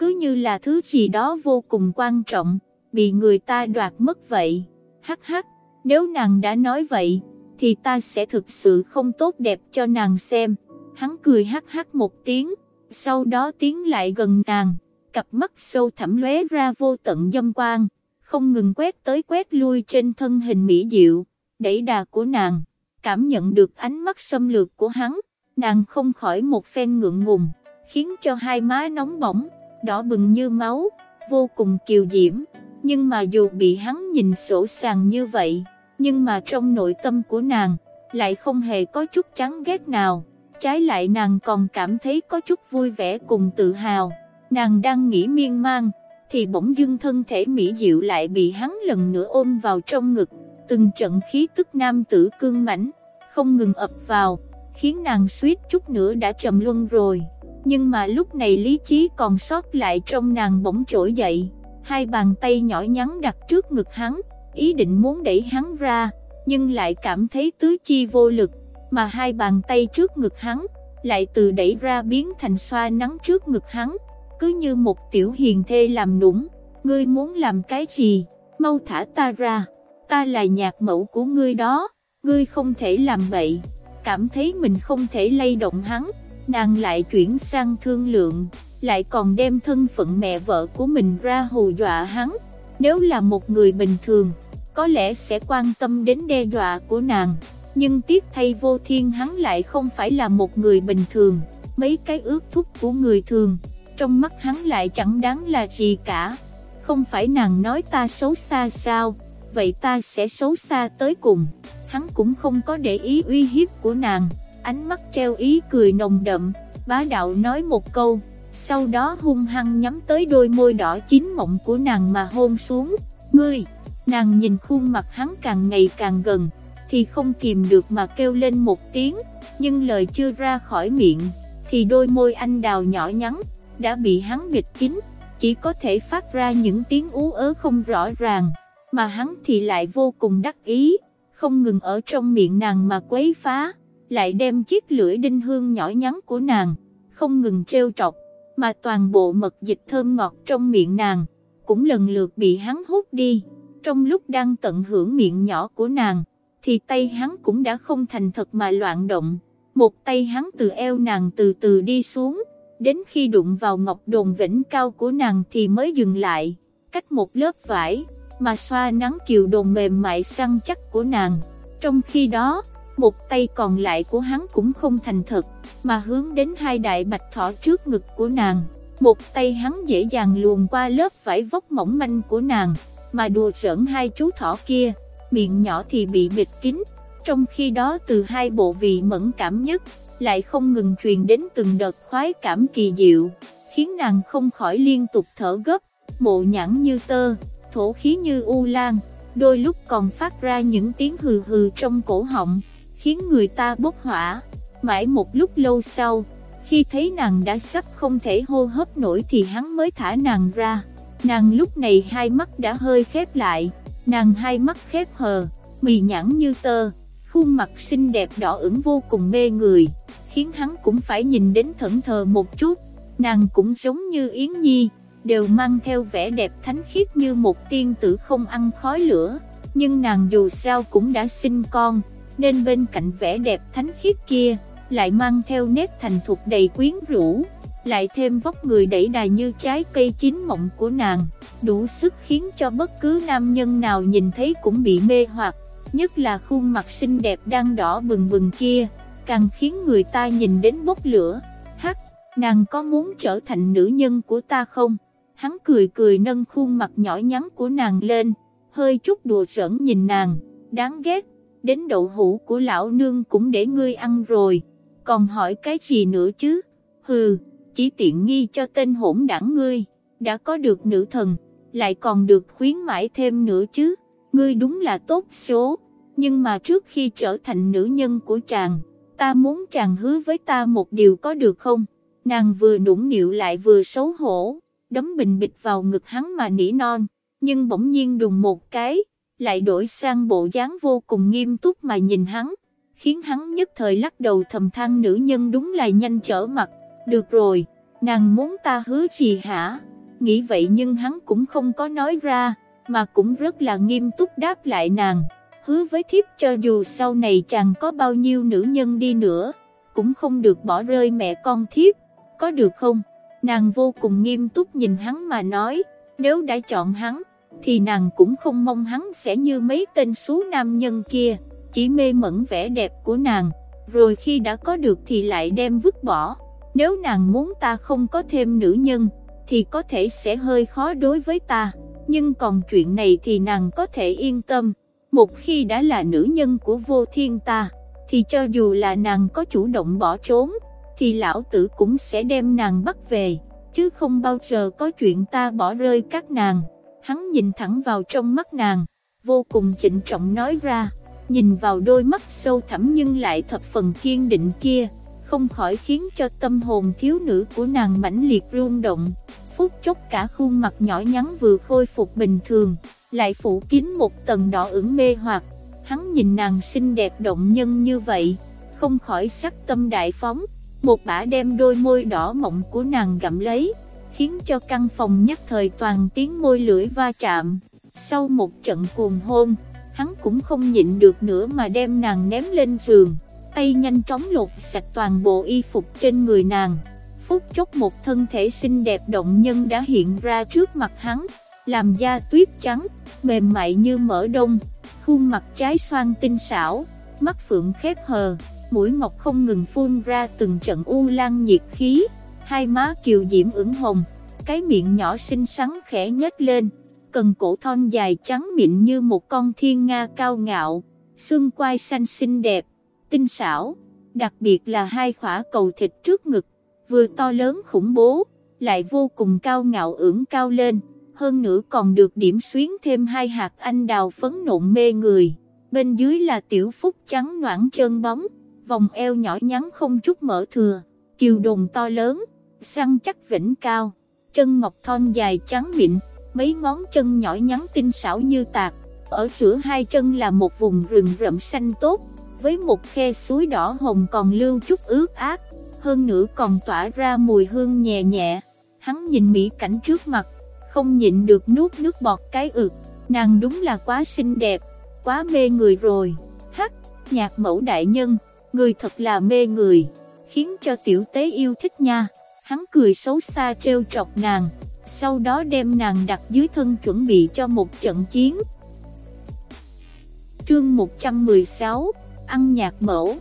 cứ như là thứ gì đó vô cùng quan trọng, bị người ta đoạt mất vậy. Hắc hắc, nếu nàng đã nói vậy, thì ta sẽ thực sự không tốt đẹp cho nàng xem. Hắn cười hắc hắc một tiếng, sau đó tiến lại gần nàng, cặp mắt sâu thẳm lóe ra vô tận dâm quang, không ngừng quét tới quét lui trên thân hình mỹ diệu, đẩy đà của nàng, cảm nhận được ánh mắt xâm lược của hắn, nàng không khỏi một phen ngượng ngùng, khiến cho hai má nóng bỏng đỏ bừng như máu, vô cùng kiều diễm, nhưng mà dù bị hắn nhìn sổ sàng như vậy, nhưng mà trong nội tâm của nàng, lại không hề có chút chán ghét nào, trái lại nàng còn cảm thấy có chút vui vẻ cùng tự hào, nàng đang nghĩ miên man, thì bỗng dưng thân thể mỹ diệu lại bị hắn lần nữa ôm vào trong ngực, từng trận khí tức nam tử cương mãnh, không ngừng ập vào, khiến nàng suýt chút nữa đã trầm luân rồi. Nhưng mà lúc này lý trí còn sót lại trong nàng bỗng trỗi dậy, hai bàn tay nhỏ nhắn đặt trước ngực hắn, ý định muốn đẩy hắn ra, nhưng lại cảm thấy tứ chi vô lực, mà hai bàn tay trước ngực hắn, lại từ đẩy ra biến thành xoa nắng trước ngực hắn, cứ như một tiểu hiền thê làm nũng, ngươi muốn làm cái gì, mau thả ta ra, ta là nhạc mẫu của ngươi đó, ngươi không thể làm vậy, cảm thấy mình không thể lay động hắn, nàng lại chuyển sang thương lượng, lại còn đem thân phận mẹ vợ của mình ra hù dọa hắn, nếu là một người bình thường, có lẽ sẽ quan tâm đến đe dọa của nàng, nhưng tiếc thay vô thiên hắn lại không phải là một người bình thường, mấy cái ước thúc của người thường, trong mắt hắn lại chẳng đáng là gì cả, không phải nàng nói ta xấu xa sao, vậy ta sẽ xấu xa tới cùng, hắn cũng không có để ý uy hiếp của nàng, ánh mắt treo ý cười nồng đậm, bá đạo nói một câu, sau đó hung hăng nhắm tới đôi môi đỏ chín mộng của nàng mà hôn xuống, ngươi, nàng nhìn khuôn mặt hắn càng ngày càng gần, thì không kìm được mà kêu lên một tiếng, nhưng lời chưa ra khỏi miệng, thì đôi môi anh đào nhỏ nhắn, đã bị hắn bịt kín, chỉ có thể phát ra những tiếng ú ớ không rõ ràng, mà hắn thì lại vô cùng đắc ý, không ngừng ở trong miệng nàng mà quấy phá, lại đem chiếc lưỡi đinh hương nhỏ nhắn của nàng, không ngừng treo trọc, mà toàn bộ mật dịch thơm ngọt trong miệng nàng, cũng lần lượt bị hắn hút đi, trong lúc đang tận hưởng miệng nhỏ của nàng, thì tay hắn cũng đã không thành thật mà loạn động, một tay hắn từ eo nàng từ từ đi xuống, đến khi đụng vào ngọc đồn vĩnh cao của nàng thì mới dừng lại, cách một lớp vải, mà xoa nắng kiều đồn mềm mại săn chắc của nàng. Trong khi đó, một tay còn lại của hắn cũng không thành thật, mà hướng đến hai đại bạch thỏ trước ngực của nàng. Một tay hắn dễ dàng luồn qua lớp vải vóc mỏng manh của nàng, mà đùa giỡn hai chú thỏ kia, miệng nhỏ thì bị bịt kín. Trong khi đó từ hai bộ vị mẫn cảm nhất, lại không ngừng truyền đến từng đợt khoái cảm kỳ diệu, khiến nàng không khỏi liên tục thở gấp, mộ nhãn như tơ, thổ khí như u lan, đôi lúc còn phát ra những tiếng hừ hừ trong cổ họng, khiến người ta bốc hỏa. Mãi một lúc lâu sau, khi thấy nàng đã sắp không thể hô hấp nổi thì hắn mới thả nàng ra. Nàng lúc này hai mắt đã hơi khép lại, nàng hai mắt khép hờ, mì nhẵn như tơ, khuôn mặt xinh đẹp đỏ ửng vô cùng mê người khiến hắn cũng phải nhìn đến thẫn thờ một chút, nàng cũng giống như Yến Nhi, đều mang theo vẻ đẹp thánh khiết như một tiên tử không ăn khói lửa, nhưng nàng dù sao cũng đã sinh con, nên bên cạnh vẻ đẹp thánh khiết kia, lại mang theo nét thành thục đầy quyến rũ, lại thêm vóc người đẩy đà như trái cây chín mộng của nàng, đủ sức khiến cho bất cứ nam nhân nào nhìn thấy cũng bị mê hoặc, nhất là khuôn mặt xinh đẹp đang đỏ bừng bừng kia càng khiến người ta nhìn đến bốc lửa. Hắc, nàng có muốn trở thành nữ nhân của ta không? Hắn cười cười nâng khuôn mặt nhỏ nhắn của nàng lên, hơi chút đùa giỡn nhìn nàng, đáng ghét, đến đậu hũ của lão nương cũng để ngươi ăn rồi, còn hỏi cái gì nữa chứ? Hừ, chỉ tiện nghi cho tên hỗn đảng ngươi, đã có được nữ thần, lại còn được khuyến mãi thêm nữa chứ, ngươi đúng là tốt số, nhưng mà trước khi trở thành nữ nhân của chàng, ta muốn chàng hứa với ta một điều có được không? Nàng vừa nũng nịu lại vừa xấu hổ, đấm bình bịch vào ngực hắn mà nỉ non, nhưng bỗng nhiên đùng một cái, lại đổi sang bộ dáng vô cùng nghiêm túc mà nhìn hắn, khiến hắn nhất thời lắc đầu thầm than nữ nhân đúng là nhanh trở mặt, được rồi, nàng muốn ta hứa gì hả? Nghĩ vậy nhưng hắn cũng không có nói ra, mà cũng rất là nghiêm túc đáp lại nàng hứa với thiếp cho dù sau này chàng có bao nhiêu nữ nhân đi nữa, cũng không được bỏ rơi mẹ con thiếp, có được không? Nàng vô cùng nghiêm túc nhìn hắn mà nói, nếu đã chọn hắn, thì nàng cũng không mong hắn sẽ như mấy tên xú nam nhân kia, chỉ mê mẩn vẻ đẹp của nàng, rồi khi đã có được thì lại đem vứt bỏ. Nếu nàng muốn ta không có thêm nữ nhân, thì có thể sẽ hơi khó đối với ta, nhưng còn chuyện này thì nàng có thể yên tâm một khi đã là nữ nhân của vô thiên ta, thì cho dù là nàng có chủ động bỏ trốn, thì lão tử cũng sẽ đem nàng bắt về, chứ không bao giờ có chuyện ta bỏ rơi các nàng. Hắn nhìn thẳng vào trong mắt nàng, vô cùng trịnh trọng nói ra, nhìn vào đôi mắt sâu thẳm nhưng lại thập phần kiên định kia, không khỏi khiến cho tâm hồn thiếu nữ của nàng mãnh liệt rung động. Phút chốc cả khuôn mặt nhỏ nhắn vừa khôi phục bình thường, lại phủ kín một tầng đỏ ửng mê hoặc. Hắn nhìn nàng xinh đẹp động nhân như vậy, không khỏi sắc tâm đại phóng, một bả đem đôi môi đỏ mọng của nàng gặm lấy, khiến cho căn phòng nhất thời toàn tiếng môi lưỡi va chạm. Sau một trận cuồng hôn, hắn cũng không nhịn được nữa mà đem nàng ném lên giường, tay nhanh chóng lột sạch toàn bộ y phục trên người nàng. Phút chốc một thân thể xinh đẹp động nhân đã hiện ra trước mặt hắn, làm da tuyết trắng, mềm mại như mỡ đông, khuôn mặt trái xoan tinh xảo, mắt phượng khép hờ, mũi ngọc không ngừng phun ra từng trận u lan nhiệt khí, hai má kiều diễm ửng hồng, cái miệng nhỏ xinh xắn khẽ nhếch lên, cần cổ thon dài trắng mịn như một con thiên nga cao ngạo, xương quai xanh xinh đẹp, tinh xảo, đặc biệt là hai khỏa cầu thịt trước ngực, vừa to lớn khủng bố, lại vô cùng cao ngạo ưỡng cao lên, hơn nữa còn được điểm xuyến thêm hai hạt anh đào phấn nộn mê người, bên dưới là tiểu phúc trắng noãn chân bóng, vòng eo nhỏ nhắn không chút mở thừa, kiều đồn to lớn, săn chắc vĩnh cao, chân ngọc thon dài trắng mịn, mấy ngón chân nhỏ nhắn tinh xảo như tạc, ở giữa hai chân là một vùng rừng rậm xanh tốt, với một khe suối đỏ hồng còn lưu chút ướt át, hơn nữa còn tỏa ra mùi hương nhẹ nhẹ. Hắn nhìn mỹ cảnh trước mặt, không nhịn được nuốt nước bọt cái ực, nàng đúng là quá xinh đẹp, quá mê người rồi. Hắc, nhạc mẫu đại nhân, người thật là mê người, khiến cho tiểu tế yêu thích nha. Hắn cười xấu xa trêu trọc nàng, sau đó đem nàng đặt dưới thân chuẩn bị cho một trận chiến. Trương 116, ăn nhạc mẫu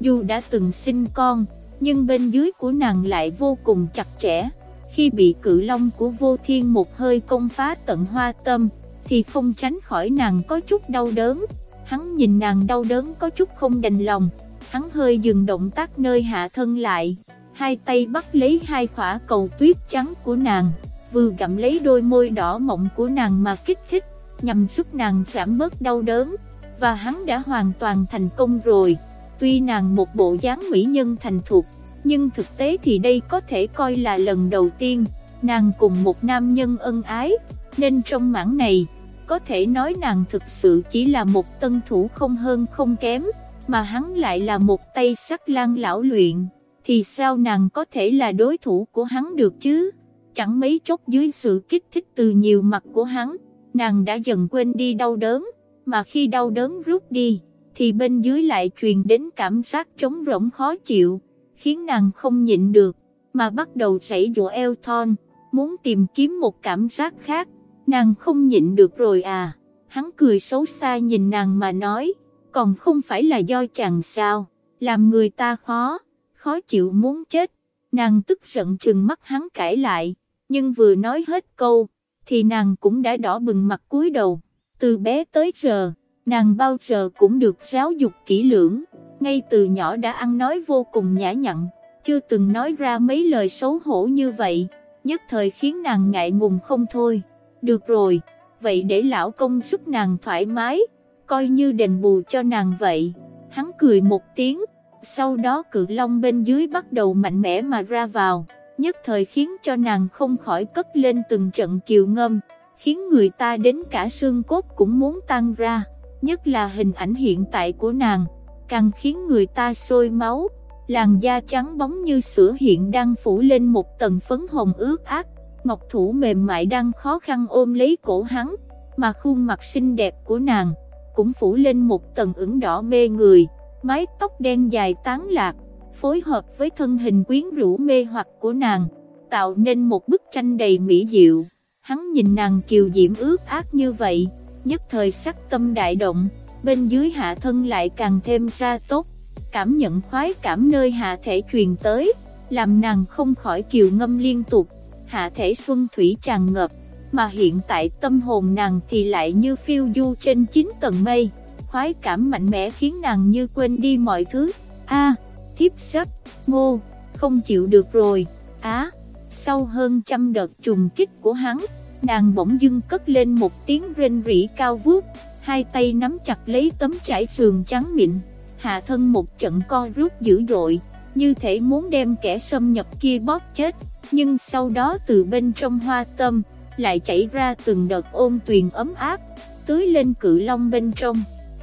Dù đã từng sinh con, nhưng bên dưới của nàng lại vô cùng chặt chẽ. Khi bị cự long của vô thiên một hơi công phá tận hoa tâm, thì không tránh khỏi nàng có chút đau đớn. Hắn nhìn nàng đau đớn có chút không đành lòng, hắn hơi dừng động tác nơi hạ thân lại, hai tay bắt lấy hai khỏa cầu tuyết trắng của nàng, vừa gặm lấy đôi môi đỏ mọng của nàng mà kích thích, nhằm giúp nàng giảm bớt đau đớn, và hắn đã hoàn toàn thành công rồi. Tuy nàng một bộ dáng mỹ nhân thành thục, nhưng thực tế thì đây có thể coi là lần đầu tiên, nàng cùng một nam nhân ân ái, nên trong mảng này, có thể nói nàng thực sự chỉ là một tân thủ không hơn không kém, mà hắn lại là một tay sắc lang lão luyện. Thì sao nàng có thể là đối thủ của hắn được chứ? Chẳng mấy chốc dưới sự kích thích từ nhiều mặt của hắn, nàng đã dần quên đi đau đớn, mà khi đau đớn rút đi, thì bên dưới lại truyền đến cảm giác trống rỗng khó chịu, khiến nàng không nhịn được, mà bắt đầu rảy dụa eo thon, muốn tìm kiếm một cảm giác khác, nàng không nhịn được rồi à, hắn cười xấu xa nhìn nàng mà nói, còn không phải là do chàng sao, làm người ta khó khó chịu muốn chết, nàng tức giận trừng mắt hắn cãi lại, nhưng vừa nói hết câu, thì nàng cũng đã đỏ bừng mặt cúi đầu, từ bé tới giờ, nàng bao giờ cũng được giáo dục kỹ lưỡng, ngay từ nhỏ đã ăn nói vô cùng nhã nhặn, chưa từng nói ra mấy lời xấu hổ như vậy, nhất thời khiến nàng ngại ngùng không thôi, được rồi, vậy để lão công giúp nàng thoải mái, coi như đền bù cho nàng vậy, hắn cười một tiếng, sau đó cự long bên dưới bắt đầu mạnh mẽ mà ra vào, nhất thời khiến cho nàng không khỏi cất lên từng trận kiều ngâm, khiến người ta đến cả xương cốt cũng muốn tăng ra, nhất là hình ảnh hiện tại của nàng, càng khiến người ta sôi máu, làn da trắng bóng như sữa hiện đang phủ lên một tầng phấn hồng ướt át, ngọc thủ mềm mại đang khó khăn ôm lấy cổ hắn, mà khuôn mặt xinh đẹp của nàng cũng phủ lên một tầng ửng đỏ mê người mái tóc đen dài tán lạc, phối hợp với thân hình quyến rũ mê hoặc của nàng, tạo nên một bức tranh đầy mỹ diệu. Hắn nhìn nàng kiều diễm ướt ác như vậy, nhất thời sắc tâm đại động, bên dưới hạ thân lại càng thêm ra tốt, cảm nhận khoái cảm nơi hạ thể truyền tới, làm nàng không khỏi kiều ngâm liên tục, hạ thể xuân thủy tràn ngập, mà hiện tại tâm hồn nàng thì lại như phiêu du trên chín tầng mây. Khoái cảm mạnh mẽ khiến nàng như quên đi mọi thứ. A, thiếp sắp, ngô, không chịu được rồi, á, sau hơn trăm đợt trùng kích của hắn, nàng bỗng dưng cất lên một tiếng rên rỉ cao vút, hai tay nắm chặt lấy tấm trải sườn trắng mịn, hạ thân một trận co rút dữ dội, như thể muốn đem kẻ xâm nhập kia bóp chết, nhưng sau đó từ bên trong hoa tâm, lại chảy ra từng đợt ôn tuyền ấm áp, tưới lên cự long bên trong.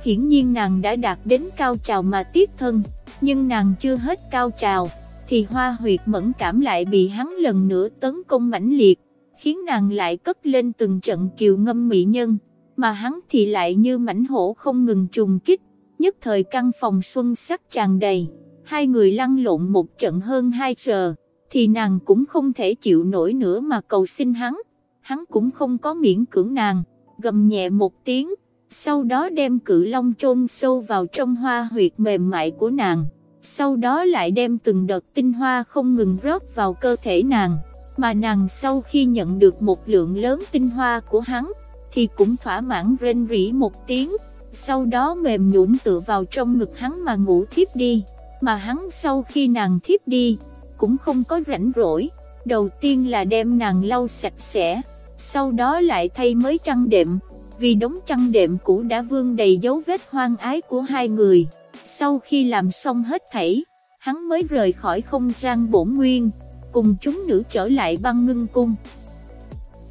Hiển nhiên nàng đã đạt đến cao trào mà tiếc thân, nhưng nàng chưa hết cao trào, thì hoa huyệt mẫn cảm lại bị hắn lần nữa tấn công mãnh liệt, khiến nàng lại cất lên từng trận kiều ngâm mỹ nhân, mà hắn thì lại như mảnh hổ không ngừng trùng kích, nhất thời căn phòng xuân sắc tràn đầy, hai người lăn lộn một trận hơn hai giờ, thì nàng cũng không thể chịu nổi nữa mà cầu xin hắn, hắn cũng không có miễn cưỡng nàng, gầm nhẹ một tiếng, sau đó đem cự long chôn sâu vào trong hoa huyệt mềm mại của nàng, sau đó lại đem từng đợt tinh hoa không ngừng rót vào cơ thể nàng, mà nàng sau khi nhận được một lượng lớn tinh hoa của hắn, thì cũng thỏa mãn rên rỉ một tiếng, sau đó mềm nhũn tựa vào trong ngực hắn mà ngủ thiếp đi, mà hắn sau khi nàng thiếp đi, cũng không có rảnh rỗi, đầu tiên là đem nàng lau sạch sẽ, sau đó lại thay mới trăng đệm, vì đống trăng đệm cũ đã vương đầy dấu vết hoang ái của hai người. Sau khi làm xong hết thảy, hắn mới rời khỏi không gian bổn nguyên, cùng chúng nữ trở lại băng ngưng cung.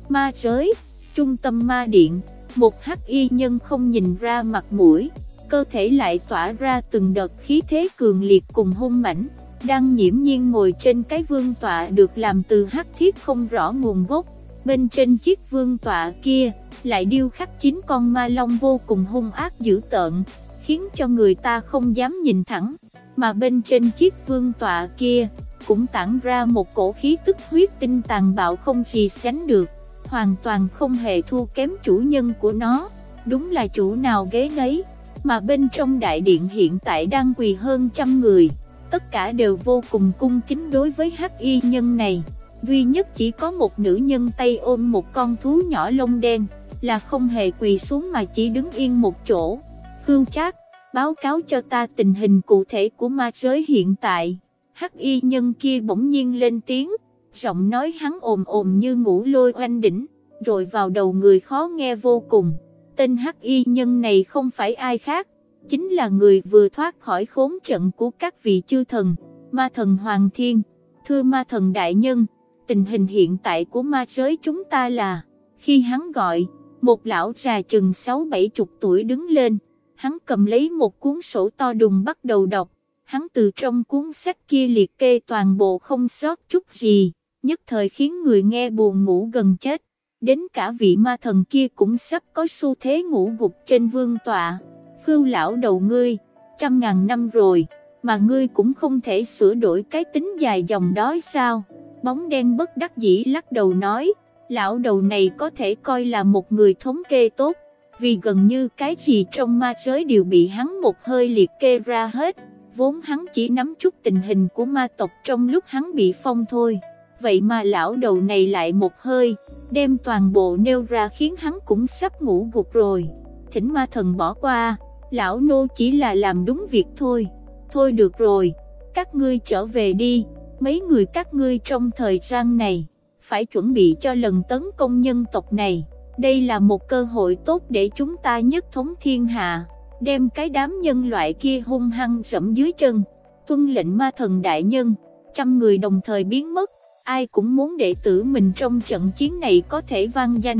Ma giới, trung tâm ma điện, một hắc y nhân không nhìn ra mặt mũi, cơ thể lại tỏa ra từng đợt khí thế cường liệt cùng hung mãnh, đang nhiễm nhiên ngồi trên cái vương tọa được làm từ hắc thiết không rõ nguồn gốc, bên trên chiếc vương tọa kia, lại điêu khắc chín con ma long vô cùng hung ác dữ tợn, khiến cho người ta không dám nhìn thẳng, mà bên trên chiếc vương tọa kia, cũng tản ra một cổ khí tức huyết tinh tàn bạo không gì sánh được, hoàn toàn không hề thua kém chủ nhân của nó, đúng là chủ nào ghế nấy, mà bên trong đại điện hiện tại đang quỳ hơn trăm người, tất cả đều vô cùng cung kính đối với hắc y nhân này duy nhất chỉ có một nữ nhân tay ôm một con thú nhỏ lông đen, là không hề quỳ xuống mà chỉ đứng yên một chỗ. Khưu Trác, báo cáo cho ta tình hình cụ thể của ma giới hiện tại. Hắc y nhân kia bỗng nhiên lên tiếng, giọng nói hắn ồm ồm như ngủ lôi oanh đỉnh, rồi vào đầu người khó nghe vô cùng. Tên hắc y nhân này không phải ai khác, chính là người vừa thoát khỏi khốn trận của các vị chư thần, ma thần Hoàng Thiên. Thưa ma thần đại nhân, tình hình hiện tại của ma giới chúng ta là, khi hắn gọi, một lão già chừng sáu bảy chục tuổi đứng lên, hắn cầm lấy một cuốn sổ to đùng bắt đầu đọc, hắn từ trong cuốn sách kia liệt kê toàn bộ không sót chút gì, nhất thời khiến người nghe buồn ngủ gần chết, đến cả vị ma thần kia cũng sắp có xu thế ngủ gục trên vương tọa, khưu lão đầu ngươi, trăm ngàn năm rồi, mà ngươi cũng không thể sửa đổi cái tính dài dòng đó sao? bóng đen bất đắc dĩ lắc đầu nói, lão đầu này có thể coi là một người thống kê tốt, vì gần như cái gì trong ma giới đều bị hắn một hơi liệt kê ra hết, vốn hắn chỉ nắm chút tình hình của ma tộc trong lúc hắn bị phong thôi. Vậy mà lão đầu này lại một hơi, đem toàn bộ nêu ra khiến hắn cũng sắp ngủ gục rồi. Thỉnh ma thần bỏ qua, lão nô chỉ là làm đúng việc thôi. Thôi được rồi, các ngươi trở về đi mấy người các ngươi trong thời gian này, phải chuẩn bị cho lần tấn công nhân tộc này. Đây là một cơ hội tốt để chúng ta nhất thống thiên hạ, đem cái đám nhân loại kia hung hăng sẫm dưới chân. Tuân lệnh ma thần đại nhân, trăm người đồng thời biến mất, ai cũng muốn đệ tử mình trong trận chiến này có thể vang danh.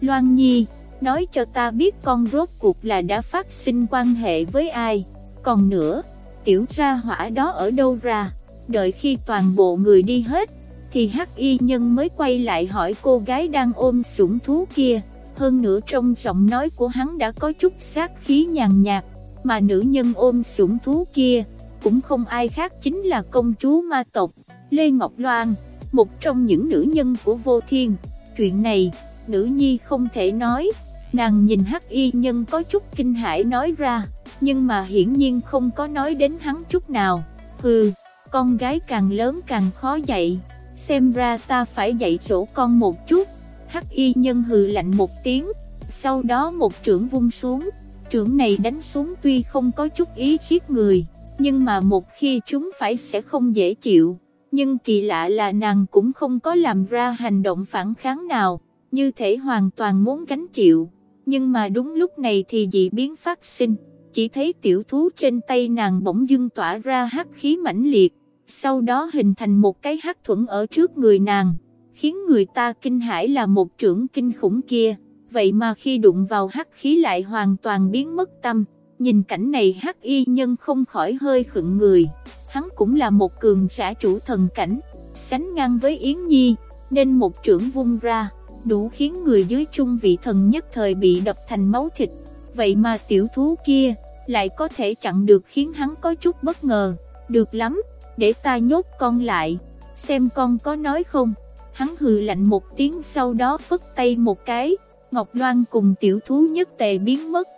Loan Nhi, nói cho ta biết con rốt cuộc là đã phát sinh quan hệ với ai, còn nữa, tiểu ra hỏa đó ở đâu ra? đợi khi toàn bộ người đi hết, thì hắc y nhân mới quay lại hỏi cô gái đang ôm sủng thú kia, hơn nữa trong giọng nói của hắn đã có chút sát khí nhàn nhạt, mà nữ nhân ôm sủng thú kia, cũng không ai khác chính là công chúa ma tộc, Lê Ngọc Loan, một trong những nữ nhân của vô thiên, chuyện này, nữ nhi không thể nói, nàng nhìn hắc y nhân có chút kinh hãi nói ra, nhưng mà hiển nhiên không có nói đến hắn chút nào, hừ con gái càng lớn càng khó dạy, xem ra ta phải dạy dỗ con một chút. Hắc y nhân hừ lạnh một tiếng, sau đó một trưởng vung xuống, trưởng này đánh xuống tuy không có chút ý giết người, nhưng mà một khi chúng phải sẽ không dễ chịu, nhưng kỳ lạ là nàng cũng không có làm ra hành động phản kháng nào, như thể hoàn toàn muốn gánh chịu, nhưng mà đúng lúc này thì dị biến phát sinh, chỉ thấy tiểu thú trên tay nàng bỗng dưng tỏa ra hắc khí mãnh liệt, sau đó hình thành một cái hắc thuẫn ở trước người nàng, khiến người ta kinh hãi là một trưởng kinh khủng kia, vậy mà khi đụng vào hắc khí lại hoàn toàn biến mất tâm, nhìn cảnh này hắc y nhân không khỏi hơi khựng người, hắn cũng là một cường giả chủ thần cảnh, sánh ngang với Yến Nhi, nên một trưởng vung ra, đủ khiến người dưới trung vị thần nhất thời bị đập thành máu thịt, vậy mà tiểu thú kia, lại có thể chặn được khiến hắn có chút bất ngờ, được lắm, để ta nhốt con lại, xem con có nói không, hắn hừ lạnh một tiếng sau đó phất tay một cái, Ngọc Loan cùng tiểu thú nhất tề biến mất.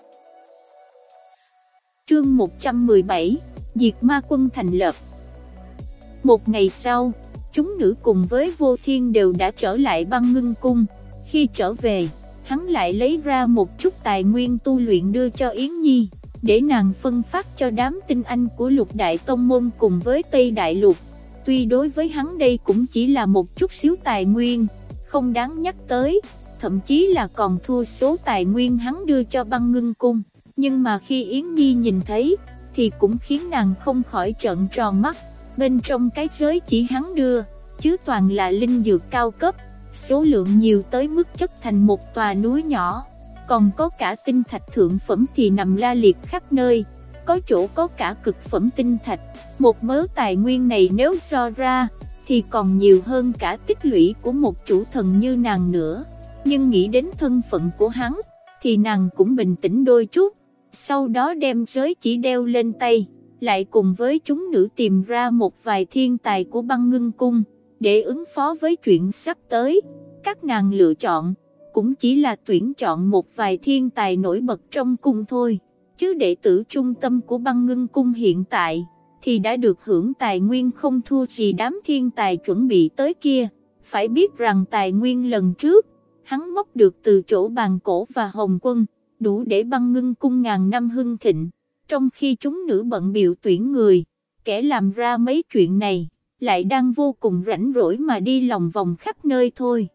Trương 117, Diệt Ma Quân thành lập. Một ngày sau, chúng nữ cùng với vô thiên đều đã trở lại băng ngưng cung, khi trở về, hắn lại lấy ra một chút tài nguyên tu luyện đưa cho Yến Nhi để nàng phân phát cho đám tinh anh của lục đại tông môn cùng với Tây Đại Lục. Tuy đối với hắn đây cũng chỉ là một chút xíu tài nguyên, không đáng nhắc tới, thậm chí là còn thua số tài nguyên hắn đưa cho băng ngưng cung. Nhưng mà khi Yến Nhi nhìn thấy, thì cũng khiến nàng không khỏi trợn tròn mắt, bên trong cái giới chỉ hắn đưa, chứ toàn là linh dược cao cấp, số lượng nhiều tới mức chất thành một tòa núi nhỏ. Còn có cả tinh thạch thượng phẩm thì nằm la liệt khắp nơi, có chỗ có cả cực phẩm tinh thạch, một mớ tài nguyên này nếu so ra, thì còn nhiều hơn cả tích lũy của một chủ thần như nàng nữa, nhưng nghĩ đến thân phận của hắn, thì nàng cũng bình tĩnh đôi chút, sau đó đem giới chỉ đeo lên tay, lại cùng với chúng nữ tìm ra một vài thiên tài của băng ngưng cung, để ứng phó với chuyện sắp tới, các nàng lựa chọn cũng chỉ là tuyển chọn một vài thiên tài nổi bật trong cung thôi, chứ đệ tử trung tâm của băng ngưng cung hiện tại, thì đã được hưởng tài nguyên không thua gì đám thiên tài chuẩn bị tới kia, phải biết rằng tài nguyên lần trước, hắn móc được từ chỗ bàn cổ và hồng quân, đủ để băng ngưng cung ngàn năm hưng thịnh, trong khi chúng nữ bận biểu tuyển người, kẻ làm ra mấy chuyện này, lại đang vô cùng rảnh rỗi mà đi lòng vòng khắp nơi thôi.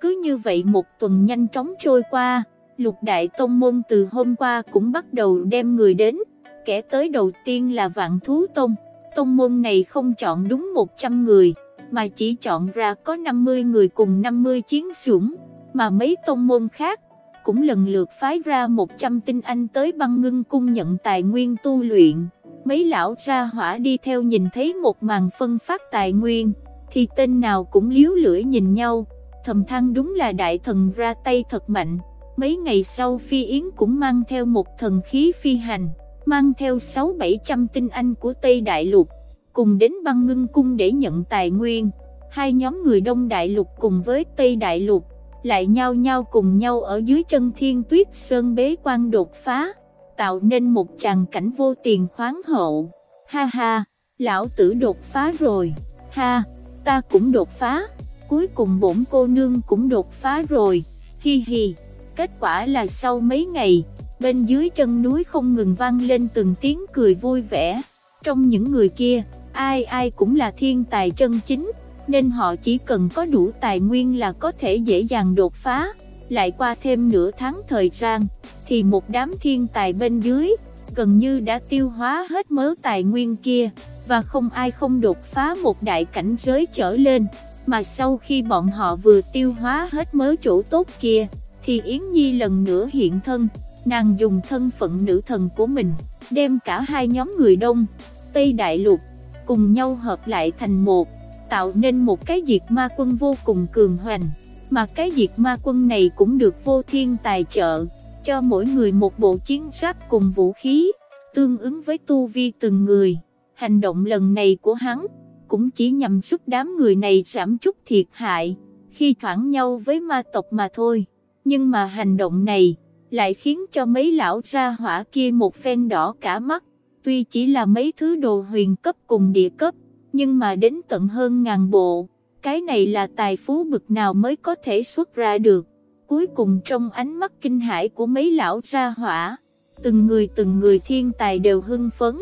Cứ như vậy một tuần nhanh chóng trôi qua, lục đại tông môn từ hôm qua cũng bắt đầu đem người đến, kẻ tới đầu tiên là vạn thú tông, tông môn này không chọn đúng 100 người, mà chỉ chọn ra có 50 người cùng 50 chiến sủng, mà mấy tông môn khác cũng lần lượt phái ra 100 tinh anh tới băng ngưng cung nhận tài nguyên tu luyện. Mấy lão ra hỏa đi theo nhìn thấy một màn phân phát tài nguyên, thì tên nào cũng liếu lưỡi nhìn nhau, thầm thăng đúng là đại thần ra tay thật mạnh. Mấy ngày sau Phi Yến cũng mang theo một thần khí phi hành, mang theo 6-700 tinh anh của Tây Đại Lục, cùng đến băng ngưng cung để nhận tài nguyên. Hai nhóm người Đông Đại Lục cùng với Tây Đại Lục, lại nhau nhau cùng nhau ở dưới chân thiên tuyết sơn bế quan đột phá, tạo nên một tràng cảnh vô tiền khoáng hậu. Ha ha, lão tử đột phá rồi, ha, ta cũng đột phá cuối cùng bổn cô nương cũng đột phá rồi, hi hi. Kết quả là sau mấy ngày, bên dưới chân núi không ngừng vang lên từng tiếng cười vui vẻ. Trong những người kia, ai ai cũng là thiên tài chân chính, nên họ chỉ cần có đủ tài nguyên là có thể dễ dàng đột phá. Lại qua thêm nửa tháng thời gian, thì một đám thiên tài bên dưới, gần như đã tiêu hóa hết mớ tài nguyên kia, và không ai không đột phá một đại cảnh giới trở lên. Mà sau khi bọn họ vừa tiêu hóa hết mớ chỗ tốt kia, thì Yến Nhi lần nữa hiện thân, nàng dùng thân phận nữ thần của mình, đem cả hai nhóm người đông, Tây Đại Lục, cùng nhau hợp lại thành một, tạo nên một cái diệt ma quân vô cùng cường hoành, mà cái diệt ma quân này cũng được vô thiên tài trợ, cho mỗi người một bộ chiến giáp cùng vũ khí, tương ứng với tu vi từng người. Hành động lần này của hắn, cũng chỉ nhằm giúp đám người này giảm chút thiệt hại, khi thoảng nhau với ma tộc mà thôi. Nhưng mà hành động này, lại khiến cho mấy lão ra hỏa kia một phen đỏ cả mắt, tuy chỉ là mấy thứ đồ huyền cấp cùng địa cấp, nhưng mà đến tận hơn ngàn bộ, cái này là tài phú bực nào mới có thể xuất ra được. cuối cùng trong ánh mắt kinh hãi của mấy lão ra hỏa, từng người từng người thiên tài đều hưng phấn,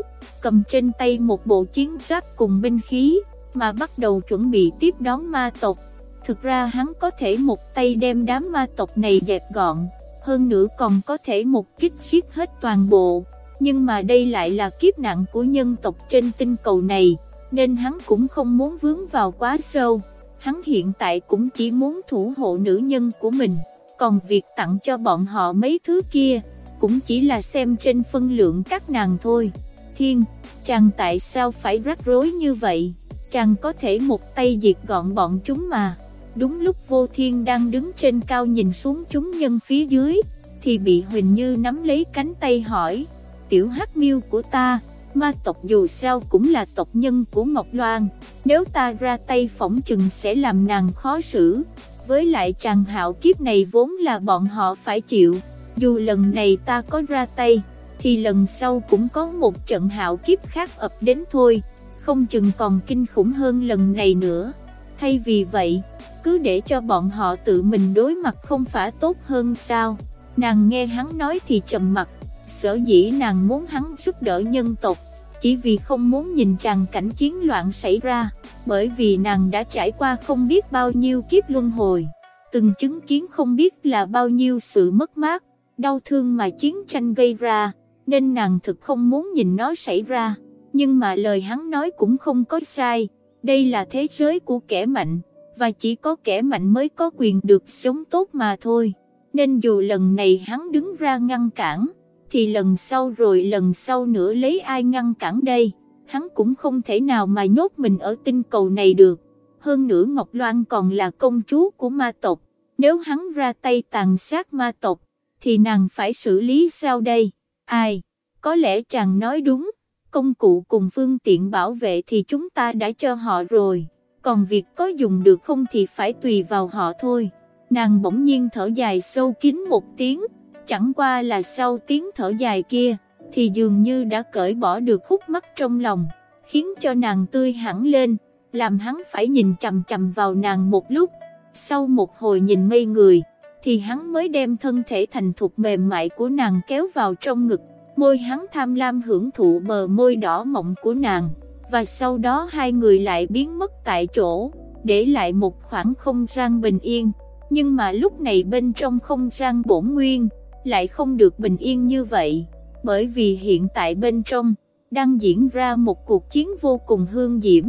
cầm trên tay một bộ chiến giáp cùng binh khí, mà bắt đầu chuẩn bị tiếp đón ma tộc. Thực ra hắn có thể một tay đem đám ma tộc này dẹp gọn, hơn nữa còn có thể một kích giết hết toàn bộ. Nhưng mà đây lại là kiếp nạn của nhân tộc trên tinh cầu này, nên hắn cũng không muốn vướng vào quá sâu. Hắn hiện tại cũng chỉ muốn thủ hộ nữ nhân của mình, còn việc tặng cho bọn họ mấy thứ kia, cũng chỉ là xem trên phân lượng các nàng thôi. Thiên, chàng tại sao phải rắc rối như vậy? Chàng có thể một tay diệt gọn bọn chúng mà. Đúng lúc vô thiên đang đứng trên cao nhìn xuống chúng nhân phía dưới, thì bị Huỳnh Như nắm lấy cánh tay hỏi, tiểu hắc miêu của ta, ma tộc dù sao cũng là tộc nhân của Ngọc Loan, nếu ta ra tay phỏng chừng sẽ làm nàng khó xử, với lại tràng hạo kiếp này vốn là bọn họ phải chịu, dù lần này ta có ra tay, thì lần sau cũng có một trận hạo kiếp khác ập đến thôi, không chừng còn kinh khủng hơn lần này nữa. Thay vì vậy, cứ để cho bọn họ tự mình đối mặt không phải tốt hơn sao? Nàng nghe hắn nói thì trầm mặt, sở dĩ nàng muốn hắn giúp đỡ nhân tộc, chỉ vì không muốn nhìn tràn cảnh chiến loạn xảy ra, bởi vì nàng đã trải qua không biết bao nhiêu kiếp luân hồi, từng chứng kiến không biết là bao nhiêu sự mất mát, đau thương mà chiến tranh gây ra, nên nàng thực không muốn nhìn nó xảy ra, nhưng mà lời hắn nói cũng không có sai, đây là thế giới của kẻ mạnh, và chỉ có kẻ mạnh mới có quyền được sống tốt mà thôi, nên dù lần này hắn đứng ra ngăn cản, thì lần sau rồi lần sau nữa lấy ai ngăn cản đây, hắn cũng không thể nào mà nhốt mình ở tinh cầu này được. Hơn nữa Ngọc Loan còn là công chúa của ma tộc, nếu hắn ra tay tàn sát ma tộc, thì nàng phải xử lý sao đây? Ai? Có lẽ chàng nói đúng, công cụ cùng phương tiện bảo vệ thì chúng ta đã cho họ rồi, còn việc có dùng được không thì phải tùy vào họ thôi. Nàng bỗng nhiên thở dài sâu kín một tiếng, chẳng qua là sau tiếng thở dài kia, thì dường như đã cởi bỏ được khúc mắc trong lòng, khiến cho nàng tươi hẳn lên, làm hắn phải nhìn chầm chầm vào nàng một lúc. Sau một hồi nhìn ngây người, thì hắn mới đem thân thể thành thục mềm mại của nàng kéo vào trong ngực, môi hắn tham lam hưởng thụ bờ môi đỏ mọng của nàng, và sau đó hai người lại biến mất tại chỗ, để lại một khoảng không gian bình yên. Nhưng mà lúc này bên trong không gian bổn nguyên, lại không được bình yên như vậy, bởi vì hiện tại bên trong, đang diễn ra một cuộc chiến vô cùng hương diễm,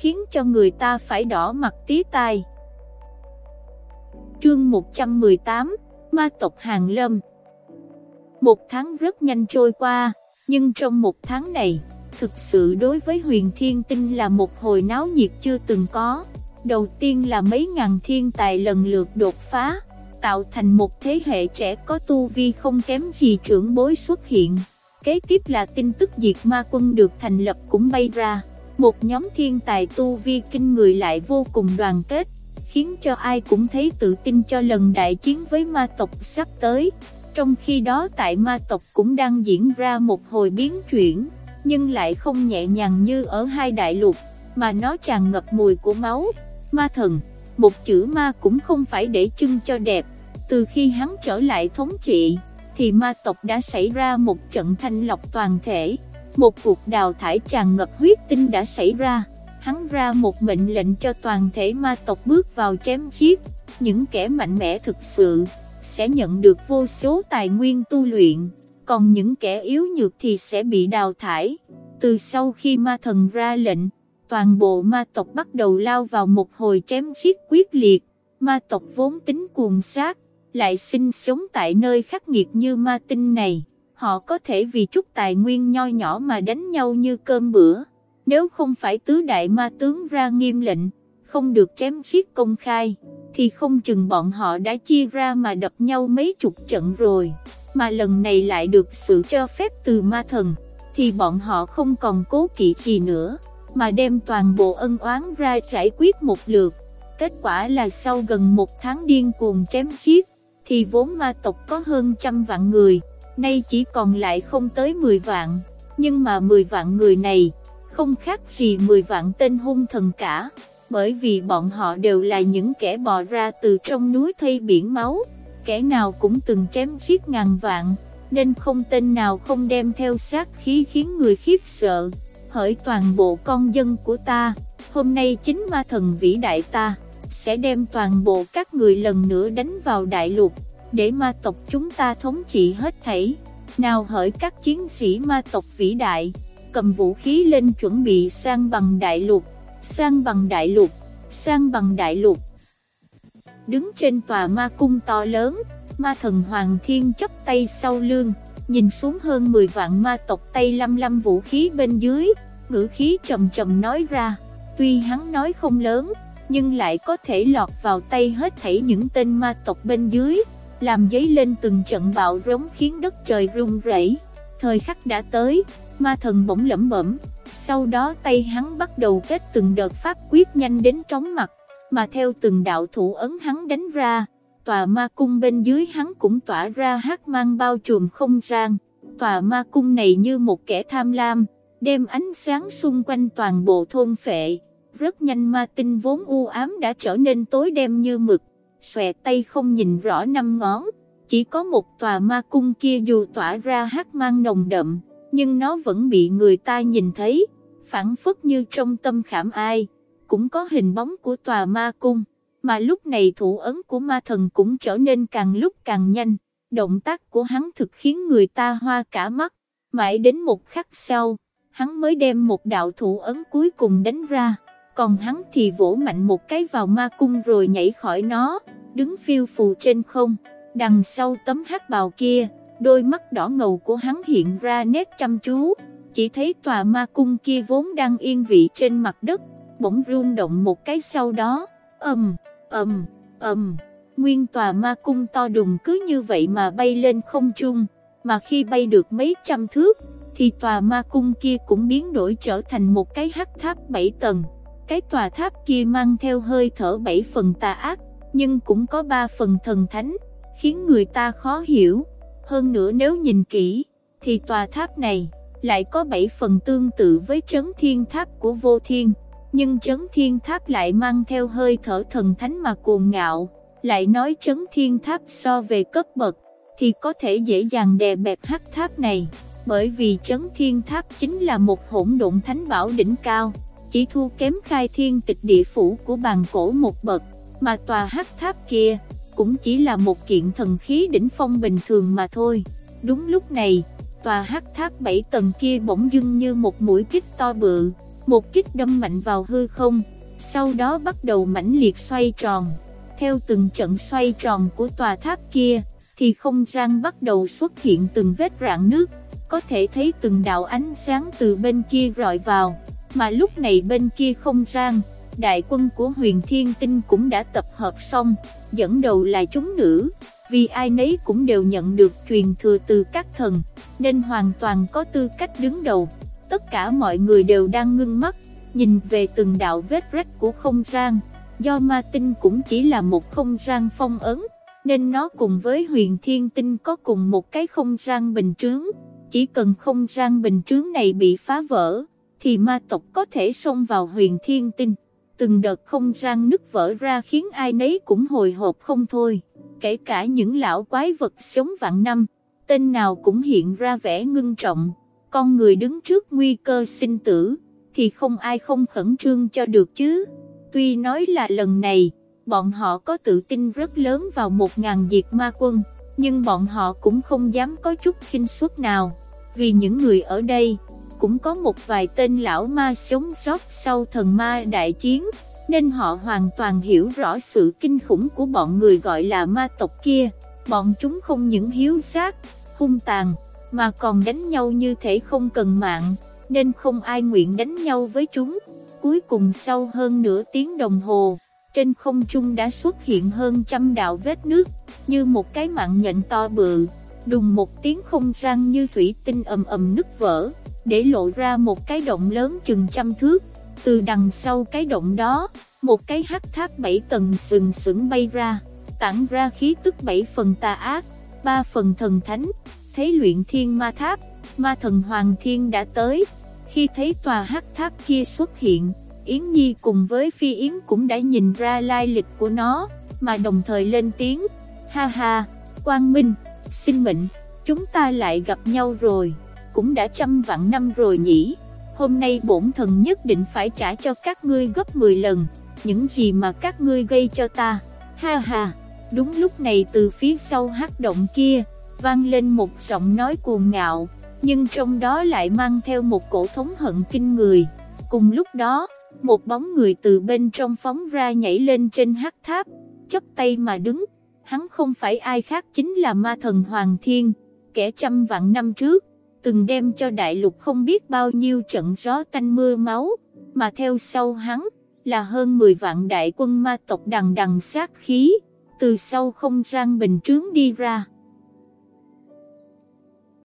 khiến cho người ta phải đỏ mặt tí tai. Chương 118, Ma tộc Hàng Lâm Một tháng rất nhanh trôi qua, nhưng trong một tháng này, thực sự đối với huyền thiên tinh là một hồi náo nhiệt chưa từng có. Đầu tiên là mấy ngàn thiên tài lần lượt đột phá, tạo thành một thế hệ trẻ có tu vi không kém gì trưởng bối xuất hiện. Kế tiếp là tin tức diệt ma quân được thành lập cũng bay ra, một nhóm thiên tài tu vi kinh người lại vô cùng đoàn kết, khiến cho ai cũng thấy tự tin cho lần đại chiến với ma tộc sắp tới. Trong khi đó tại ma tộc cũng đang diễn ra một hồi biến chuyển, nhưng lại không nhẹ nhàng như ở hai đại lục, mà nó tràn ngập mùi của máu, ma thần. Một chữ ma cũng không phải để trưng cho đẹp, từ khi hắn trở lại thống trị, thì ma tộc đã xảy ra một trận thanh lọc toàn thể, một cuộc đào thải tràn ngập huyết tinh đã xảy ra, hắn ra một mệnh lệnh cho toàn thể ma tộc bước vào chém giết, những kẻ mạnh mẽ thực sự, sẽ nhận được vô số tài nguyên tu luyện, còn những kẻ yếu nhược thì sẽ bị đào thải. Từ sau khi ma thần ra lệnh, toàn bộ ma tộc bắt đầu lao vào một hồi chém giết quyết liệt, ma tộc vốn tính cuồng sát, lại sinh sống tại nơi khắc nghiệt như ma tinh này, họ có thể vì chút tài nguyên nho nhỏ mà đánh nhau như cơm bữa. Nếu không phải tứ đại ma tướng ra nghiêm lệnh, không được chém giết công khai, thì không chừng bọn họ đã chia ra mà đập nhau mấy chục trận rồi. Mà lần này lại được sự cho phép từ ma thần, thì bọn họ không còn cố kỵ gì nữa, mà đem toàn bộ ân oán ra giải quyết một lượt. Kết quả là sau gần một tháng điên cuồng chém giết, thì vốn ma tộc có hơn trăm vạn người, nay chỉ còn lại không tới 10 vạn, nhưng mà 10 vạn người này, không khác gì 10 vạn tên hung thần cả, bởi vì bọn họ đều là những kẻ bò ra từ trong núi thây biển máu, kẻ nào cũng từng chém giết ngàn vạn, nên không tên nào không đem theo sát khí khiến người khiếp sợ, hỡi toàn bộ con dân của ta, hôm nay chính ma thần vĩ đại ta, sẽ đem toàn bộ các người lần nữa đánh vào đại lục, để ma tộc chúng ta thống trị hết thảy, nào hỡi các chiến sĩ ma tộc vĩ đại, cầm vũ khí lên chuẩn bị sang bằng đại lục, sang bằng đại lục, sang bằng đại lục. Đứng trên tòa ma cung to lớn, ma thần Hoàng Thiên chấp tay sau lưng, nhìn xuống hơn 10 vạn ma tộc tay lăm lăm vũ khí bên dưới, ngữ khí trầm trầm nói ra, tuy hắn nói không lớn, nhưng lại có thể lọt vào tay hết thảy những tên ma tộc bên dưới, làm dấy lên từng trận bạo rống khiến đất trời rung rẩy. Thời khắc đã tới, ma thần bỗng lẩm bẩm, sau đó tay hắn bắt đầu kết từng đợt pháp quyết nhanh đến trống mặt, mà theo từng đạo thủ ấn hắn đánh ra, tòa ma cung bên dưới hắn cũng tỏa ra hát mang bao trùm không gian. Tòa ma cung này như một kẻ tham lam, đem ánh sáng xung quanh toàn bộ thôn phệ. Rất nhanh ma tinh vốn u ám đã trở nên tối đen như mực, xòe tay không nhìn rõ năm ngón. Chỉ có một tòa ma cung kia dù tỏa ra hát mang nồng đậm, nhưng nó vẫn bị người ta nhìn thấy, phản phất như trong tâm khảm ai, cũng có hình bóng của tòa ma cung mà lúc này thủ ấn của ma thần cũng trở nên càng lúc càng nhanh, động tác của hắn thực khiến người ta hoa cả mắt, mãi đến một khắc sau, hắn mới đem một đạo thủ ấn cuối cùng đánh ra, còn hắn thì vỗ mạnh một cái vào ma cung rồi nhảy khỏi nó, đứng phiêu phù trên không, đằng sau tấm hắc bào kia, đôi mắt đỏ ngầu của hắn hiện ra nét chăm chú, chỉ thấy tòa ma cung kia vốn đang yên vị trên mặt đất, bỗng rung động một cái sau đó, ầm. Ầm, ầm, nguyên tòa ma cung to đùng cứ như vậy mà bay lên không trung, mà khi bay được mấy trăm thước, thì tòa ma cung kia cũng biến đổi trở thành một cái hắc tháp bảy tầng. Cái tòa tháp kia mang theo hơi thở bảy phần tà ác, nhưng cũng có ba phần thần thánh, khiến người ta khó hiểu. Hơn nữa nếu nhìn kỹ, thì tòa tháp này lại có bảy phần tương tự với trấn thiên tháp của vô thiên nhưng trấn thiên tháp lại mang theo hơi thở thần thánh mà cuồng ngạo, lại nói trấn thiên tháp so về cấp bậc, thì có thể dễ dàng đè bẹp hắc tháp này, bởi vì trấn thiên tháp chính là một hỗn độn thánh bảo đỉnh cao, chỉ thua kém khai thiên tịch địa phủ của bàn cổ một bậc, mà tòa hắc tháp kia, cũng chỉ là một kiện thần khí đỉnh phong bình thường mà thôi. Đúng lúc này, tòa hắc tháp 7 tầng kia bỗng dưng như một mũi kích to bự, một kích đâm mạnh vào hư không, sau đó bắt đầu mãnh liệt xoay tròn. Theo từng trận xoay tròn của tòa tháp kia, thì không gian bắt đầu xuất hiện từng vết rạn nước, có thể thấy từng đạo ánh sáng từ bên kia rọi vào, mà lúc này bên kia không gian, đại quân của huyền thiên tinh cũng đã tập hợp xong, dẫn đầu là chúng nữ, vì ai nấy cũng đều nhận được truyền thừa từ các thần, nên hoàn toàn có tư cách đứng đầu. Tất cả mọi người đều đang ngưng mắt, nhìn về từng đạo vết rách của không gian, do ma tinh cũng chỉ là một không gian phong ấn, nên nó cùng với huyền thiên tinh có cùng một cái không gian bình trướng, chỉ cần không gian bình trướng này bị phá vỡ, thì ma tộc có thể xông vào huyền thiên tinh. Từng đợt không gian nứt vỡ ra khiến ai nấy cũng hồi hộp không thôi, kể cả những lão quái vật sống vạn năm, tên nào cũng hiện ra vẻ ngưng trọng con người đứng trước nguy cơ sinh tử, thì không ai không khẩn trương cho được chứ. Tuy nói là lần này, bọn họ có tự tin rất lớn vào một ngàn diệt ma quân, nhưng bọn họ cũng không dám có chút khinh suất nào, vì những người ở đây, cũng có một vài tên lão ma sống sót sau thần ma đại chiến, nên họ hoàn toàn hiểu rõ sự kinh khủng của bọn người gọi là ma tộc kia, bọn chúng không những hiếu sát, hung tàn, mà còn đánh nhau như thể không cần mạng, nên không ai nguyện đánh nhau với chúng. Cuối cùng sau hơn nửa tiếng đồng hồ, trên không trung đã xuất hiện hơn trăm đạo vết nước, như một cái mạng nhện to bự, đùng một tiếng không gian như thủy tinh ầm ầm nứt vỡ, để lộ ra một cái động lớn chừng trăm thước. Từ đằng sau cái động đó, một cái hắc tháp bảy tầng sừng sững bay ra, tản ra khí tức bảy phần tà ác, ba phần thần thánh, thấy luyện thiên ma tháp, ma thần Hoàng Thiên đã tới. Khi thấy tòa hắc tháp kia xuất hiện, Yến Nhi cùng với Phi Yến cũng đã nhìn ra lai lịch của nó, mà đồng thời lên tiếng, ha ha, quang minh, sinh mệnh, chúng ta lại gặp nhau rồi, cũng đã trăm vạn năm rồi nhỉ, hôm nay bổn thần nhất định phải trả cho các ngươi gấp 10 lần, những gì mà các ngươi gây cho ta, ha ha, đúng lúc này từ phía sau hắc động kia, vang lên một giọng nói cuồng ngạo, nhưng trong đó lại mang theo một cổ thống hận kinh người, cùng lúc đó, một bóng người từ bên trong phóng ra nhảy lên trên hắc tháp, chấp tay mà đứng, hắn không phải ai khác chính là ma thần Hoàng Thiên, kẻ trăm vạn năm trước, từng đem cho đại lục không biết bao nhiêu trận gió tanh mưa máu, mà theo sau hắn, là hơn 10 vạn đại quân ma tộc đằng đằng sát khí, từ sau không gian bình trướng đi ra.